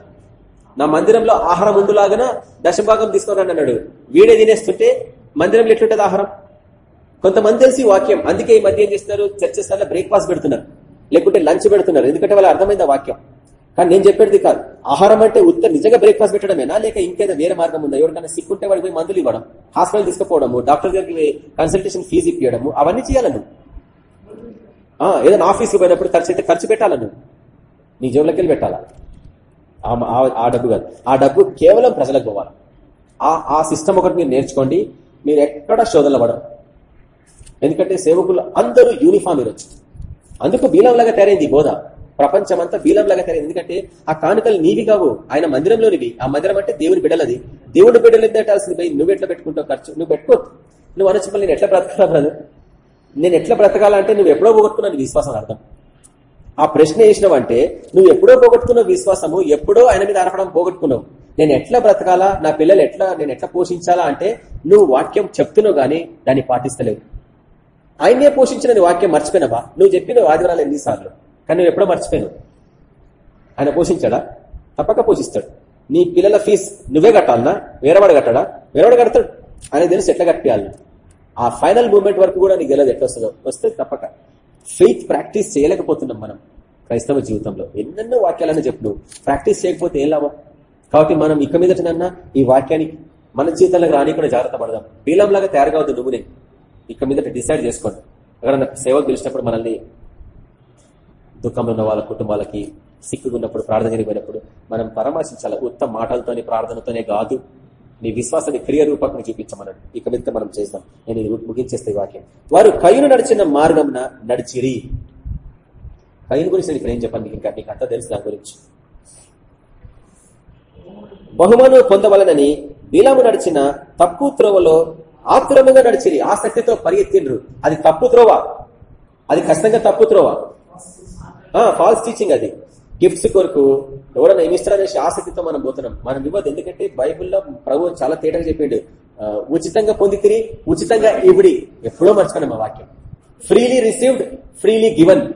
నా మందిరంలో ఆహారం ఉండులాగున దశ భాగం తీసుకోరండి అన్నాడు. వీడే తినేస్తుంటే మందిరంలో ఎట్లుంటది ఆహారం? కొంతమంది తెలిసి వాక్యం. అందుకే ఈ మధ్య ఏం చేస్తున్నారు? చర్చెస్ బ్రేక్ఫాస్ట్ పెడుతున్నారు. లేకుంటే లంచ్ పెడుతున్నారు. ఎందుకంటే వాళ్ళు అర్థమైంది వాక్యం. కానీ నేను చెప్పేది కాదు. ఆహారం అంటే ఉత్తర నిజంగా బ్రేక్ఫాస్ట్ పెట్టడమేనా? లేక ఇంకేదో వేరే మార్గం ఉందా? ఎవరికైనా సిక్కుంటే వాడికి పోయి మందులు ఇవ్వడం హాస్పిటల్ తీసుకుపోవడము డాక్టర్ దగ్గరికి కన్సల్టేషన్ ఫీజు ఇప్పించడము అవన్నీ చేయాలను. ఏదైనా ఆఫీస్కి పోయినప్పుడు ఖర్చు అయితే ఖర్చు పెట్టాలను. నీ జోబులకి వెళ్ళి పెట్టాలా? ఆ- డబ్బు కాదు. ఆ డబ్బు కేవలం ప్రజలకు పోవాలి. ఆ ఆ సిస్టమ్ ఒకటి మీరు నేర్చుకోండి. మీరు ఎక్కడ శోధనలు పడరు. ఎందుకంటే సేవకులు అందరూ యూనిఫామ్ ఇరొచ్చు అందుకు బీలంలాగా తయారైంది బోధ. ప్రపంచం అంతా బీలంలాగా తయారైంది. ఎందుకంటే ఆ కానుకలు నీవి కావు. ఆయన మందిరంలోనివి. ఆ మందిరం అంటే దేవుని బిడ్డలది. దేవుడు బిడ్డలు ఎంతటాల్సింది పోయి నువ్వు ఎట్లా పెట్టుకుంటావు ఖర్చు? నువ్వు పెట్టుకో. నువ్వు అనొచ్చు మళ్ళీ నేను ఎట్లా బ్రతకాలా బ్రదర్ నేను ఎట్లా బ్రతకాలంటే నువ్వు ఎప్పుడో పోగొట్టుకున్నాను విశ్వాసం అర్థం. ఆ ప్రశ్న వేసినవంటే నువ్వు ఎప్పుడో పోగొట్టుకున్న విశ్వాసము ఎప్పుడో ఆయన మీద ఆధారపడడం పోగొట్టుకున్నావు. నేను ఎట్లా బ్రతకాలా? నా పిల్లలు ఎట్లా నేను ఎట్లా పోషించాలా? అంటే నువ్వు వాక్యం చెప్తున్నావు గానీ దాన్ని పాటిస్తలేవు. ఆయనే పోషించిన నీ వాక్యం మర్చిపోయినవా? నువ్వు చెప్పిన ఆదివారాలు ఎన్నిసార్లు? కానీ నువ్వు ఎప్పుడో మర్చిపోయావు ఆయన పోషించాడా? తప్పక పోషిస్తాడు. నీ పిల్లల ఫీజ్ నువ్వే కట్టాలనా? వేరేవాడు కట్టాడా? వేరేవాడు కడతాడు. ఆయన తెలుసు ఎట్లా కట్టియాలి. ఆ ఫైనల్ మూమెంట్ వరకు కూడా నీకు తెలియదు ఎట్లా వస్తుందో. వస్తే తప్పక. ఫెయిత్ ప్రాక్టీస్ చేయలేకపోతున్నాం మనం క్రైస్తవ జీవితంలో. ఎన్నెన్నో వాక్యాలని చెప్పు ప్రాక్టీస్ చేయకపోతే ఏం లాభం? కాబట్టి మనం ఇక మీదటనన్నా ఈ వాక్యాన్ని మన జీవితంలో రాని కూడా జాగ్రత్త పడదాం. బీలంలాగా తయారు కావద్దు నువ్వునే. ఇక మీదట డిసైడ్ చేసుకోండి. ఎవరైనా సేవకు పిలిచినప్పుడు మనల్ని దుఃఖంలో ఉన్న వాళ్ళ కుటుంబాలకి సిక్కుగా ఉన్నప్పుడు ప్రార్థన జరిగిపోయినప్పుడు మనం పరామర్శించాలి. ఉత్తమ మాటలతోని ప్రార్థనతోనే కాదు నీ విశ్వాసాన్ని క్రియ రూపకం చూపించమన్నాడు ఇక మీద మనం చేస్తాం. నేను ఇది ముగించేస్తే వాక్యం. వారు కయ్యను నడిచిన మార్గంన నడిచిరి. కయ్యను గురించి నేను ఇక్కడ ఏం చెప్పాను మీకు ఇంకా నీకు అంతా తెలుసు దాని గురించి. బహుమానం పొందవలనని బీలాము నడిచిన తక్కువ త్రోవలో ఆతురముగా నడిచిరి ఆసక్తితో పరిగెత్తిండ్రు. అది తప్పు త్రోవ. అది ఖచ్చితంగా తప్పు త్రోవ. ఫాల్స్ టీచింగ్ అది. గిఫ్ట్స్ కొరకు ఎవరైనా ఇమిస్తారనేసి ఆసక్తితో మనం పోతున్నాం. మనం ఇవ్వదు. ఎందుకంటే బైబిల్లో ప్రభు చాలా తేటగా చెప్పిండు. ఉచితంగా ఉచితంగా పొందితిరి ఉచితంగా ఇవిడి. ఎప్పుడో మర్చిపోయినాం ఆ వాక్యం. ఫ్రీలీ రిసీవ్డ్ ఫ్రీలీ గివన్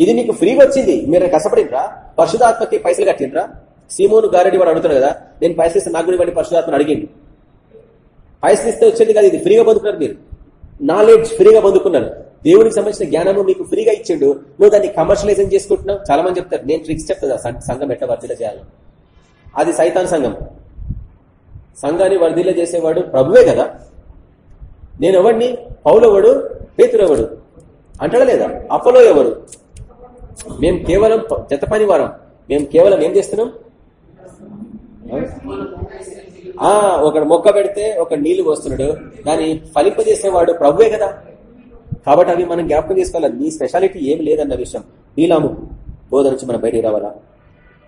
ఇది నీకు ఫ్రీగా వచ్చింది. మీరు కష్టపడినరా పరిశుధాత్మకి పైసలు కట్టిండ్రా? సీమోను గారెడ్డి వాడు అడుగుతాడు కదా. నేను పైసలు ఇస్తే నాకు కూడా ఇవ్వండి అడిగింది పైసలు ఇస్తే వచ్చేది కదా ఇది ఫ్రీగా పొందుకున్నారు మీరు. నాలెడ్జ్ ఫ్రీగా పొందుకున్నారు దేవునికి సంబంధించిన జ్ఞానము మీకు ఫ్రీగా ఇచ్చిండు. నువ్వు దాన్ని కమర్షియలైజేషన్ చేసుకుంటున్నావు. చాలా మంది చెప్తారు నేను ట్రిక్స్ చెప్తా సంఘం ఎట్లా వర్ధిలో చేయాలి? అది సైతాన్ సంఘం. సంఘాన్ని వర్ధిలో చేసేవాడు ప్రభువే కదా? నేను ఎవడిని? పౌలవడు పేతురెవడు అంటాడా లేదా? అపోలో ఎవరు మేము కేవలం జత పని వారం మేము కేవలం ఏం చేస్తున్నాం? ఆ ఒకడు మొక్క పెడితే ఒక నీళ్ళు పోస్తున్నాడు. దాన్ని ఫలింపజేసేవాడు ప్రభువే కదా. కాబట్టి అవి మనం జ్ఞాపకం చేసుకోవాలి. నీ స్పెషాలిటీ ఏమి లేదన్న విషయం. నీలాము బోధ నుంచి మనం బయటికి రావాలా?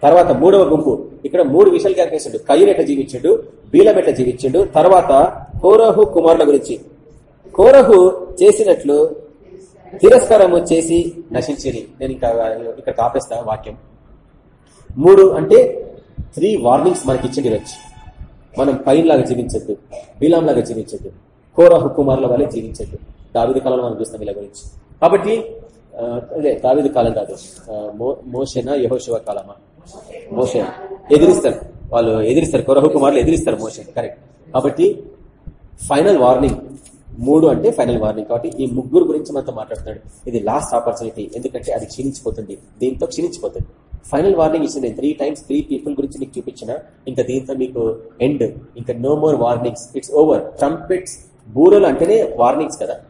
తర్వాత మూడవ గుంపు. ఇక్కడ మూడు విషయాలు జ్ఞాపకేసాడు కయ్యూరు ఎట్లా జీవించాడు? బీలం ఎట్లా జీవించాడు? తర్వాత కోరహు కుమారుల గురించి. కోరహు చేసినట్లు తిరస్కారము చేసి నశించిరి. నేను ఇంకా ఇక్కడ కాపేస్తా వాక్యం. మూడు అంటే త్రీ వార్నింగ్స్ మనకి ఇచ్చింది వచ్చి మనం పైన్ లాగా జీవించద్దు బిలాంలాగా జీవించద్దు కోరహు కుమార్ల వల్లే జీవించద్దు. దావిది కాలంలో మనం చూస్తాం ఇలా గురించి. కాబట్టి అదే దావిది కాలం కాదు మో- మోషేనా యహోశివ కాలమా? మోషే. ఎదిరిస్తారు. వాళ్ళు ఎదిరిస్తారు. కొరహు కుమార్లు ఎదిరిస్తారు మోషన్ కరెక్ట్. కాబట్టి ఫైనల్ వార్నింగ్ మూడు అంటే ఫైనల్ వార్నింగ్ కాబట్టి ఈ ముగ్గురు గురించి మనతో మాట్లాడుతున్నాడు. ఇది లాస్ట్ ఆపర్చునిటీ ఎందుకంటే అది క్షీణించిపోతుంది. దీంతో క్షీణించిపోతుంది. ఫైనల్ వార్నింగ్ ఇచ్చింది త్రీ టైమ్స్ త్రీ పీపుల్ గురించి నీకు చూపించిన. ఇంకా దీంతో మీకు ఎండ్ ఇంకా no more warnings it's over trumpets బూరలు అంటేనే వార్నింగ్స్ కదా.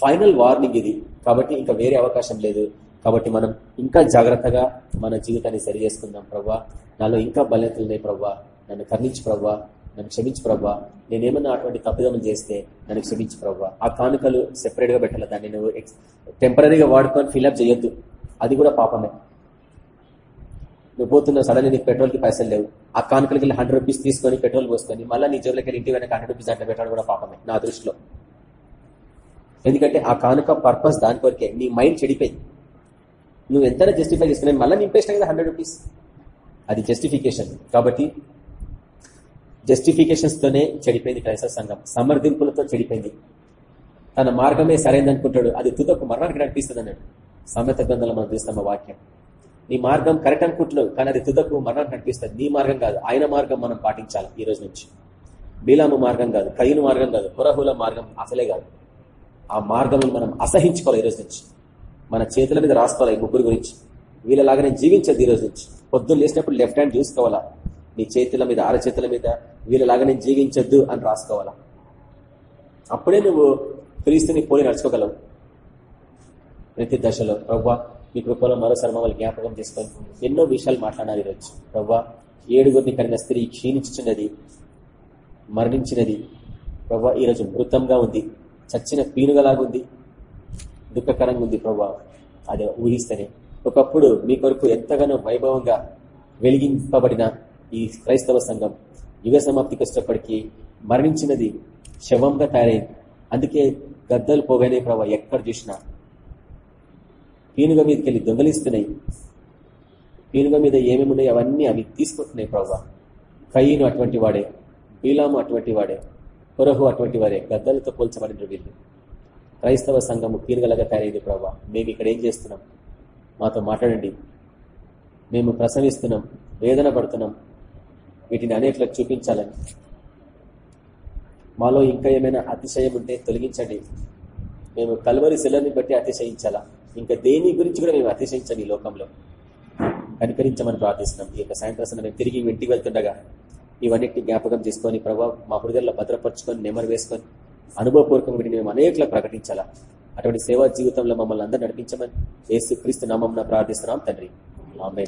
ఫైనల్ వార్నింగ్ ఇది. కాబట్టి ఇంకా వేరే అవకాశం లేదు. కాబట్టి మనం ఇంకా జాగ్రత్తగా మన జీవితాన్ని సరి చేసుకుందాం. ప్రవ్వా నాలో ఇంకా బలహీనతలు ప్రవ్వా. నన్ను కర్ణించి ప్రవ్వా. నన్ను క్షమించు ప్రవ్వా. నేనేమన్నా అటువంటి తప్పిదములు చేస్తే నన్ను క్షమించు ప్రవ్వా. ఆ కానుకలు సెపరేట్గా పెట్టాలి? దాన్ని నువ్వు టెంపరీగా వాడుకొని ఫిల్అప్ చేయొద్దు. అది కూడా పాపమే. నువ్వు పోతున్న సడన్ నీకు పెట్రోల్కి పైసలు లేవు. ఆ కానుకలకి వెళ్ళి హండ్రెడ్ రూపీస్ తీసుకొని పెట్రోల్ పోసుకొని మళ్ళీ నీ జోబులకి వెళ్ళి ఇంటి వెనక హండ్రెడ్ రూపీస్ అంటే పెట్టడం కూడా పాపమే నా దృష్టిలో. ఎందుకంటే ఆ కానుక పర్పస్ దాని కొరకే. నీ మైండ్ చెడిపోయింది. నువ్వు ఎంత జస్టిఫై చేసుకున్నావు మళ్ళీ నింపేసిన కదా హండ్రెడ్ రూపీస్ అది జస్టిఫికేషన్ కాబట్టి జస్టిఫికేషన్స్ తోనే చెడిపోయింది క్రైస్తవ సంఘం. సమర్థింపులతో చెడిపోయింది. తన మార్గమే సరైనది అనుకుంటాడు అది తుదకు మరణానికి నడిపిస్తుంది అన్నాడు సమేత గ్రంథంలో మనం చూస్తాం వాక్యం. నీ మార్గం కరెక్ట్ అనుకుంటున్నావు కానీ అది తుదకు మరణానికి నడిపిస్తుంది. నీ మార్గం కాదు. ఆయన మార్గం మనం పాటించాలి ఈ రోజు నుంచి. బీలాము మార్గం కాదు. కయ్యను మార్గం కాదు. పురహుల మార్గం అసలే కాదు. ఆ మార్గం మనం అసహించుకోవాలి ఈ రోజు నుంచి. మన చేతుల మీద రాసుకోవాలి ఈ ముగ్గురు గురించి. వీళ్ళలాగానే జీవించదు ఈ రోజు నుంచి. పొద్దున్న లేచినప్పుడు లెఫ్ట్ హ్యాండ్ చూసుకోవాలా? నీ చేతుల మీద అరచేతుల మీద వీళ్ళలాగానే జీవించొద్దు అని రాసుకోవాలా? అప్పుడే నువ్వు క్రీస్తుని పోలి నడుచుకోగలవు. ప్రతి దశలో ప్రవ్వా మీ కృపలో మరోసారి మమ్మల్ని జ్ఞాపకం చేసుకొని ఎన్నో విషయాలు మాట్లాడాలి ఈరోజు. ప్రవ్వా ఏడుగురిని కలిగిన స్త్రీ క్షీణించున్నది మరణించినది ప్రవ్వా ఈరోజు మృతంగా ఉంది చచ్చిన పీనుగలాగుంది దుఃఖకరంగా ఉంది ప్రవ్వా. అది ఊహిస్తేనే. ఒకప్పుడు మీ కొరకు ఎంతగానో వైభవంగా వెలిగింపబడిన ఈ క్రైస్తవ సంఘం యుగ సమాప్తికి వచ్చేటప్పటికీ మరణించినది శవంగా తయారైంది. అందుకే గద్దలు పోగానే ప్రభావ ఎక్కడ చూసినా పీనుగ మీదకి వెళ్ళి దొంగలిస్తున్నాయి. పీనుగ మీద ఏమేమి ఉన్నాయి అవన్నీ అవి తీసుకుంటున్నాయి ప్రభావ కయ్యను అటువంటి వాడే బీలాము అటువంటి వాడే పురహు అటువంటి వాడే గద్దలతో పోల్చబడిన వీళ్ళు. క్రైస్తవ సంఘము పీనుగలగా తయారైంది ప్రభావ మేము ఇక్కడ ఏం చేస్తున్నాం? మాతో మాట్లాడండి. మేము ప్రసవిస్తున్నాం వేదన పడుతున్నాం వీటిని అనేకలకు చూపించాలని. మాలో ఇంకా ఏమైనా అతిశయం ఉంటే తొలగించండి. మేము కలువరి శిలని బట్టి అతిశయించాలా? ఇంకా దేని గురించి కూడా మేము అతిశయించాలి ఈ లోకంలో. కనికరించమని ప్రార్థిస్తున్నాం. ఈ యొక్క సాయంత్రం మేము తిరిగి ఇంటికి వెళ్తుండగా ఇవన్నిటిని జ్ఞాపకం చేసుకొని ప్రభావ మా హృదయంలో భద్రపరుచుకొని నెమరు వేసుకొని అనుభవపూర్వకంగా వీటిని మేము అనేకలా ప్రకటించాలా? అటువంటి సేవా జీవితంలో మమ్మల్ని అందరూ నడిపించమని ఏసు క్రీస్తు నామం ప్రార్థిస్తున్నాం తండ్రి. ఆమె